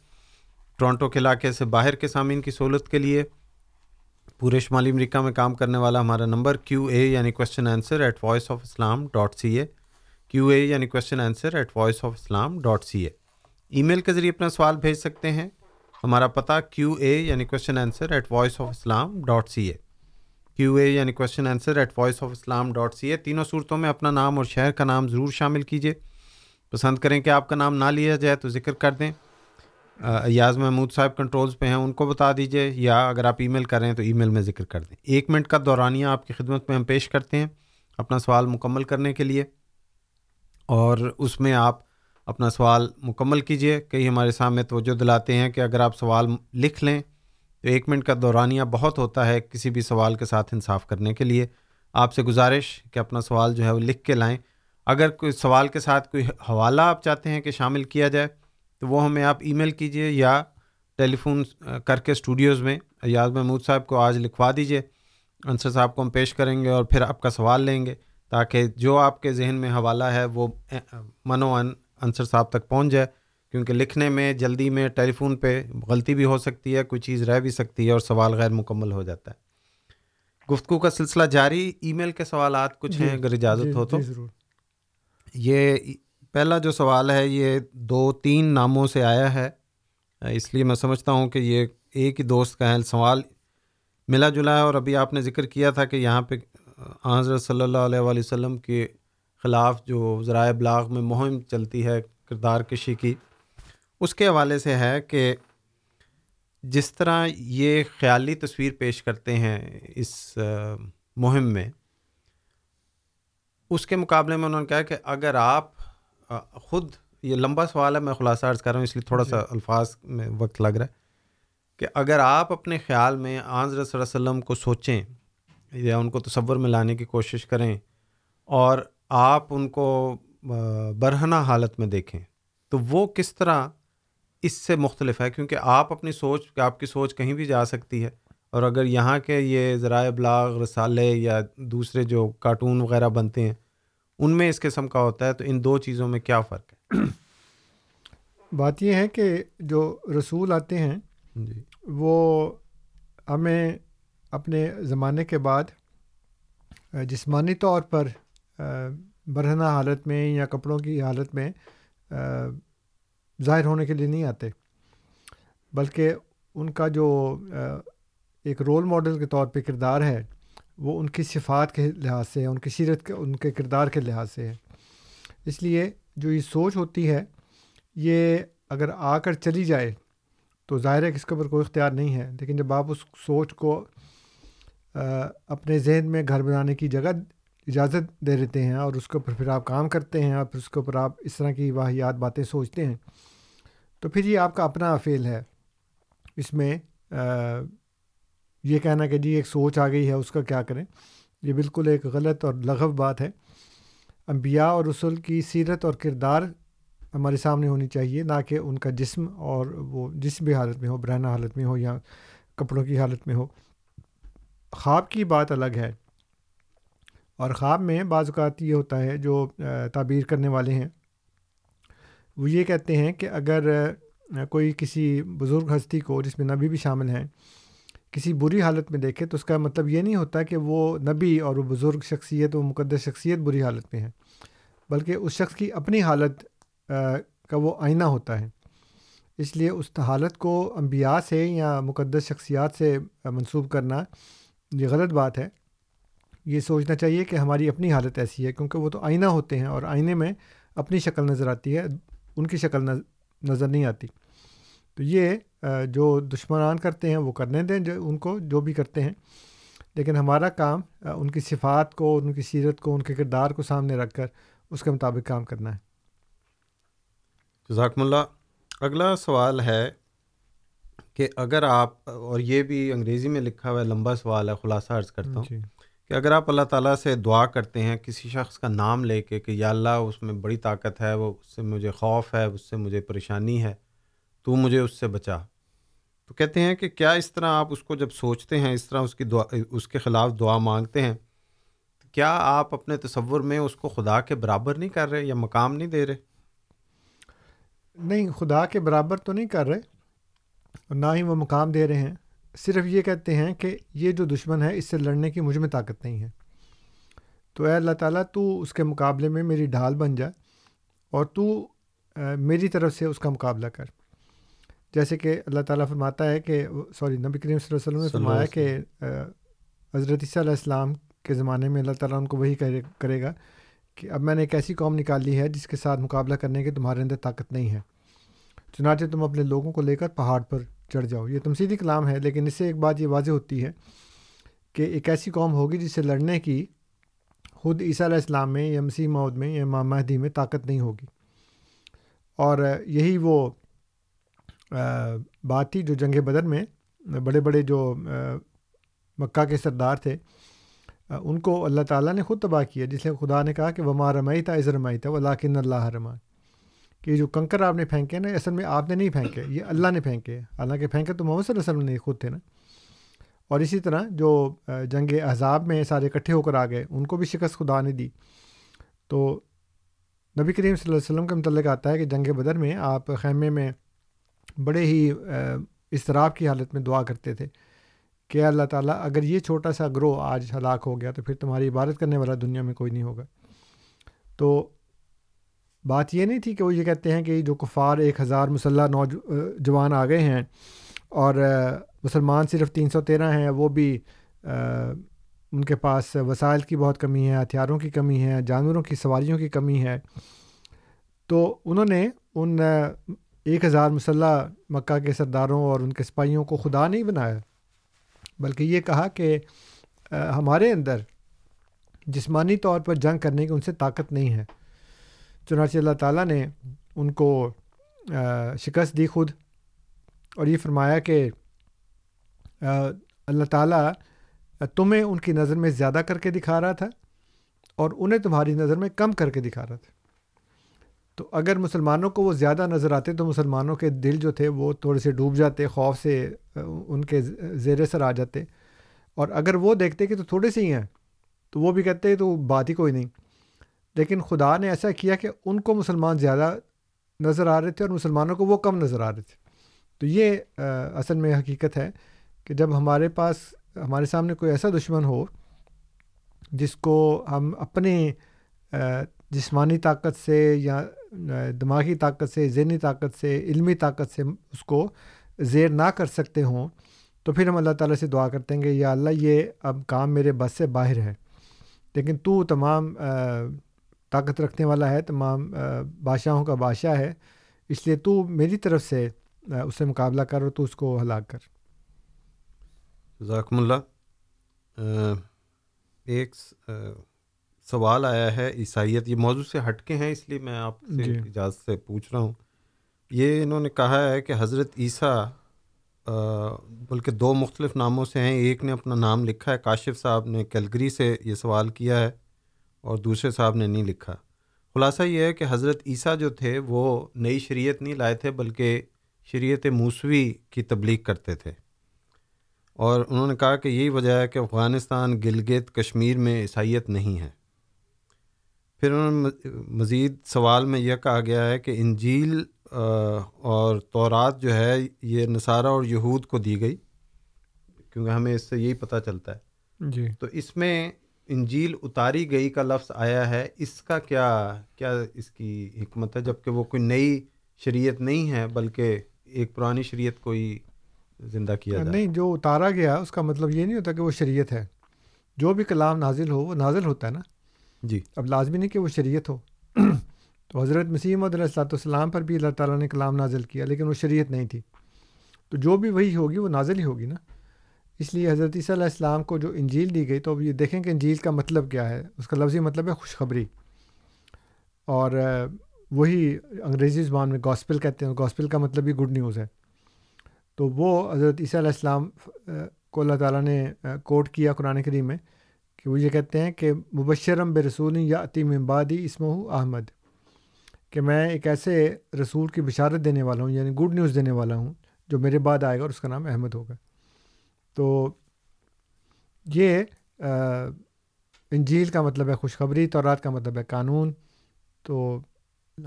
ٹورانٹو کے علاقے سے باہر کے سامعین کی سہولت کے لیے۔ پورے شمالی امریکہ میں کام کرنے والا ہمارا نمبر کیو اے یعنی question answer at voice of Islam dot C A Q A یعنی question answer at voice of Islam dot C A email کے ذریعے اپنا سوال بھیج سکتے ہیں۔ ہمارا پتہ کیو اے یعنی question answer at voice of Islam dot C A Q A یعنی question answer at voice of Islam dot C A تینوں صورتوں میں اپنا نام اور شہر کا نام ضرور شامل کیجیے پسند کریں کہ آپ کا نام نہ لیا جائے تو ذکر کر دیں۔ ایاز محمود صاحب کنٹرولز پہ ہیں، ان کو بتا دیجیے یا اگر آپ ای میل کریں تو ای میل میں ذکر کر دیں۔ ایک منٹ کا دورانیہ آپ کی خدمت میں ہم پیش کرتے ہیں اپنا سوال مکمل کرنے کے لیے۔ اور اس میں آپ اپنا سوال مکمل کیجیے کئی ہمارے سامنے توجہ دلاتے ہیں کہ اگر آپ سوال لکھ لیں تو ایک منٹ کا دورانیہ بہت ہوتا ہے کسی بھی سوال کے ساتھ انصاف کرنے کے لیے۔ آپ سے گزارش کہ اپنا سوال جو ہے وہ لکھ کے لائیں۔ اگر کوئی سوال کے ساتھ کوئی حوالہ آپ چاہتے ہیں کہ شامل کیا جائے تو وہ ہمیں آپ ای میل کیجیے یا ٹیلی فون کر کے اسٹوڈیوز میں ایاز محمود صاحب کو آج لکھوا دیجیے انصر صاحب کو ہم پیش کریں گے اور پھر آپ کا سوال لیں گے تاکہ جو آپ کے ذہن میں حوالہ ہے وہ من و ان انصر صاحب تک پہنچ جائے کیونکہ لکھنے میں جلدی میں ٹیلی فون پہ غلطی بھی ہو سکتی ہے کوئی چیز رہ بھی سکتی ہے اور سوال غیر مکمل ہو جاتا ہے۔ گفتگو کا سلسلہ جاری ای میل کے سوالات کچھ جی، ہیں اگر اجازت جی، ہو تو۔ جی یہ پہلا جو سوال ہے یہ دو تین ناموں سے آیا ہے اس لیے میں سمجھتا ہوں کہ یہ ایک ہی دوست کا ہے سوال ملا جلا ہے۔ اور ابھی آپ نے ذکر کیا تھا کہ یہاں پہ حضرت صلی اللہ علیہ وآلہ وسلم کے خلاف جو ذرائع ابلاغ میں مہم چلتی ہے کردار کشی کی اس کے حوالے سے ہے کہ جس طرح یہ خیالی تصویر پیش کرتے ہیں اس مہم میں اس کے مقابلے میں انہوں نے کہا کہ اگر آپ خود یہ لمبا سوال ہے میں خلاصہ عرض کر رہا ہوں اس لیے تھوڑا سا جی۔ الفاظ میں وقت لگ رہا ہے کہ اگر آپ اپنے خیال میں آنظر صلی اللہ علیہ وسلم کو سوچیں یا ان کو تصور میں لانے کی کوشش کریں اور آپ ان کو برہنہ حالت میں دیکھیں تو وہ کس طرح اس سے مختلف ہے؟ کیونکہ آپ اپنی سوچ آپ کی سوچ کہیں بھی جا سکتی ہے۔ اور اگر یہاں کے یہ ذرائع ابلاغ رسالے یا دوسرے جو کارٹون وغیرہ بنتے ہیں ان میں اس قسم کا ہوتا ہے تو ان دو چیزوں میں کیا فرق ہے؟ بات یہ ہے کہ جو رسول آتے ہیں جی۔ وہ ہمیں اپنے زمانے کے بعد جسمانی طور پر برہنہ حالت میں یا کپڑوں کی حالت میں ظاہر ہونے کے لیے نہیں آتے۔ بلکہ ان کا جو ایک رول ماڈل کے طور پہ کردار ہے، وہ ان کی صفات کے لحاظ سے ہے ان کی سیرت کے، ان کے کردار کے لحاظ سے ہے۔ اس لیے جو یہ سوچ ہوتی ہے، یہ اگر آ کر چلی جائے تو ظاہر ہے کہ اس کے اوپر کوئی اختیار نہیں ہے۔ لیکن جب آپ اس سوچ کو اپنے ذہن میں گھر بنانے کی جگہ اجازت دے دیتے ہیں اور اس کے اوپر پھر آپ کام کرتے ہیں اور پھر اس کے اوپر آپ اس طرح کی واحیات باتیں سوچتے ہیں۔ تو پھر یہ آپ کا اپنا فیل ہے۔ اس میں یہ کہنا کہ جی ایک سوچ آ گئی ہے، اس کا کیا کریں؟ یہ بالکل ایک غلط اور لغو بات ہے۔ انبیاء اور رسول کی سیرت اور کردار ہمارے سامنے ہونی چاہیے، نہ کہ ان کا جسم اور وہ جس بھی حالت میں ہو، برہنہ حالت میں ہو یا کپڑوں کی حالت میں ہو۔ خواب کی بات الگ ہے۔ اور خواب میں بعض اوقات یہ ہوتا ہے جو تعبیر کرنے والے ہیں، وہ یہ کہتے ہیں کہ اگر کوئی کسی بزرگ ہستی کو، جس میں نبی بھی شامل ہیں، کسی بری حالت میں دیکھے تو اس کا مطلب یہ نہیں ہوتا کہ وہ نبی اور وہ بزرگ شخصیت و مقدس شخصیت بری حالت میں ہے بلکہ اس شخص کی اپنی حالت کا وہ آئینہ ہوتا ہے۔ اس لیے اس حالت کو انبیاء سے یا مقدس شخصیات سے منسوب کرنا یہ غلط بات ہے۔ یہ سوچنا چاہیے کہ ہماری اپنی حالت ایسی ہے کیونکہ وہ تو آئینہ ہوتے ہیں اور آئینے میں اپنی شکل نظر آتی ہے ان کی شکل نظر نہیں آتی۔ تو یہ جو دشمنان کرتے ہیں وہ کرنے دیں جو ان کو جو بھی کرتے ہیں۔ لیکن ہمارا کام ان کی صفات کو ان کی سیرت کو ان کے کردار کو سامنے رکھ کر اس کے مطابق کام کرنا ہے۔ جزاکم اللہ۔ اگلا سوال ہے کہ اگر آپ اور یہ بھی انگریزی میں لکھا ہوا ہے لمبا سوال ہے خلاصہ عرض کرتا ہوں۔ جی۔ کہ اگر آپ اللہ تعالیٰ سے دعا کرتے ہیں کسی شخص کا نام لے کے کہ یا اللہ اس میں بڑی طاقت ہے، وہ اس سے مجھے خوف ہے، اس سے مجھے پریشانی ہے، تو مجھے اس سے بچا۔ تو کہتے ہیں کہ کیا اس طرح آپ اس کو جب سوچتے ہیں، اس طرح اس کی دعا، اس کے خلاف دعا مانگتے ہیں تو کیا آپ اپنے تصور میں اس کو خدا کے برابر نہیں کر رہے یا مقام نہیں دے رہے؟ نہیں، خدا کے برابر تو نہیں کر رہے اور نہ ہی وہ مقام دے رہے ہیں۔ صرف یہ کہتے ہیں کہ یہ جو دشمن ہے اس سے لڑنے کی مجھ میں طاقت نہیں ہے۔ تو اے اللہ تعالیٰ تو اس کے مقابلے میں میری ڈھال بن جا اور تو میری طرف سے اس کا مقابلہ کر۔ جیسے کہ اللہ تعالیٰ فرماتا ہے کہ سوری نبی کریم صلی اللہ علیہ وسلم نے فرمایا کہ حضرت عیسیٰ علیہ السلام کے زمانے میں اللہ تعالیٰ ان کو وہی کرے گا کہ اب میں نے ایک ایسی قوم نکال لی ہے جس کے ساتھ مقابلہ کرنے کی تمہارے اندر طاقت نہیں ہے۔ چنانچہ تم اپنے لوگوں کو لے کر پہاڑ پر چڑھ جاؤ۔ یہ تمسیدی کلام ہے، لیکن اس سے ایک بات یہ واضح ہوتی ہے کہ ایک ایسی قوم ہوگی جس سے لڑنے کی خود عیسیٰ علیہ السلام میں یا مسیح مود میں یا امام مہدی میں طاقت نہیں ہوگی۔ اور یہی وہ بات تھی جو جنگ بدر میں بڑے بڑے جو مکہ کے سردار تھے ان کو اللہ تعالیٰ نے خود تباہ کیا، جس لیے خدا نے کہا کہ وہ ماں رمائی تھا عزر رمائی تھا وہ اللہ رما کہ جو کنکر آپ نے پھینکے نا اصل میں آپ نے نہیں پھینکے، یہ اللہ نے پھینکے حالانکہ پھینکے تو محمد صلی اللہ علیہ وسلم نے خود تھے نا۔ اور اسی طرح جو جنگ احزاب میں سارے اکٹھے ہو کر آ گئے، ان کو بھی شکست خدا نے دی۔ تو نبی کریم صلی اللہ علیہ وسلم کے متعلق آتا ہے کہ جنگ بدر میں آپ خیمے میں بڑے ہی اضطراب کی حالت میں دعا کرتے تھے کہ اللہ تعالیٰ، اگر یہ چھوٹا سا گروہ آج ہلاک ہو گیا تو پھر تمہاری عبادت کرنے والا دنیا میں کوئی نہیں ہوگا۔ تو بات یہ نہیں تھی کہ وہ یہ کہتے ہیں کہ جو کفار ایک ہزار مسلح نوجوان آ گئے ہیں اور مسلمان صرف تین سو تیرہ ہیں، وہ بھی ان کے پاس وسائل کی بہت کمی ہے، ہتھیاروں کی کمی ہے، جانوروں کی سواریوں کی کمی ہے۔ تو انہوں نے ان ایک ہزار مسلح مکہ کے سرداروں اور ان کے سپاہیوں کو خدا نہیں بنایا، بلکہ یہ کہا کہ ہمارے اندر جسمانی طور پر جنگ کرنے کی ان سے طاقت نہیں ہے۔ چنانچہ اللہ تعالیٰ نے ان کو شکست دی خود اور یہ فرمایا کہ اللہ تعالیٰ تمہیں ان کی نظر میں زیادہ کر کے دکھا رہا تھا اور انہیں تمہاری نظر میں کم کر کے دکھا رہا تھا۔ تو اگر مسلمانوں کو وہ زیادہ نظر آتے تو مسلمانوں کے دل جو تھے وہ تھوڑے سے ڈوب جاتے، خوف سے ان کے زیر سر آ جاتے۔ اور اگر وہ دیکھتے کہ تو تھوڑے سے ہی ہیں، تو وہ بھی کہتے تو بات ہی کوئی نہیں۔ لیکن خدا نے ایسا کیا کہ ان کو مسلمان زیادہ نظر آ رہے تھے اور مسلمانوں کو وہ کم نظر آ رہے تھے۔ تو یہ اصل میں حقیقت ہے کہ جب ہمارے پاس، ہمارے سامنے کوئی ایسا دشمن ہو جس کو ہم اپنے جسمانی طاقت سے یا دماغی طاقت سے، ذہنی طاقت سے، علمی طاقت سے اس کو زیر نہ کر سکتے ہوں، تو پھر ہم اللہ تعالیٰ سے دعا کرتے ہیں کہ یا اللہ یہ اب کام میرے بس سے باہر ہے۔ لیکن تو تمام طاقت رکھنے والا ہے تمام بادشاہوں کا بادشاہ ہے۔ اس لیے تو میری طرف سے اس سے مقابلہ کر اور تو اس کو ہلاک کر۔ ذاکم اللہ۔ ایک سوال آیا ہے عیسائیت یہ موضوع سے ہٹ کے ہیں اس لیے میں آپ سے جی۔ اجازت سے پوچھ رہا ہوں۔ یہ انہوں نے کہا ہے کہ حضرت عیسیٰ بلکہ دو مختلف ناموں سے ہیں۔ ایک نے اپنا نام لکھا ہے کاشف صاحب نے کیلگری سے یہ سوال کیا ہے۔ اور دوسرے صاحب نے نہیں لکھا۔ خلاصہ یہ ہے کہ حضرت عیسیٰ جو تھے وہ نئی شریعت نہیں لائے تھے بلکہ شریعت موسوی کی تبلیغ کرتے تھے۔ اور انہوں نے کہا کہ یہی وجہ ہے کہ افغانستان گلگت کشمیر میں عیسائیت نہیں ہے۔ پھر انہوں نے مزید سوال میں یہ کہا گیا ہے کہ انجیل اور تورات جو ہے یہ نصارہ اور یہود کو دی گئی کیونکہ ہمیں اس سے یہی پتہ چلتا ہے۔ جی۔ تو اس میں انجیل اتاری گئی کا لفظ آیا ہے اس کا کیا کیا اس کی حکمت ہے؟ جبکہ وہ کوئی نئی شریعت نہیں ہے بلکہ ایک پرانی شریعت کو ہی زندہ کیا نہیں جو اتارا گیا اس کا مطلب یہ نہیں ہوتا کہ وہ شریعت ہے۔ جو بھی کلام نازل ہو وہ نازل ہوتا ہے نا۔ جی۔ اب لازمی نہیں کہ وہ شریعت ہو۔ تو حضرت مسیم علیہ السلاۃ والسلام پر بھی اللہ تعالیٰ نے کلام نازل کیا لیکن وہ شریعت نہیں تھی۔ تو جو بھی وہی ہوگی وہ نازل ہی ہوگی نا۔ اس لیے حضرت عیسیٰ علیہ السلام کو جو انجیل دی گئی تو اب یہ دیکھیں کہ انجیل کا مطلب کیا ہے۔ اس کا لفظی مطلب ہے خوشخبری۔ اور وہی انگریزی زبان میں گاسپل کہتے ہیں۔ گاسپل کا مطلب بھی گڈ نیوز ہے۔ تو وہ حضرت عیسیٰ علیہ السلام کو اللہ تعالیٰ نے کوٹ کیا قرآن کریم میں کہ وہ یہ کہتے ہیں کہ مبشرم بے رسول یا عتیم امبادی اسمہ احمد، کہ میں ایک ایسے رسول کی بشارت دینے والا ہوں یعنی گڈ نیوز دینے والا ہوں جو میرے بعد آئے گا اور اس کا نام احمد ہوگا۔ تو یہ انجیل کا مطلب ہے خوشخبری تو رات کا مطلب ہے قانون، تو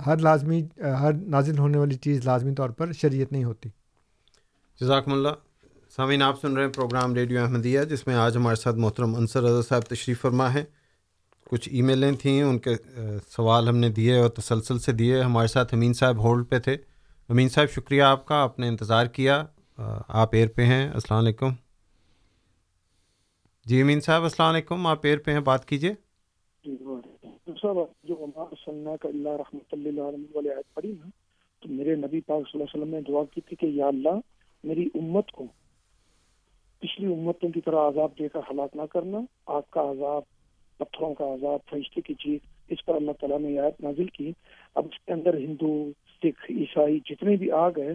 ہر لازمی، ہر نازل ہونے والی چیز لازمی طور پر شریعت نہیں ہوتی۔ جزاکم اللہ۔ سامعین، آپ سن رہے ہیں پروگرام ریڈیو احمدیہ، جس میں آج ہمارے ساتھ محترم انصر رضا صاحب تشریف فرما ہے کچھ ای میلیں تھیں، ان کے سوال ہم نے دیے اور تسلسل سے دیے۔ ہمارے ساتھ امین صاحب ہولڈ پہ تھے۔ امین صاحب، شکریہ آپ کا، آپ نے انتظار کیا۔ آپ ایئر پہ ہیں۔ السلام علیکم۔ جی امین صاحب السلام علیکم آپ ایئر پہ ہیں بات کیجیے جی، جو اللہ رحمۃ اللہ علیہ والے آیت پڑھی نا تو میرے نبی پاک صلی اللہ علیہ وسلم نے دعا کی تھی کہ یا اللہ میری امت کو پچھلی امتوں کی طرح عذاب دے کر ہلاک نہ کرنا آگ کا عذاب پتھروں کا عذاب فرشتے کی چیز اس پر اللہ تعالیٰ نے آیت نازل کی۔ اب اس کے اندر ہندو سکھ عیسائی جتنے بھی آگ ہیں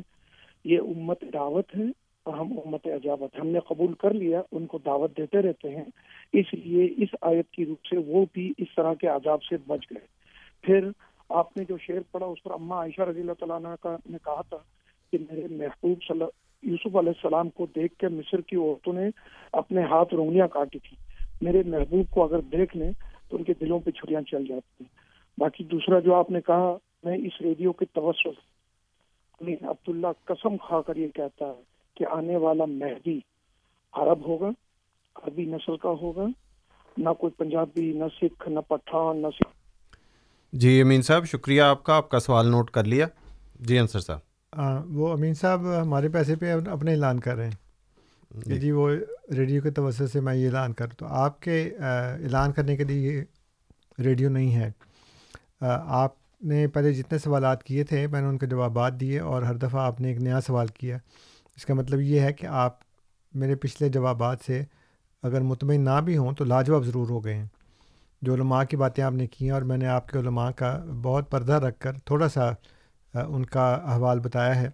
یہ امت دعوت ہے۔ اور ہم امت عجابت ہم نے قبول کر لیا، ان کو دعوت دیتے رہتے ہیں۔ اس لیے اس آیت کی روپ سے وہ بھی اس طرح کے عذاب سے بچ گئے۔ پھر آپ نے جو شعر پڑھا، اس پر اما عائشہ رضی اللہ تعالیٰ کا نے کہا تھا کہ میرے محبوب صلی یوسف علیہ السلام کو دیکھ کے مصر کی عورتوں نے اپنے ہاتھ رونیاں کاٹی تھی میرے محبوب کو اگر دیکھ لیں تو ان کے دلوں پہ چھریاں چل جاتی ہیں۔ باقی دوسرا جو آپ نے کہا، میں اس ریڈیو کے توسط عبداللہ قسم کھا کر یہ کہتا ہے کہ آنے والا مہدی عرب ہوگا عربی نسل کا ہوگا نہ کوئی پنجابی نہ سکھ نہ پٹھان نہ سکھ۔ جی امین صاحب شکریہ آپ کا آپ کا سوال نوٹ کر لیا۔ جی انصر صاحب۔ وہ امین صاحب ہمارے پیسے پہ اپنے اعلان کر رہے ہیں۔ کہ جی, جی وہ ریڈیو کے توسط سے میں یہ اعلان کر تو آپ کے اعلان کرنے کے لیے یہ ریڈیو نہیں ہے۔ آپ نے پہلے جتنے سوالات کیے تھے میں نے ان کے جوابات دیے اور ہر دفعہ آپ نے ایک نیا سوال کیا۔ اس کا مطلب یہ ہے کہ آپ میرے پچھلے جوابات سے اگر مطمئن نہ بھی ہوں تو لاجواب ضرور ہو گئے ہیں۔ جو علماء کی باتیں آپ نے کی ہیں اور میں نے آپ کے علماء کا بہت پردہ رکھ کر تھوڑا سا ان کا احوال بتایا ہے۔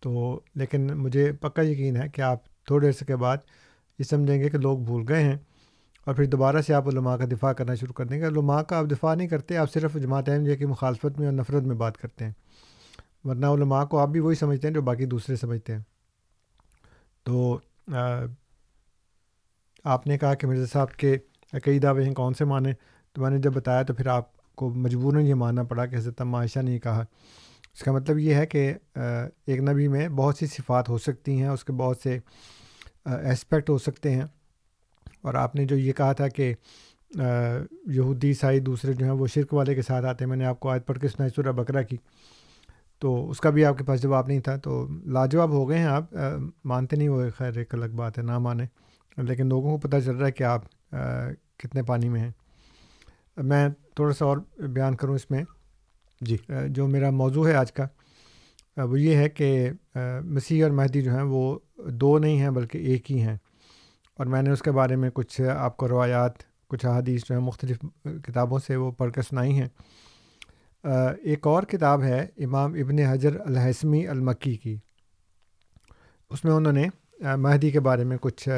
تو لیکن مجھے پکا یقین ہے کہ آپ تھوڑے عرصے کے بعد یہ سمجھیں گے کہ لوگ بھول گئے ہیں اور پھر دوبارہ سے آپ علماء کا دفاع کرنا شروع کر دیں گے۔ علماء کا آپ دفاع نہیں کرتے، آپ صرف جماعت احمدیہ کی مخالفت میں اور نفرت میں بات کرتے ہیں۔ ورنہ علماء کو آپ بھی وہی سمجھتے ہیں جو باقی دوسرے سمجھتے ہیں۔ تو آپ نے کہا کہ مرزا صاحب کے کئی دعوے ہیں کون سے معنی؟ تو میں نے جب بتایا تو پھر آپ کو مجبوراً یہ ماننا پڑا کہ حضرت معاشہ نے کہا۔ اس کا مطلب یہ ہے کہ ایک نبی میں بہت سی صفات ہو سکتی ہیں، اس کے بہت سے اسپیکٹ ہو سکتے ہیں۔ اور آپ نے جو یہ کہا تھا کہ یہودی عیسائی دوسرے جو ہیں وہ شرک والے کے ساتھ آتے ہیں، میں نے آپ کو آج پڑھ کے سنائی سورہ بکرا کی۔ تو اس کا بھی آپ کے پاس جواب نہیں تھا تو لاجواب ہو گئے ہیں آپ۔ مانتے نہیں ہوئے خیر ایک الگ بات ہے نہ مانیں لیکن لوگوں کو پتہ چل رہا ہے کہ آپ کتنے پانی میں ہیں۔ میں تھوڑا سا اور بیان کروں اس میں۔ جی۔ جو میرا موضوع ہے آج کا وہ یہ ہے کہ مسیح اور مہدی جو ہیں وہ دو نہیں ہیں بلکہ ایک ہی ہیں۔ اور میں نے اس کے بارے میں کچھ آپ کو روایات کچھ احادیث جو ہیں مختلف کتابوں سے وہ پڑھ کر سنائی ہیں۔ ایک اور کتاب ہے امام ابن حجر الحسمی المکی کی۔ اس میں انہوں نے مہدی کے بارے میں کچھ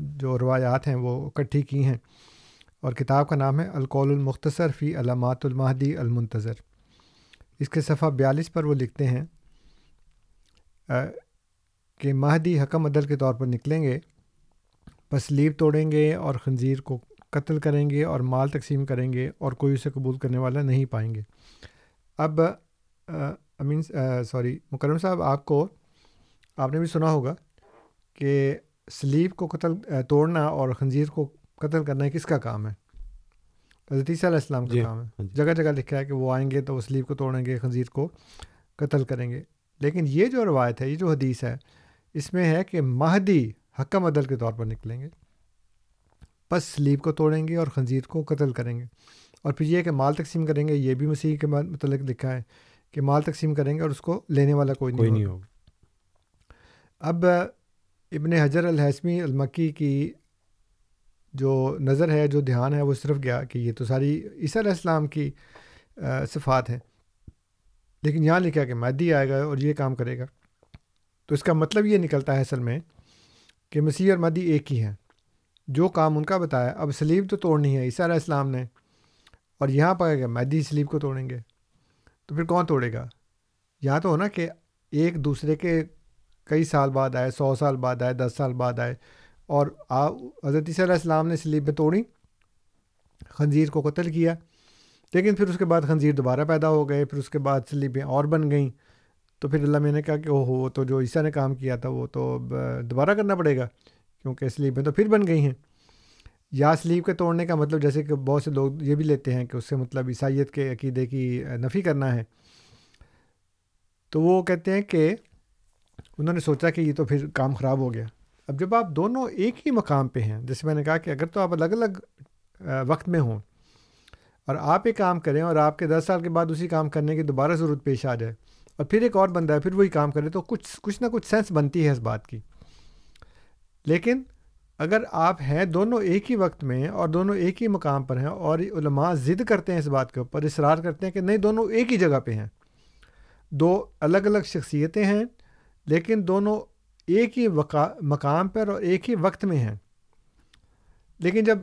جو روایات ہیں وہ اکٹھی کی ہیں۔ اور کتاب کا نام ہے القول المختصر فی علامات المہدی المنتظر۔ اس کے صفحہ بیالیس پر وہ لکھتے ہیں کہ مہدی حکم عدل کے طور پر نکلیں گے بس لیب توڑیں گے اور خنزیر کو قتل کریں گے اور مال تقسیم کریں گے اور کوئی اسے قبول کرنے والا نہیں پائیں گے۔ اب امین سوری مکرم صاحب آپ کو آپ نے بھی سنا ہوگا کہ سلیب کو قتل توڑنا اور خنزیر کو قتل کرنا کس کا کام ہے؟ حضرت علیہ السلام کا جی کام ہے۔ ہاں جی۔ جگہ جگہ لکھا ہے کہ وہ آئیں گے تو وہ سلیب کو توڑیں گے خنزیر کو قتل کریں گے۔ لیکن یہ جو روایت ہے یہ جو حدیث ہے اس میں ہے کہ مہدی حکم عدل کے طور پر نکلیں گے۔ بس سلیب کو توڑیں گے اور خنزیر کو قتل کریں گے۔ اور پھر یہ کہ مال تقسیم کریں گے یہ بھی مسیح کے متعلق لکھا ہے کہ مال تقسیم کریں گے اور اس کو لینے والا کوئی نہیں, نہیں ہوگا۔ اب ابن حجر الحسمی المکی کی جو نظر ہے جو دھیان ہے وہ صرف گیا کہ یہ تو ساری عیسیٰ علیہ السلام کی صفات ہیں۔ لیکن یہاں لکھا کہ مادی آئے گا اور یہ کام کرے گا۔ تو اس کا مطلب یہ نکلتا ہے اصل میں کہ مسیح اور مادی ایک ہی ہیں۔ جو کام ان کا بتایا اب سلیب تو توڑنی ہے عیسیٰ علیہ السلام نے اور یہاں پائے گا مادی سلیب کو توڑیں گے، تو پھر کون توڑے گا؟ یہاں تو ہونا کہ ایک دوسرے کے کئی سال بعد آئے، سو سال بعد آئے، دس سال بعد آئے، اور حضرت علیہ السلام نے سلیب میں توڑی، خنزیر کو قتل کیا، لیکن پھر اس کے بعد خنزیر دوبارہ پیدا ہو گئے، پھر اس کے بعد سلیبیں اور بن گئیں۔ تو پھر اللہ میں نے کہا کہ او ہو تو جو عیسیٰ نے کام کیا تھا، وہ تو دوبارہ کرنا پڑے گا، کیونکہ سلیبیں تو پھر بن گئی ہیں۔ یا سلیب کے توڑنے کا مطلب جیسے کہ بہت سے لوگ یہ بھی لیتے ہیں کہ اس سے مطلب عیسائیت کے عقیدے کی نفی کرنا ہے۔ تو وہ کہتے ہیں کہ انہوں نے سوچا کہ یہ تو پھر کام خراب ہو گیا۔ اب جب آپ دونوں ایک ہی مقام پہ ہیں، جیسے میں نے کہا کہ اگر تو آپ الگ الگ وقت میں ہوں اور آپ ایک کام کریں اور آپ کے دس سال کے بعد اسی کام کرنے کی دوبارہ ضرورت پیش آ جائے اور پھر ایک اور بندہ ہے، پھر وہی کام کرے، تو کچھ کچھ نہ کچھ سینس بنتی ہے اس بات کی۔ لیکن اگر آپ ہیں دونوں ایک ہی وقت میں اور دونوں ایک ہی مقام پر ہیں اور علماء ضد کرتے ہیں اس بات کے اوپر، اصرار کرتے ہیں کہ نہیں، دونوں ایک ہی جگہ پہ ہیں۔ دو الگ الگ شخصیتیں ہیں، لیکن دونوں ایک ہی مقام پر اور ایک ہی وقت میں ہیں۔ لیکن جب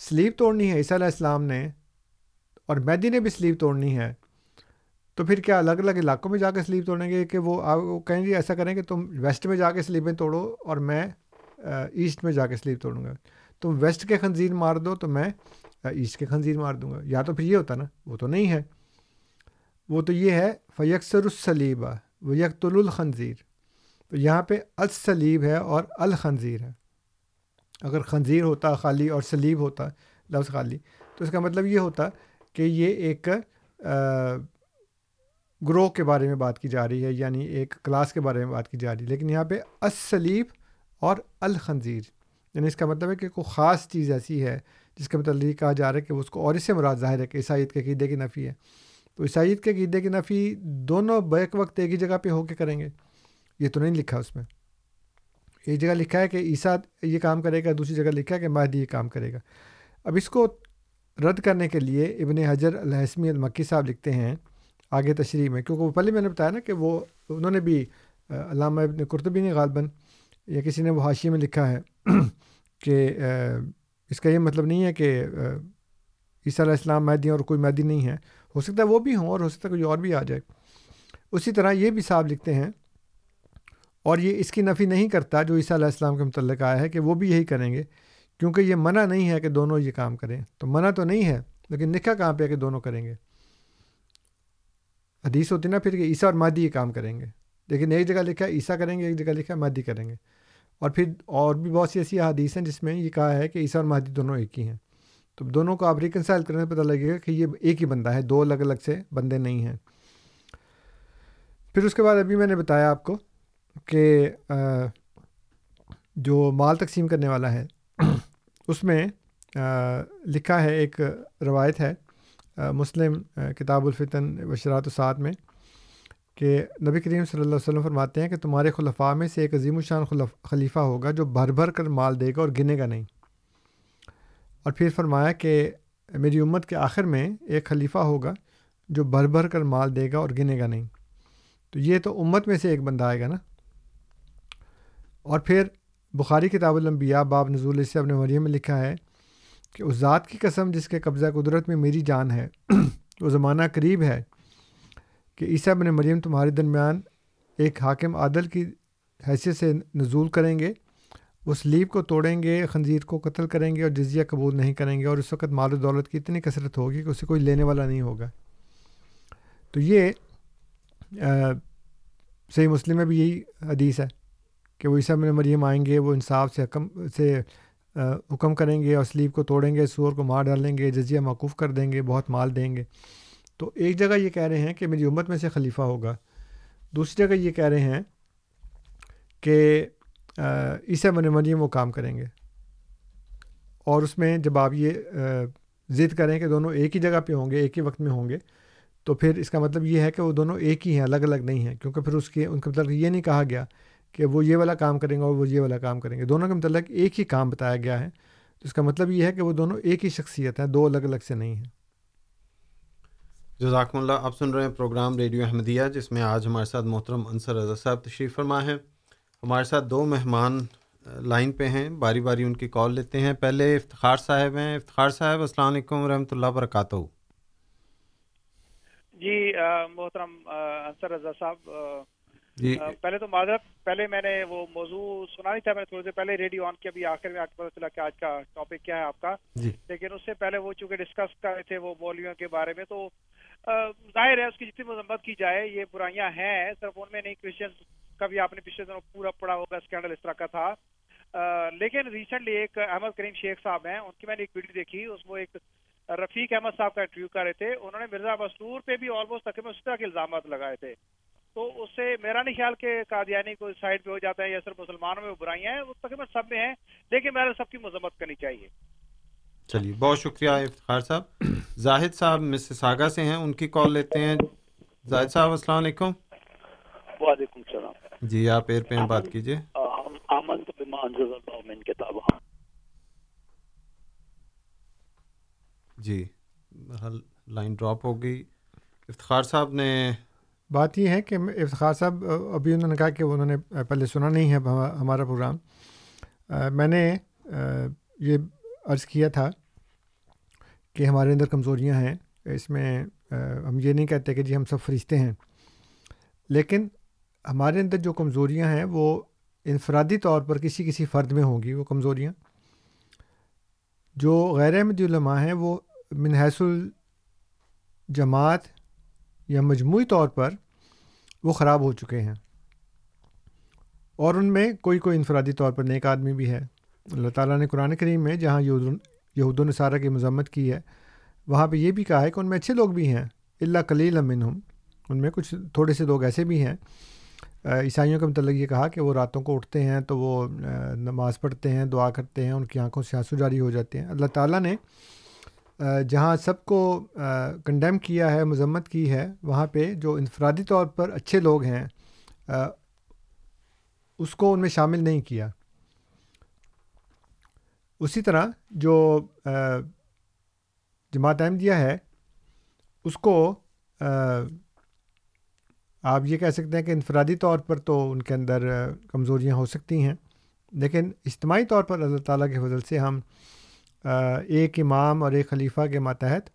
سلیپ توڑنی ہے، عیسیٰ علیہ السلام نے اور میدی نے بھی سلیپ توڑنی ہے، تو پھر کیا الگ الگ علاقوں میں جا کے سلیپ توڑیں گے کہ وہ کہیں گے ایسا کریں کہ تم ویسٹ میں جا کے سلیپیں توڑو اور میں ایسٹ میں جا کے سلیپ توڑوں گا۔ تم ویسٹ کے خنزیر مار دو تو میں ایسٹ کے خنزیر مار دوں گا۔ یا تو پھر یہ ہوتا نا، وہ تو نہیں ہے۔ وہ تو یہ ہے فیکسر السلیبہ و یکتل الخنزیر تو یہاں پہ السلیب ہے اور الخنزیر ہے۔ اگر خنزیر ہوتا خالی اور سلیب ہوتا، لفظ خالی، تو اس کا مطلب یہ ہوتا کہ یہ ایک گروہ کے بارے میں بات کی جا رہی ہے یعنی ایک کلاس کے بارے میں بات کی جا رہی ہے۔ لیکن یہاں پہ السلیب اور الخنزیر۔ یعنی اس کا مطلب ہے کہ کوئی خاص چیز ایسی ہے جس کے مطلب یہ کہا جا رہا ہے کہ اس کو اور اس سے مراد ظاہر ہے کہ عیسائیت کے عقیدے کی نفی ہے۔ تو عیسائیت کے عقیدے کی نفی دونوں بیک وقت ایک ہی جگہ پہ ہو کے کریں گے۔ یہ تو نہیں لکھا اس میں۔ ایک جگہ لکھا ہے کہ عیسیٰ یہ کام کرے گا، دوسری جگہ لکھا ہے کہ مہدی یہ کام کرے گا۔ اب اس کو رد کرنے کے لیے ابن حجر الحسمی المکی صاحب لکھتے ہیں آگے تشریح میں، کیونکہ وہ پہلے میں نے بتایا نا کہ وہ، انہوں نے بھی علامہ ابن قرطبی نے غالباً یا کسی نے وہ حاشیے میں لکھا ہے (clears throat) کہ اس کا یہ مطلب نہیں ہے کہ عیسیٰ علیہ السلام میدی اور کوئی میدی نہیں ہے۔ ہو سکتا ہے وہ بھی ہوں اور ہو سکتا ہے کوئی اور بھی آ جائے۔ اسی طرح یہ بھی صاحب لکھتے ہیں، اور یہ اس کی نفی نہیں کرتا جو عیسیٰ علیہ السلام کے متعلق آیا ہے کہ وہ بھی یہی کریں گے، کیونکہ یہ منع نہیں ہے کہ دونوں یہ کام کریں۔ تو منع تو نہیں ہے، لیکن لکھا کہاں پہ ہے کہ دونوں کریں گے؟ حدیث ہوتی نا پھر کہ عیسیٰ اور مادی یہ کام کریں گے۔ لیکن ایک جگہ لکھا ہے، عیسیٰ کریں گے، ایک جگہ لکھا ہے مادی کریں گے۔ اور پھر اور بھی بہت سی ایسی حدیث ہیں جس میں یہ کہا ہے کہ عیسیٰ اور مہدی دونوں ایک ہی ہیں۔ تو دونوں کو آپ ریکنسائل کرنے پتہ لگے گا کہ یہ ایک ہی بندہ ہے، دو الگ الگ سے بندے نہیں ہیں۔ پھر اس کے بعد ابھی میں نے بتایا آپ کو کہ جو مال تقسیم کرنے والا ہے، اس میں لکھا ہے، ایک روایت ہے مسلم کتاب الفتن، وشرات وسعت میں۔ کہ نبی کریم صلی اللہ علیہ وسلم فرماتے ہیں کہ تمہارے خلفاء میں سے ایک عظیم الشان خلیفہ ہوگا جو بھر بھر کر مال دے گا اور گنے گا نہیں۔ اور پھر فرمایا کہ میری امت کے آخر میں ایک خلیفہ ہوگا جو بھر بھر کر مال دے گا اور گنے گا نہیں۔ تو یہ تو امت میں سے ایک بندہ آئے گا نا۔ اور پھر بخاری کتاب الانبیاء باب نزول سے اپنے مریم میں لکھا ہے کہ اس ذات کی قسم جس کے قبضہ قدرت میں میری جان ہے، (clears throat) وہ زمانہ قریب ہے۔ کہ عیسیٰ بن مریم تمہارے درمیان ایک حاکم عادل کی حیثیت سے نزول کریں گے وہ سلیب کو توڑیں گے، خنزیر کو قتل کریں گے اور جزیہ قبول نہیں کریں گے اور اس وقت مال و دولت کی اتنی کثرت ہوگی کہ اسے کوئی لینے والا نہیں ہوگا۔ تو یہ صحیح مسلم میں بھی یہی حدیث ہے کہ وہ عیسیٰ بن مریم آئیں گے، وہ انصاف سے حکم سے حکم کریں گے اور سلیب کو توڑیں گے، سور کو مار ڈالیں گے، جزیہ موقوف کر دیں گے، بہت مال دیں گے۔ تو ایک جگہ یہ کہہ رہے ہیں کہ میری امت میں سے خلیفہ ہوگا۔ دوسری جگہ یہ کہہ رہے ہیں کہ عیسیٰ بن مریم وہ کام کریں گے۔ اور اس میں جب آپ یہ ضد کریں کہ دونوں ایک ہی جگہ پہ ہوں گے، ایک ہی وقت میں ہوں گے، تو پھر اس کا مطلب یہ ہے کہ وہ دونوں ایک ہی ہیں، الگ الگ نہیں ہیں۔ کیونکہ پھر اس کے، ان کا مطلب یہ نہیں کہا گیا کہ وہ یہ والا کام کریں گے اور وہ یہ والا کام کریں گے۔ دونوں کا متعلق ایک ہی کام بتایا گیا ہے۔ تو اس کا مطلب یہ ہے کہ وہ دونوں ایک ہی شخصیت ہیں، دو الگ الگ سے نہیں ہیں۔ جزاکم اللہ، آپ سن رہے ہیں پروگرام ریڈیو احمدیہ، جس میں آج ہمارے ساتھ محترم انصر رضا صاحب تشریف فرما ہے ہمارے ساتھ دو مہمان لائن پہ ہیں، باری باری ان کی کال لیتے ہیں۔ پہلے افتخار صاحب ہیں۔ افتخار صاحب، السلام علیکم ورحمۃ اللہ وبرکاتہ۔ جی محترم انصر رضا صاحب پہلے تو معذرت پہلے میں نے وہ موضوع سنا نہیں تھا میں نے تھوڑی دیر پہلے ریڈیو آن کیا ابھی آخر میں آپ کو پتا چلا کہ آج کا ٹاپک کیا ہے آپ کا۔ جی۔ لیکن اس سے پہلے وہ چونکہ ڈسکس کر رہے تھے وہ مولویوں کے بارے میں تو ظاہر ہے اس کی جتنی مذمت کی جائے یہ برائیاں ہیں۔ صرف ان میں نہیں کرسچن کا بھی آپ نے پچھلے دنوں پورا پڑا ہوگا اسکینڈل اس طرح کا تھا۔ لیکن ریسنٹلی ایک احمد کریم شیخ صاحب ہیں ان کی میں نے ایک ویڈیو دیکھی اس وہ ایک رفیق احمد صاحب کا انٹرویو کر رہے تھے۔ انہوں نے مرزا مسرور پہ بھی آلموسٹ تقریباً اس طرح کے الزامات لگائے تھے۔ تو اس سے میرا نہیں خیال کہ قادیانی کو سائڈ پہ ہو جاتا ہے یا صرف مسلمانوں میں برائیاں ہیں وہ تقریباً سب میں ہیں لیکن میرے سب کی مذمت کرنی چاہیے۔ چلیے بہت شکریہ افتخار صاحب۔ زاہد صاحب مس ساگا سے ہیں ان کی کال لیتے ہیں۔ زاہد صاحب السلام علیکم۔ وعلیکم السلام۔ جی آپ ایئر پہ بات کیجیے جی لائن ڈراپ ہو گئی۔ افتخار صاحب نے بات یہ ہے کہ افتخار صاحب، ابھی انہوں نے کہا کہ انہوں نے پہلے سنا نہیں ہے ہمارا پروگرام۔ میں نے یہ عرض کیا تھا کہ ہمارے اندر کمزوریاں ہیں۔ اس میں ہم یہ نہیں کہتے کہ جی ہم سب فرشتے ہیں۔ لیکن ہمارے اندر جو کمزوریاں ہیں وہ انفرادی طور پر کسی کسی فرد میں ہوں گی، وہ کمزوریاں۔ جو غیر احمدی علماء ہیں وہ منحص الجماعت یا مجموعی طور پر وہ خراب ہو چکے ہیں۔ اور ان میں کوئی کوئی انفرادی طور پر نیک آدمی بھی ہے۔ اللہ تعالیٰ نے قرآن کریم میں جہاں یہود و نصارہ کی مذمت کی ہے، وہاں پہ یہ بھی کہا ہے کہ ان میں اچھے لوگ بھی ہیں۔ اللہ کلیل امن ان میں کچھ تھوڑے سے لوگ ایسے بھی ہیں۔ عیسائیوں کے متعلق یہ کہا کہ وہ راتوں کو اٹھتے ہیں تو وہ نماز پڑھتے ہیں، دعا کرتے ہیں، ان کی آنکھوں سے آنسو جاری ہو جاتے ہیں۔ اللہ تعالیٰ نے جہاں سب کو کنڈیم کیا ہے، مذمت کی ہے، وہاں پہ جو انفرادی طور پر اچھے لوگ ہیں اس کو ان میں شامل نہیں کیا۔ اسی طرح جو جماعت احمدیہ ہے، اس کو آپ یہ کہہ سکتے ہیں کہ انفرادی طور پر تو ان کے اندر کمزوریاں ہو سکتی ہیں، لیکن اجتماعی طور پر اللہ تعالیٰ کے فضل سے ہم ایک امام اور ایک خلیفہ کے ماتحت۔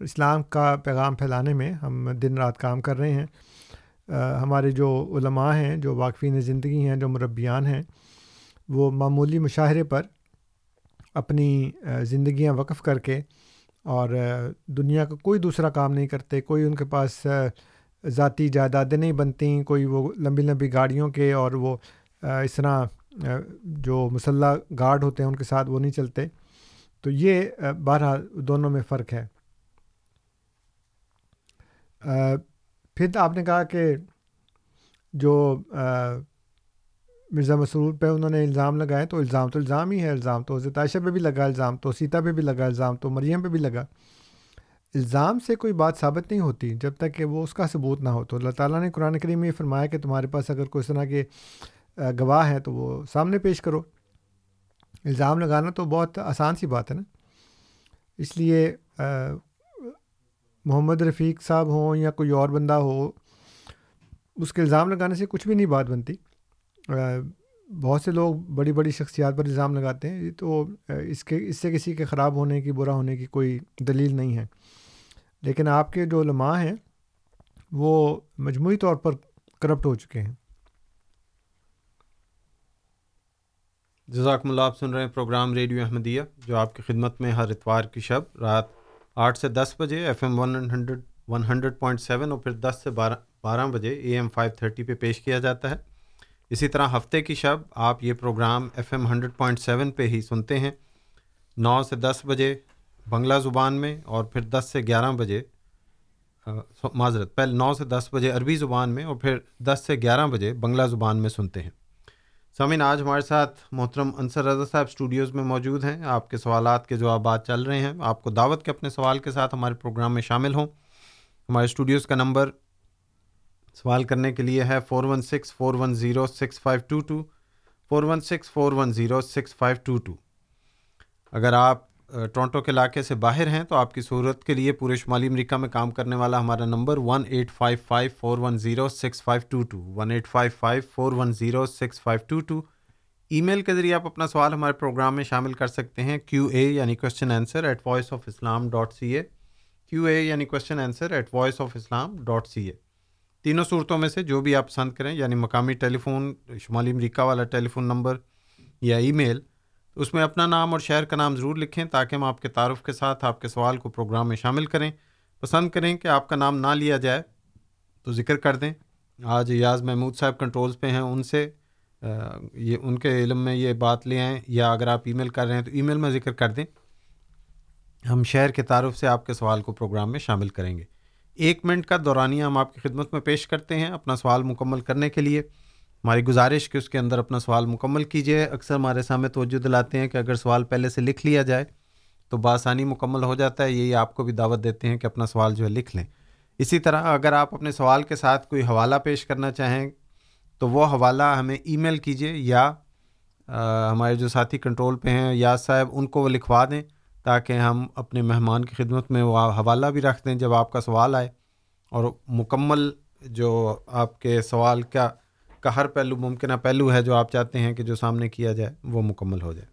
اسلام کا پیغام پھیلانے میں ہم دن رات کام کر رہے ہیں۔ ہمارے جو علماء ہیں، جو واقفین زندگی ہیں، جو مربیان ہیں، وہ معمولی مشاہرے پر اپنی زندگیاں وقف کر کے اور دنیا کا کوئی دوسرا کام نہیں کرتے، کوئی ان کے پاس ذاتی جائیدادیں نہیں بنتی کوئی وہ لمبی لمبی گاڑیوں کے اور وہ اس طرح جو مسلح گارڈ ہوتے ہیں، ان کے ساتھ وہ نہیں چلتے۔ تو یہ بارہ دونوں میں فرق ہے۔ پھر آپ نے کہا کہ جو مرزا مسرور پہ انہوں نے الزام لگائے، تو الزام تو الزام ہی ہے۔ الزام تو عائشہ پہ بھی لگا، الزام تو سیتا پہ بھی لگا، الزام تو مریم پہ بھی لگا۔ الزام سے کوئی بات ثابت نہیں ہوتی جب تک کہ وہ اس کا ثبوت نہ ہو۔ تو اللہ تعالیٰ نے قرآن کریم یہ فرمایا کہ تمہارے پاس اگر کوئی طرح کے گواہ ہیں تو وہ سامنے پیش کرو۔ الزام لگانا تو بہت آسان سی بات ہے نا۔ اس لیے محمد رفیق صاحب ہوں یا کوئی اور بندہ ہو، اس کے الزام لگانے سے کچھ بھی نہیں بات بنتی۔ بہت سے لوگ بڑی بڑی شخصیات پر الزام لگاتے ہیں تو اس کے، اس سے کسی کے خراب ہونے کی، برا ہونے کی کوئی دلیل نہیں ہے۔ لیکن آپ کے جو علماء ہیں، وہ مجموعی طور پر کرپٹ ہو چکے ہیں۔ جزاکم اللہ، آپ سن رہے ہیں پروگرام ریڈیو احمدیہ، جو آپ کی خدمت میں ہر اتوار کی شب رات آٹھ سے دس بجے F M one hundred one hundred point seven اور پھر دس سے بارہ بارہ بجے اے ایم فائیو تھرٹی پہ پیش کیا جاتا ہے۔ اسی طرح ہفتے کی شب آپ یہ program F M hundred point seven پہ ہی سنتے ہیں۔ نو سے دس بجے بنگلہ زبان میں اور پھر دس سے گیارہ بجے معذرت، پہلے نو سے دس بجے عربی زبان میں اور پھر دس سے گیارہ بجے بنگلہ زبان میں سنتے ہیں۔ سامعین، آج ہمارے ساتھ محترم انصر رضا صاحب اسٹوڈیوز میں موجود ہیں۔ آپ کے سوالات کے جوابات چل رہے ہیں۔ آپ کو دعوت کے اپنے سوال کے ساتھ ہمارے پروگرام میں شامل ہوں۔ ہمارے اسٹوڈیوز کا نمبر سوال کرنے کے لیے ہے four one six four one zero six five two two four one six four one zero six five two two اگر آپ ٹورنٹو کے علاقے سے باہر ہیں، تو آپ کی صورت کے لیے پورے شمالی امریکہ میں کام کرنے والا ہمارا number one eight five five four one zero six five two two one eight five five four one zero six five two two email کے ذریعے آپ اپنا سوال ہمارے پروگرام میں شامل کر سکتے ہیں، کیو اے یعنی question answer at voice of Islam dot C A Q A یعنی question answer at voice of Islam dot C A تینوں صورتوں میں سے جو بھی آپ پسند کریں یعنی مقامی ٹیلی فون، شمالی امریکہ والا ٹیلی فون نمبر یا ای میل اس میں اپنا نام اور شہر کا نام ضرور لکھیں تاکہ ہم آپ کے تعارف کے ساتھ آپ کے سوال کو پروگرام میں شامل کریں۔ پسند کریں کہ آپ کا نام نہ لیا جائے تو ذکر کر دیں۔ آج ایاز محمود صاحب کنٹرولز پہ ہیں، ان سے یہ ان کے علم میں یہ بات لے آئیں یا اگر آپ ای میل کر رہے ہیں تو ای میل میں ذکر کر دیں۔ ہم شہر کے تعارف سے آپ کے سوال کو پروگرام میں شامل کریں گے۔ ایک منٹ کا دورانیہ ہم آپ کی خدمت میں پیش کرتے ہیں اپنا سوال مکمل کرنے کے لیے۔ ہماری گزارش کہ اس کے اندر اپنا سوال مکمل کیجیے اکثر ہمارے سامنے توجہ دلاتے ہیں کہ اگر سوال پہلے سے لکھ لیا جائے تو بآسانی مکمل ہو جاتا ہے۔ یہی آپ کو بھی دعوت دیتے ہیں کہ اپنا سوال جو ہے لکھ لیں۔ اسی طرح اگر آپ اپنے سوال کے ساتھ کوئی حوالہ پیش کرنا چاہیں تو وہ حوالہ ہمیں ای میل کیجیے یا ہمارے جو ساتھی کنٹرول پہ ہیں یاد صاحب، ان کو وہ لکھوا دیں تاکہ ہم اپنے مہمان کی خدمت میں وہ حوالہ بھی رکھ دیں جب آپ کا سوال آئے۔ اور مکمل جو آپ کے سوال کا کا ہر پہلو ممکنہ پہلو ہے جو آپ چاہتے ہیں کہ جو سامنے کیا جائے، وہ مکمل ہو جائے۔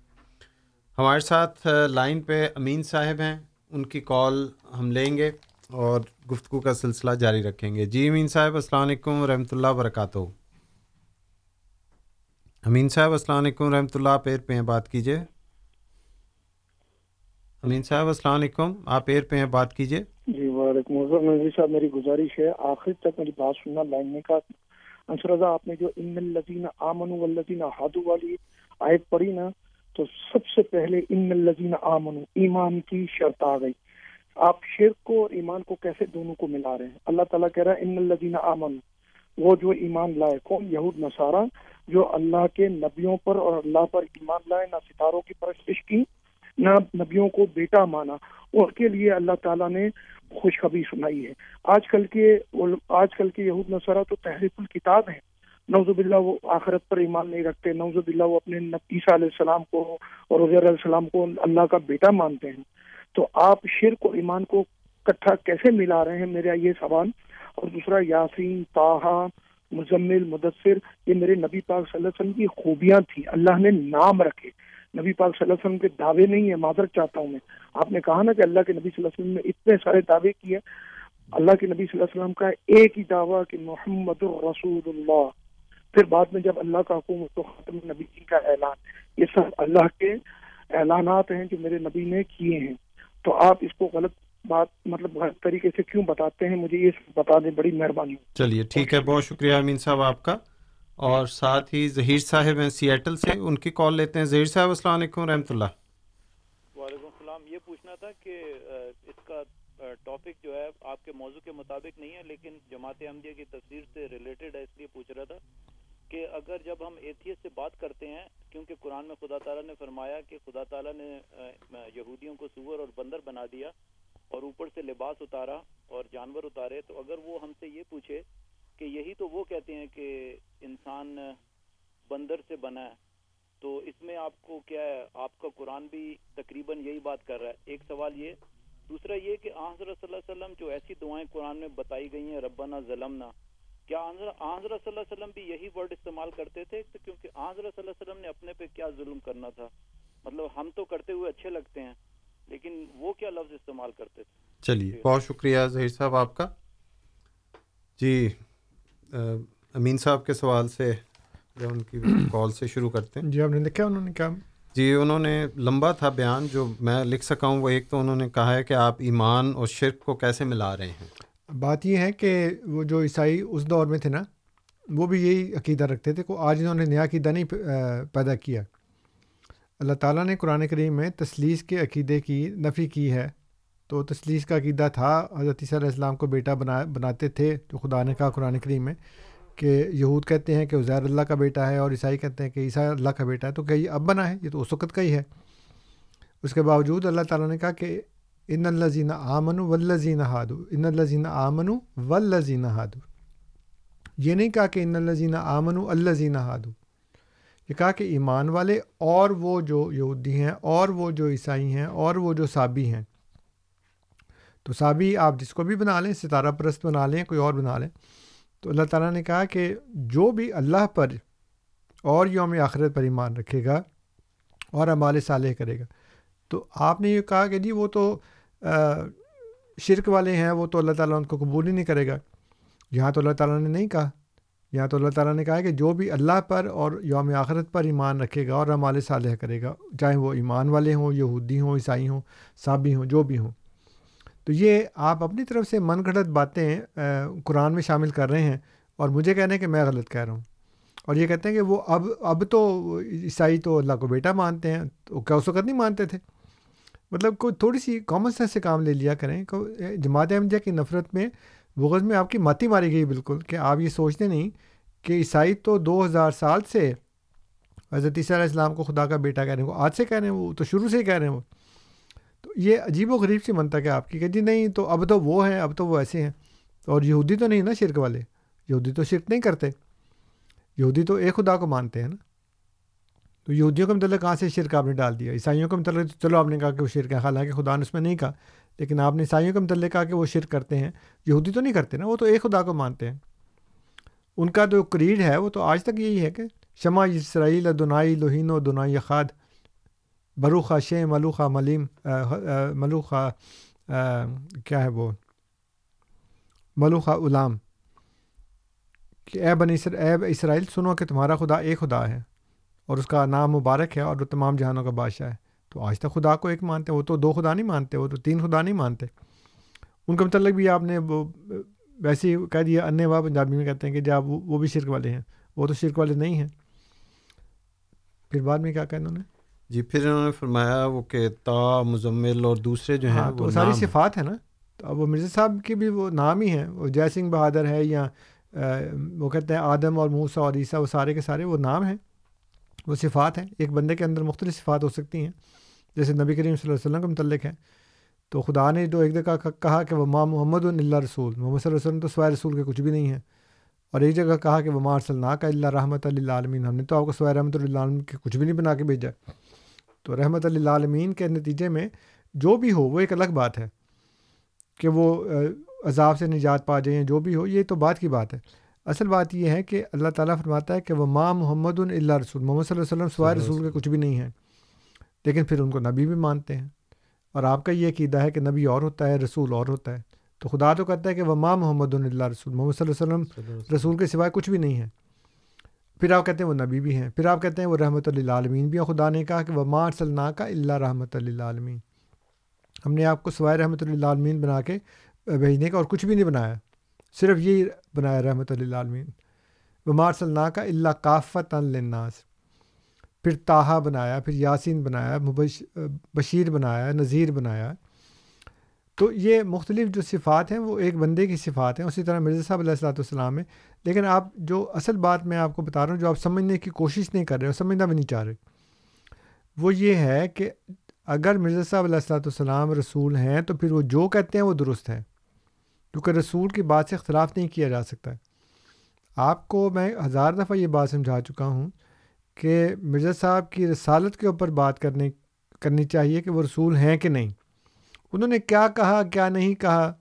ہمارے ساتھ لائن پہ امین صاحب ہیں۔ ان کی کال ہم لیں گے اور گفتگو کا سلسلہ جاری رکھیں گے۔ جی امین صاحب، السلام علیکم ورحمۃ اللہ وبرکاتہ۔ امین صاحب، السلام علیکم ورحمۃ اللہ۔ آپ ایئر پہ ہیں، بات کیجیے امین صاحب، السلام علیکم۔ آپ ایئر پہ ہیں، بات کیجیے جی وعلیکم السلام۔ صاحب، میری گزارش ہے، آخر تک میری بات سننا لائن کا انصر رضا آپ نے جو ان الزین آمن والذین ہادو والی آیت پڑھی نا، تو سب سے پہلے ان الزین آمن ایمان کی شرط آ گئی۔ آپ شرک کو اور ایمان کو کیسے دونوں کو ملا رہے ہیں؟ اللہ تعالیٰ کہہ رہا ہے، ان الزین آمن وہ جو ایمان لائے، کون؟ یہود، نصارہ، جو اللہ کے نبیوں پر اور اللہ پر ایمان لائے، نہ ستاروں کی پرستش کی نہ نبیوں کو بیٹا مانا۔ ان کے لیے اللہ تعالیٰ نے خوشخبری سنائی ہے۔ آج کل کے آج کل کے یہود نصرہ تو تحریف الکتاب ہیں۔ نوز باللہ وہ آخرت پر ایمان نہیں رکھتے۔ نوز باللہ وہ اپنے عیسیٰ علیہ السلام کو اور رضی علیہ السلام کو اللہ کا بیٹا مانتے ہیں۔ تو آپ شرک و ایمان کو کٹھا کیسے ملا رہے ہیں؟ میرا یہ سوال۔ اور دوسرا، یاسین تاہا مزمل، مدثر، یہ میرے نبی پاک صلی اللہ علیہ وسلم کی خوبیاں تھیں۔ اللہ نے نام رکھے۔ نبی پاک صلی اللہ علیہ وسلم کے دعوے نہیں ہیں، معذرت چاہتا ہوں میں۔ آپ نے کہا نا کہ اللہ کے نبی صلی اللہ علیہ وسلم نے اتنے سارے دعوے کیے۔ اللہ کے نبی صلی اللہ علیہ وسلم کا ایک ہی دعویٰ کہ محمد الرسول اللہ پھر بعد میں جب اللہ کا حکم تو ختم نبی جی کا اعلان۔ یہ سب اللہ کے اعلانات ہیں جو میرے نبی نے کیے ہیں۔ تو آپ اس کو غلط بات مطلب غلط طریقے سے کیوں بتاتے ہیں؟ مجھے یہ بتا دیں، بڑی مہربانی۔ چلیے، ٹھیک ہے، بہت شکریہ امین صاحب آپ کا۔ اور ساتھ ہی ظہیر صاحب ہیں سیاٹل سے، ان کی کال لیتے ہیں۔ ظہیر صاحب، السلام علیکم رحمۃ اللہ۔ وعلیکم السلام۔ یہ پوچھنا تھا کہ اس کا ٹاپک جو ہے، آپ کے موضوع کے مطابق نہیں ہے، لیکن جماعت احمدیہ کی تصویر سے ریلیٹڈ ہے، اس لیے پوچھ رہا تھا کہ اگر جب ہم ایتھیس سے بات کرتے ہیں، کیونکہ قرآن میں خدا تعالیٰ نے فرمایا کہ خدا تعالیٰ نے یہودیوں کو سور اور بندر بنا دیا اور اوپر سے لباس اتارا اور جانور اتارے، تو اگر وہ ہم سے یہ پوچھے کہ یہی تو وہ کہتے ہیں کہ انسان بندر سے بنا ہے۔ تو اس میں آپ کو کیا ہے آپ کا قرآن بھی تقریباً یہی بات کر رہا ہے۔ ایک سوال یہ دوسرا یہ کہ حضرت صلی اللہ علیہ وسلم جو ایسی دعائیں قرآن میں بتائی گئی ہیں ربنا ظلمنا کیا حضرت صلی اللہ علیہ وسلم بھی یہی ورڈ استعمال کرتے تھے؟ کیونکہ حضرت صلی اللہ علیہ وسلم نے اپنے پہ کیا ظلم کرنا تھا؟ مطلب ہم تو کرتے ہوئے اچھے لگتے ہیں لیکن وہ کیا لفظ استعمال کرتے تھے؟ چلیے بہت شکریہ ظہیر صاحب آپ کا۔ جی امین صاحب کے سوال سے جو ان کی (clears throat) کال سے شروع کرتے ہیں۔ جی آپ نے لکھا انہوں نے کیا جی انہوں نے لمبا تھا بیان جو میں لکھ سکا ہوں وہ ایک تو انہوں نے کہا ہے کہ آپ ایمان اور شرک کو کیسے ملا رہے ہیں۔ بات یہ ہے کہ وہ جو عیسائی اس دور میں تھے نا وہ بھی یہی عقیدہ رکھتے تھے کہ آج انہوں نے نیا عقیدہ نہیں پیدا کیا۔ اللہ تعالیٰ نے قرآن کریم میں تسلیس کے عقیدے کی نفی کی ہے۔ تو تسلیس کا عقیدہ تھا۔ حضرت عیسیٰ علیہ السلام کو بیٹا بنا، بناتے تھے جو خدا نے کہا قرآن کریم میں کہ یہود کہتے ہیں کہ عزیر اللہ کا بیٹا ہے اور عیسائی کہتے ہیں کہ عیسیٰ اللہ کا بیٹا ہے۔ تو کیا یہ اب بنا ہے، یہ تو اس وقت کا ہی ہے۔ اس کے باوجود اللہ تعالیٰ نے کہا کہ ان الزین آمن و الزین ہادو ان الزین آمن و الزین ہادو یہ نہیں کہا کہ ان الزین آمن و الزین ہادو یہ کہا کہ ایمان والے اور وہ جو یہودی ہیں اور وہ جو عیسائی ہیں اور وہ جو صابی ہیں۔ تو صابی آپ جس کو بھی بنا لیں، ستارہ پرست بنا لیں، کوئی اور بنا لیں۔ تو اللہ تعالیٰ نے کہا کہ جو بھی اللہ پر اور یوم آخرت پر ایمان رکھے گا اور امال صالح کرے گا۔ تو آپ نے یہ کہا کہ جی وہ تو شرک والے ہیں، وہ تو اللہ تعالیٰ ان کو قبول ہی نہیں کرے گا۔ یہاں تو اللہ تعالیٰ نے نہیں کہا۔ یہاں تو اللہ تعالیٰ نے کہا کہ جو بھی اللہ پر اور یوم آخرت پر ایمان رکھے گا اور رمال صالح کرے گا، چاہے وہ ایمان والے ہوں، یہودی ہوں، عیسائی ہوں صابی ہوں، جو بھی ہوں۔ تو یہ آپ اپنی طرف سے من گھڑت باتیں قرآن میں شامل کر رہے ہیں اور مجھے کہنے ہیں کہ میں غلط کہہ رہا ہوں۔ اور یہ کہتے ہیں کہ وہ اب اب تو عیسائی تو اللہ کو بیٹا مانتے ہیں، تو کیا اس وقت نہیں مانتے تھے؟ مطلب کوئی تھوڑی سی کامن سینس سے کام لے لیا کریں۔ کہ جماعت احمدیہ کی نفرت میں بغض میں آپ کی ماتی ماری گئی بالکل کہ آپ یہ سوچتے نہیں کہ عیسائی تو دو ہزار سال سے حضرت عیسیٰ علیہ السلام کو خدا کا بیٹا کہہ رہے ہیں، وہ آج سے کہہ رہے ہیں، وہ تو شروع سے ہی کہہ رہے ہیں وہ۔ تو یہ عجیب و غریب سی منتق ہے آپ کی کہ جی نہیں، تو اب تو وہ ہیں، اب تو وہ ایسے ہیں۔ اور یہودی تو نہیں نا شرک والے۔ یہودی تو شرک نہیں کرتے۔ یہودی تو ایک خدا کو مانتے ہیں نا۔ تو یہودیوں کے متعلق کہاں سے شرک آپ نے ڈال دیا؟ عیسائیوں کے متعلق چلو آپ نے کہا کہ وہ شرک ہے حالانکہ خدا نے اس میں نہیں کہا۔ لیکن آپ نے عیسائیوں کے متعلق کہا کہ وہ شرک کرتے ہیں۔ یہودی تو نہیں کرتے نا، وہ تو ایک خدا کو مانتے ہیں۔ ان کا جو کریڈ ہے، وہ تو آج تک یہی ہے کہ شمع اسرائیل دنائی لوہین و دنائی خاد۔ بروخہ شے ملوخہ ملیم ملوخہ کیا ہے وہ ملوخہ علام کہ اے بنی اے اسرائیل سنو کہ تمہارا خدا ایک خدا ہے اور اس کا نام مبارک ہے اور وہ تمام جہانوں کا بادشاہ ہے تو آج تک خدا کو ایک مانتے وہ تو دو خدا نہیں مانتے وہ تو تین خدا نہیں مانتے ان کا متعلق بھی آپ نے وہ ویسے ہی کہہ دیا ان وا پنجابی میں کہتے ہیں کہ جب وہ بھی شرک والے ہیں وہ تو شرک والے نہیں ہیں پھر بعد میں کیا کہا انہوں نے جی پھر انہوں نے فرمایا وہ کہ تا مزمل اور دوسرے جو ہیں ہاں تو ساری صفات ہیں نا؟ تو اب وہ مرزا صاحب کے بھی وہ نام ہی ہیں۔ وہ جے سنگھ بہادر ہے یا وہ کہتے ہیں آدم اور موسا اور عیسیٰ وہ سارے کے سارے وہ نام ہیں۔ وہ صفات ہیں۔ ایک بندے کے اندر مختلف صفات ہو سکتی ہیں۔ جیسے نبی کریم صلی اللہ علیہ وسلم کے متعلق ہیں تو خدا نے جو ایک جگہ کہا کہ وہ ماں محمد اللہ رسول محمد صلی اللہ علیہ وسلم تو سوائے رسول کے کچھ بھی نہیں ہیں اور ایک جگہ کہا کہ وہ مار صلی کا اللہ رحمۃ اللہ عالمین ہم نے تو آپ کو سوائے رحمۃ اللہ عالمین کے کچھ بھی نہیں بنا کے بھیجا۔ تو رحمۃ اللہ عالمین کے نتیجے میں جو بھی ہو وہ ایک الگ بات ہے کہ وہ عذاب سے نجات پا جائیں جو بھی ہو یہ تو بات کی بات ہے۔ اصل بات یہ ہے کہ اللہ تعالیٰ فرماتا ہے کہ وہ ماں محمد اللہ رسول۔ محمد صلی اللہ علیہ وسلم سوائے رسول کے کچھ بھی نہیں ہیں۔ لیکن پھر ان کو نبی بھی مانتے ہیں۔ اور آپ کا یہ عقیدہ ہے کہ نبی اور ہوتا ہے رسول اور ہوتا ہے۔ تو خدا تو کہتا ہے کہ وہ ماں محمد اللہ رسول۔ محمد صلی اللہ علیہ وسلم رسول کے سوائے کچھ بھی نہیں ہے۔ پھر آپ کہتے ہیں وہ نبی بھی ہیں، پھر آپ کہتے ہیں وہ رحمۃ اللہ عالمین بھی ہیں۔ خدا نے کہا کہ وہ ماں صلی کا اللہ رحمۃ اللہ عالمین ہم نے آپ کو سوائے رحمۃ اللہ عالمین بنا کے بھیجنے کا اور کچھ بھی نہیں بنایا، صرف یہی بنایا رحمۃ اللہ عالمین وہ مار صلی کا اللہ کافت الناس پھر تاہا بنایا، پھر یاسین بنایا، مبش، بشیر بنایا، نذیر بنایا۔ تو یہ مختلف جو صفات ہیں وہ ایک بندے کی صفات ہیں۔ اسی طرح مرزا صاحب علیہ السلاۃ والسلام ہے لیکن آپ جو اصل بات میں آپ کو بتا رہا ہوں، جو آپ سمجھنے کی کوشش نہیں کر رہے اور سمجھنا بھی نہیں چاہ رہے، وہ یہ ہے کہ اگر مرزا صاحب علیہ السلاۃ والسلام رسول ہیں تو پھر وہ جو کہتے ہیں وہ درست ہے کیونکہ رسول کی بات سے اختلاف نہیں کیا جا سکتا۔ ہے آپ کو میں ہزار دفعہ یہ بات سمجھا چکا ہوں کہ مرزا صاحب کی رسالت کے اوپر بات کرنے، کرنی چاہیے کہ وہ رسول ہیں کہ نہیں۔ انہوں نے کیا کہا، کیا نہیں کہا،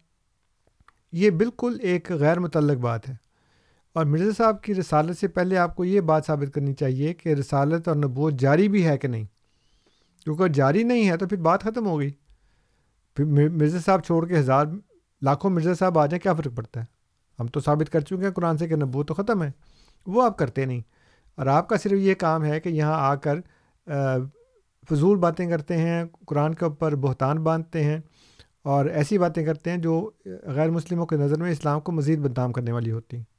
یہ بالکل ایک غیر متعلق بات ہے۔ اور مرزا صاحب کی رسالت سے پہلے آپ کو یہ بات ثابت کرنی چاہیے کہ رسالت اور نبوت جاری بھی ہے کہ نہیں؟ کیونکہ جاری نہیں ہے تو پھر بات ختم ہو گئی۔ پھر مرزا صاحب چھوڑ کے ہزار، لاکھوں مرزا صاحب آ جائیں کیا فرق پڑتا ہے؟ ہم تو ثابت کر چکے ہیں قرآن سے کہ نبوت تو ختم ہے۔ وہ آپ کرتے نہیں۔ اور آپ کا صرف یہ کام ہے کہ یہاں آ کر فضول باتیں کرتے ہیں، قرآن کے اوپر بہتان باندھتے ہیں اور ایسی باتیں کرتے ہیں جو غیر مسلموں کے نظر میں اسلام کو مزید بدنام کرنے والی ہوتی۔ ہیں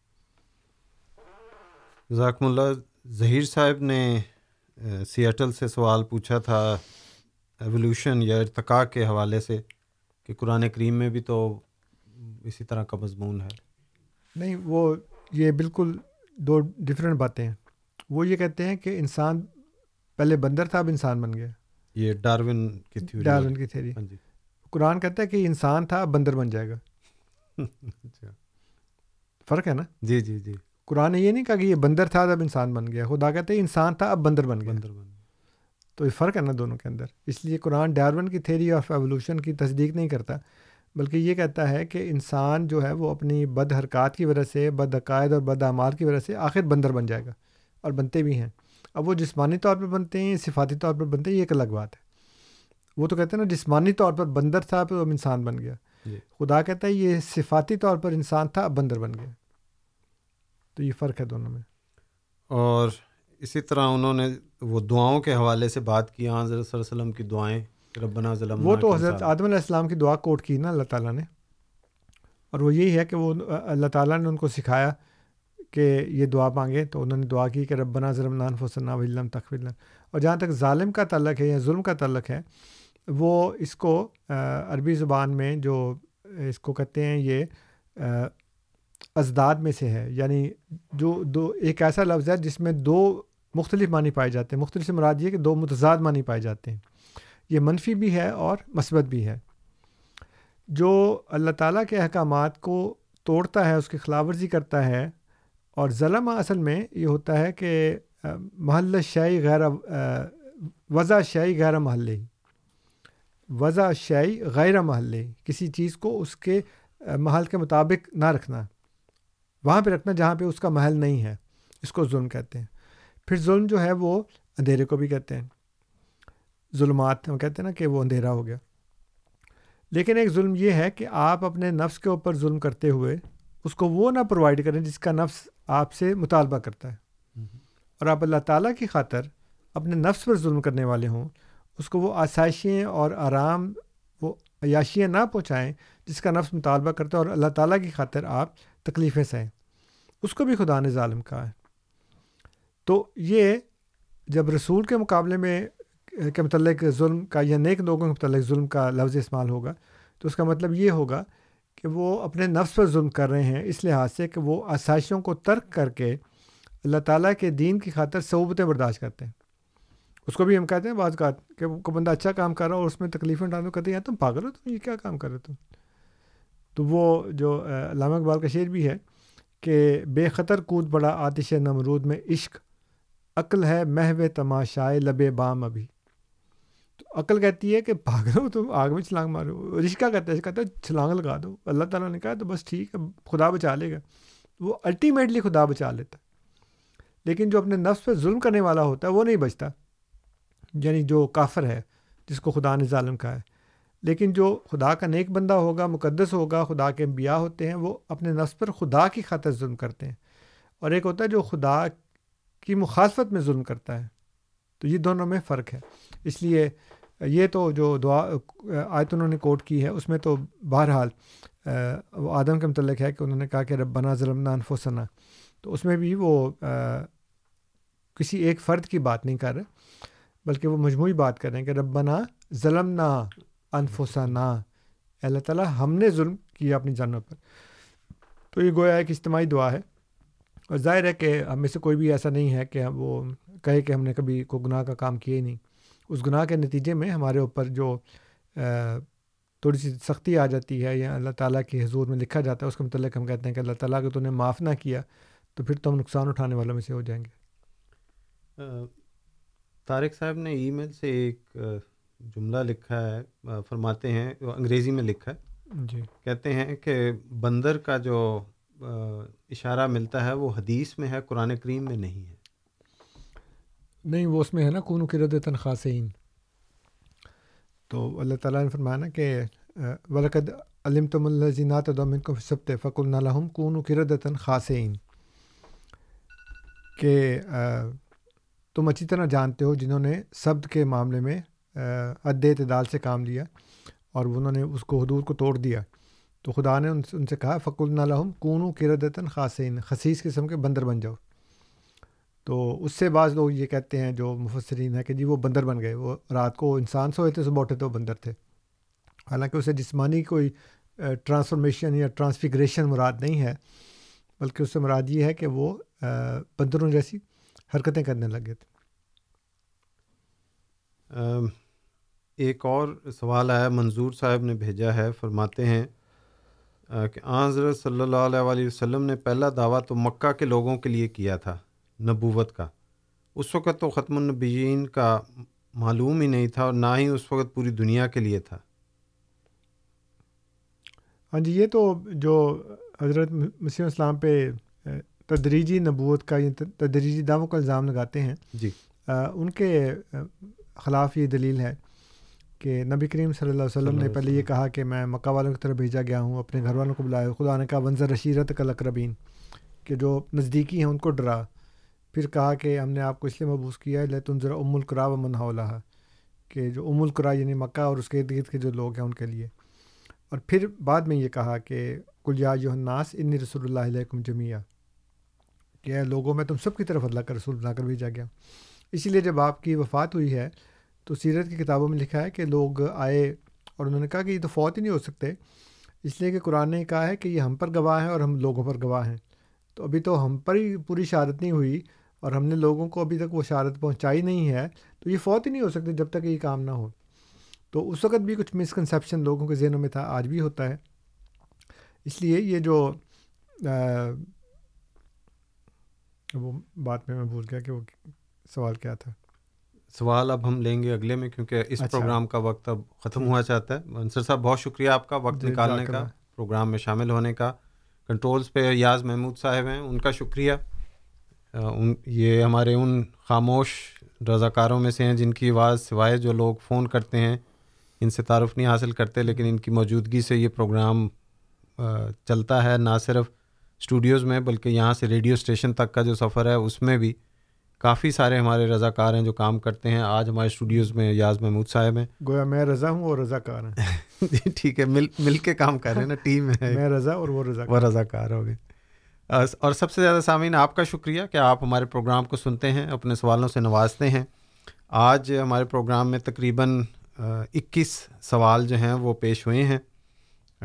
ذاکم اللہ ظہیر صاحب نے سیاٹل سے سوال پوچھا تھا ایولیوشن یا ارتقاء کے حوالے سے کہ قرآن کریم میں بھی تو اسی طرح کا مضمون ہے۔ نہیں وہ یہ بالکل دو ڈفرینٹ باتیں ہیں۔ وہ یہ کہتے ہیں کہ انسان پہلے بندر تھا اب انسان بن گیا۔ یہ ڈارون کی تھیوری ڈارون کی تھیوری۔ ہاں جی۔ قرآن کہتا ہے کہ انسان تھا اب بندر بن جائے گا۔ (laughs) اچھا۔ فرق ہے نا؟ جی جی جی۔ قرآن نے یہ نہیں کہا کہ یہ بندر تھا اب انسان بن گیا۔ خدا کہتے ہیں انسان تھا اب بندر بن گیا۔ بندر بن تو یہ فرق ہے نا دونوں کے اندر۔ اس لیے قرآن ڈارون کی تھیری آف ایولیوشن کی تصدیق نہیں کرتا بلکہ یہ کہتا ہے کہ انسان جو ہے وہ اپنی بد حرکات کی وجہ سے بد عقائد اور بد اعمال کی وجہ سے آخر بندر بن جائے گا اور بنتے بھی ہیں۔ اب وہ جسمانی طور پر بنتے ہیں صفاتی طور پر بنتے ہیں یہ ایک الگ بات ہے۔ وہ تو کہتے ہیں نا جسمانی طور پر بندر تھا پھر وہ انسان بن گیا۔ جی۔ خدا کہتا ہے یہ صفاتی طور پر انسان تھا اب بندر بن گیا۔ تو یہ فرق ہے دونوں میں۔ اور اسی طرح انہوں نے وہ دعاؤں کے حوالے سے بات کی ہاں حضرت صلی اللہ علیہ وسلم کی دعائیں ربنا ظلم وہ تو حضرت آدم علیہ السلام کی دعا کوٹ کی نا اللہ تعالیٰ نے۔ اور وہ یہی ہے کہ وہ اللہ تعالیٰ نے ان کو سکھایا کہ یہ دعا مانگے تو انہوں نے دعا کی کہ ربنا ظلم نان فسن ولم تخل اور جہاں تک ظالم کا تعلق ہے یا ظلم کا تعلق ہے وہ اس کو عربی زبان میں جو اس کو کہتے ہیں یہ ازداد میں سے ہے۔ یعنی جو، دو، ایک ایسا لفظ ہے جس میں دو مختلف معنی پائے جاتے ہیں۔ مختلف مراد یہ کہ دو متضاد معنی پائے جاتے ہیں۔ یہ منفی بھی ہے اور مثبت بھی ہے۔ جو اللہ تعالیٰ کے احکامات کو توڑتا ہے، اس کی خلاف ورزی کرتا ہے اور ظلم اصل میں یہ ہوتا ہے کہ محل شاعی غیر وضع شاعی غیر محلے۔ وضع شاعی غیر محلے۔ کسی چیز کو اس کے محل کے مطابق نہ رکھنا۔ وہاں پہ رکھنا جہاں پہ اس کا محل نہیں ہے اس کو ظلم کہتے ہیں۔ پھر ظلم جو ہے وہ اندھیرے کو بھی کہتے ہیں۔ ظلمات ہم کہتے ہیں نا کہ وہ اندھیرا ہو گیا۔ لیکن ایک ظلم یہ ہے کہ آپ اپنے نفس کے اوپر ظلم کرتے ہوئے اس کو وہ نہ پرووائڈ کریں جس کا نفس آپ سے مطالبہ کرتا ہے۔ اور آپ اللہ تعالیٰ کی خاطر اپنے نفس پر ظلم کرنے والے ہوں اس کو وہ آسائشیں اور آرام وہ عیاشیاں نہ پہنچائیں جس کا نفس مطالبہ کرتا ہے اور اللہ تعالیٰ کی خاطر آپ تکلیفیں سہیں۔ اس کو بھی خدا نے ظالم کہا ہے۔ تو یہ جب رسول کے مقابلے میں کے متعلق ظلم کا یا نیک لوگوں کے متعلق ظلم کا لفظ استعمال ہوگا، تو اس کا مطلب یہ ہوگا کہ وہ اپنے نفس پر ظلم کر رہے ہیں، اس لحاظ سے کہ وہ آسائشوں کو ترک کر کے اللہ تعالیٰ کے دین کی خاطر صعوبتیں برداشت کرتے ہیں۔ اس کو بھی ہم کہتے ہیں بعض کا کہ کوئی بندہ اچھا کام کر رہا ہو اور اس میں تکلیفیں ڈالو کہتے ہیں تم پاگل ہو، تم یہ کیا کام کر رہے تم؟ تو وہ جو علامہ اقبال کا شعر بھی ہے کہ بے خطر کود بڑا آتش نمرود میں عشق، عقل ہے محو تماشائے لب بام ابھی۔ تو عقل کہتی ہے کہ بھاگ رہو تم آگ میں چھلانگ مارو۔ رشکا کہتا ہے؟ کہتا ہے چھلانگ لگا دو۔ اللہ تعالیٰ نے کہا تو بس ٹھیک ہے، خدا بچا لے گا۔ وہ الٹیمیٹلی خدا بچا لیتا لیکن جو اپنے نفس پہ ظلم کرنے والا ہوتا ہے، وہ نہیں بچتا۔ یعنی جو کافر ہے، جس کو خدا نے ظالم کہا ہے۔ لیکن جو خدا کا نیک بندہ ہوگا، مقدس ہوگا، خدا کے انبیاء ہوتے ہیں، وہ اپنے نفس پر خدا کی خاطر ظلم کرتے ہیں۔ اور ایک ہوتا ہے جو خدا کی مخالفت میں ظلم کرتا ہے۔ تو یہ دونوں میں فرق ہے۔ اس لیے یہ تو جو دعا، آیت انہوں نے کوٹ کی ہے، اس میں تو بہرحال وہ آدم کے متعلق ہے کہ انہوں نے کہا کہ ربنا ظلم انفسنا۔ تو اس میں بھی وہ کسی ایک فرد کی بات نہیں کر رہے، بلکہ وہ مجموعی بات کر رہے ہیں کہ ربنا ظلمنا۔ انفسنا اللہ تعالیٰ ہم نے ظلم کیا اپنی جانوں پر۔ تو یہ گویا ایک اجتماعی دعا ہے۔ اور ظاہر ہے کہ ہم میں سے کوئی بھی ایسا نہیں ہے کہ وہ کہے کہ ہم نے کبھی کوئی گناہ کا کام کیا ہی نہیں۔ اس گناہ کے نتیجے میں ہمارے اوپر جو تھوڑی سی سختی آ جاتی ہے یا اللہ تعالیٰ کی حضور میں لکھا جاتا ہے، اس کے متعلق ہم کہتے ہیں کہ اللہ تعالیٰ کو تو نے معاف نہ کیا تو پھر تو ہم نقصان اٹھانے والوں میں سے ہو جائیں گے۔ طارق صاحب نے ای میل سے ایک جملہ لکھا ہے فرماتے ہیں انگریزی میں لکھا ہے۔ جی۔ کہتے ہیں کہ بندر کا جو اشارہ ملتا ہے وہ حدیث میں ہے قرآن کریم میں نہیں ہے۔ نہیں وہ اس میں ہے نا کون کرد تنخواصین تو اللہ تعالیٰ نے فرمایا نا کہ ولقد علم تم الزینات دومن کو سبت فق الحم کون کرد خاصین کہ تم اچھی طرح جانتے ہو جنہوں نے سبد کے معاملے میں عد اعتدال سے کام لیا اور انہوں نے اس کو حدود کو توڑ دیا۔ تو خدا نے ان سے ان سے کہا فق الحم کون کردتاً خاصین خصیص قسم کے بندر بن جاؤ۔ تو اس سے بعض لوگ یہ کہتے ہیں، جو مفسرین ہیں کہ جی وہ بندر بن گئے۔ وہ رات کو انسان سوئے تھے، صبح اٹھے تو بندر تھے۔ حالانکہ اسے جسمانی کوئی ٹرانسفارمیشن یا ٹرانسفیگریشن مراد نہیں ہے، بلکہ اس سے مراد یہ ہے کہ وہ بندروں جیسی حرکتیں کرنے لگے تھے۔ ایک اور سوال آیا منظور صاحب نے بھیجا ہے فرماتے ہیں کہ حضرت صلی اللہ علیہ وسلم نے پہلا دعویٰ تو مکہ کے لوگوں کے لیے کیا تھا نبوت کا۔ اس وقت تو ختم النبیین کا معلوم ہی نہیں تھا اور نہ ہی اس وقت پوری دنیا کے لیے تھا۔ ہاں جی یہ تو جو حضرت مسیح اسلام پہ تدریجی نبوت کا یا تدریجی دعووں کا الزام لگاتے ہیں جی۔ ان کے خلاف یہ دلیل ہے۔ کہ نبی کریم صلی اللہ علیہ وسلم نے پہلے یہ کہا کہ میں مکہ والوں کی طرف بھیجا گیا ہوں اپنے گھر والوں کو بلایا۔ خدا نے کہا ونظر رشیرت کل اقربین کہ جو نزدیکی ہیں ان کو ڈرا۔ پھر کہا کہ ہم نے آپ کو اس لیے مبوس کیا ہے لتن ذرا ام القرا و منحولہ کہ جو ام القرا یعنی مکہ اور اس کے ارد گرد کے جو لوگ ہیں ان کے لیے۔ اور پھر بعد میں یہ کہا کہ کل یا جو الناس ان رسول اللہ علیہ جمیہ کہ لوگوں میں تم سب کی طرف اللہ کا رسول بنا کر بھیجا گیا اسی لیے جب آپ کی وفات ہوئی ہے تو سیرت کی کتابوں میں لکھا ہے کہ لوگ آئے اور انہوں نے کہا کہ یہ تو فوت ہی نہیں ہو سکتے، اس لیے کہ قرآن نے کہا ہے کہ یہ ہم پر گواہ ہیں اور ہم لوگوں پر گواہ ہیں۔ تو ابھی تو ہم پر ہی پوری شہادت نہیں ہوئی اور ہم نے لوگوں کو ابھی تک وہ شہادت پہنچائی نہیں ہے، تو یہ فوت ہی نہیں ہو سکتے جب تک یہ کام نہ ہو۔ تو اس وقت بھی کچھ مسکنسیپشن لوگوں کے ذہنوں میں تھا، آج بھی ہوتا ہے۔ اس لیے یہ جو وہ بات میں میں بھول گیا کہ وہ سوال کیا تھا۔ سوال اب ہم لیں گے اگلے میں کیونکہ اس اچھا۔ پروگرام کا وقت اب ختم ہوا چاہتا ہے۔ انصر صاحب بہت شکریہ آپ کا وقت جی، نکالنے کا پروگرام میں شامل ہونے کا۔ کنٹرولز پہ یاز محمود صاحب ہیں ان کا شکریہ۔ ان یہ ہمارے ان خاموش رضاکاروں میں سے ہیں جن کی آواز سوائے جو لوگ فون کرتے ہیں ان سے تعارف نہیں حاصل کرتے لیکن ان کی موجودگی سے یہ پروگرام چلتا ہے نہ صرف اسٹوڈیوز میں بلکہ یہاں سے ریڈیو اسٹیشن تک کا جو سفر ہے اس میں بھی۔ کافی سارے ہمارے رضا کار ہیں جو کام کرتے ہیں۔ آج ہمارے اسٹوڈیوز میں یاز محمود صاحب ہیں۔ گویا میں رضا ہوں اور رضا کار ہیں۔ (laughs) ٹھیک ہے مل مل کے کام کر رہے ہیں نا ٹیم ہے۔ میں رضا اور وہ رضا وہ رضا کار ہو گئے۔ اور سب سے زیادہ سامعین آپ کا شکریہ کہ آپ ہمارے پروگرام کو سنتے ہیں اپنے سوالوں سے نوازتے ہیں۔ آج ہمارے پروگرام میں تقریباً اکیس سوال جو ہیں وہ پیش ہوئے ہیں۔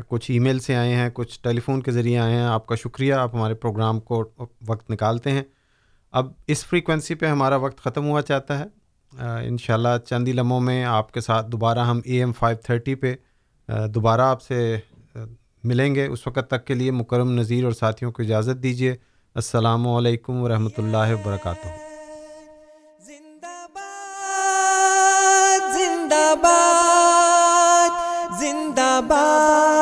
کچھ ای میل سے آئے ہیں کچھ ٹیلی فون کے ذریعے آئے ہیں۔ آپ کا شکریہ آپ ہمارے پروگرام کو وقت نکالتے ہیں۔ اب اس فریکوینسی پہ ہمارا وقت ختم ہوا چاہتا ہے۔ ان شاء اللہ چند ہی لمحوں میں آپ کے ساتھ دوبارہ ہم اے ایم فائیو تھرٹی پہ دوبارہ آپ سے ملیں گے۔ اس وقت تک کے لیے مکرم نذیر اور ساتھیوں کو اجازت دیجیے۔ السلام علیکم ورحمۃ اللہ وبرکاتہ۔ زندہ باد زندہ باد۔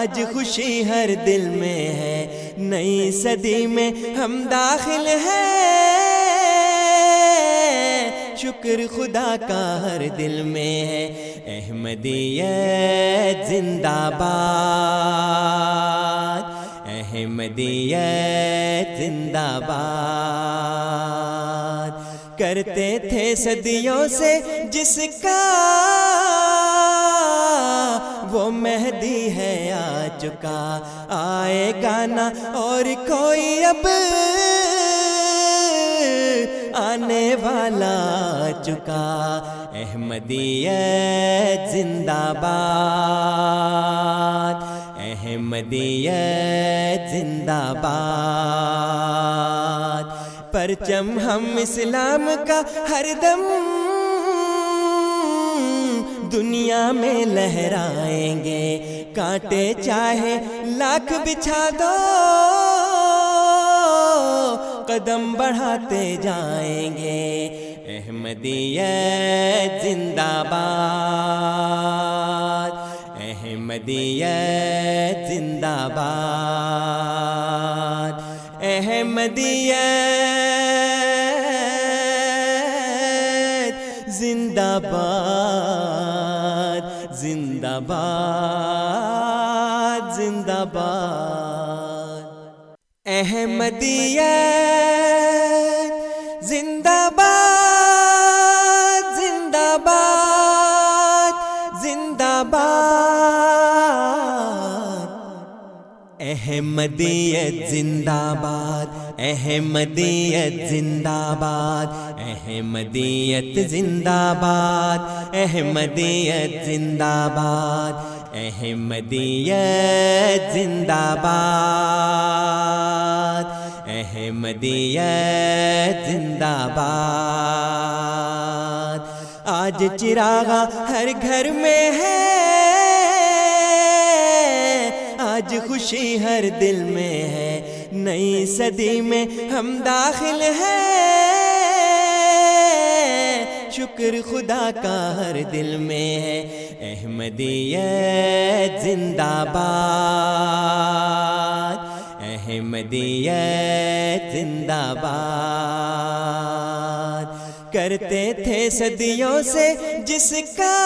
آج خوشی ہر دل میں ہے۔ نئی صدی میں ہم داخل ہیں۔ شکر خدا کا ہر دل میں ہے۔ احمدیت زندہ باد احمدیت زندہ باد کرتے تھے صدیوں سے جس کا وہ مہدی ہے آ چکا آئے گانا اور کوئی اب آنے والا چکا احمدیت زندہ باد۔ احمدیت زندہ باد۔ پرچم ہم اسلام کا ہر دم دنیا میں لہرائیں گے۔ کانٹے چاہے لاکھ بچھا دو۔ قدم بڑھاتے جائیں گے۔ احمدیت زندہ باد۔ احمدیت زندہ باد۔ احمدیت زندہ باد۔ زندہ باد زندہ باد احمدیت زندہ باد زندہ باد زندہ باد احمدیت زندہ باد احمدیت زندہ باد احمدیت زندہ باد احمدیت زندہ باد احمدیت زندہ باد احمدیت زندہ باد آج آج چراغا ہر گھر میں ہے، آج خوشی ہر دل میں ہے۔ نئی صدی میں ہم داخل ہیں۔ شکر خدا کا ہر دل میں ہے۔ احمدیت زندہ باد۔ احمدیت زندہ باد۔ کرتے تھے صدیوں سے جس کا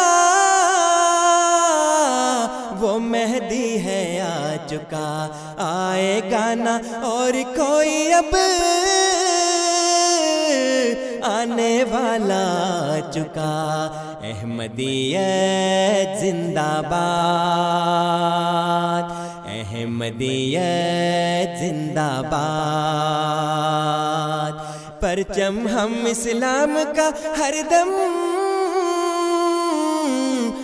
وہ مہدی ہے۔ چکا آئے گانا اور کوئی اب آنے والا چکا احمدیت زندہ باد، احمدیت زندہ باد۔ پرچم ہم اسلام کا ہر دم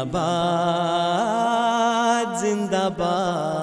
آباد زندہ باد۔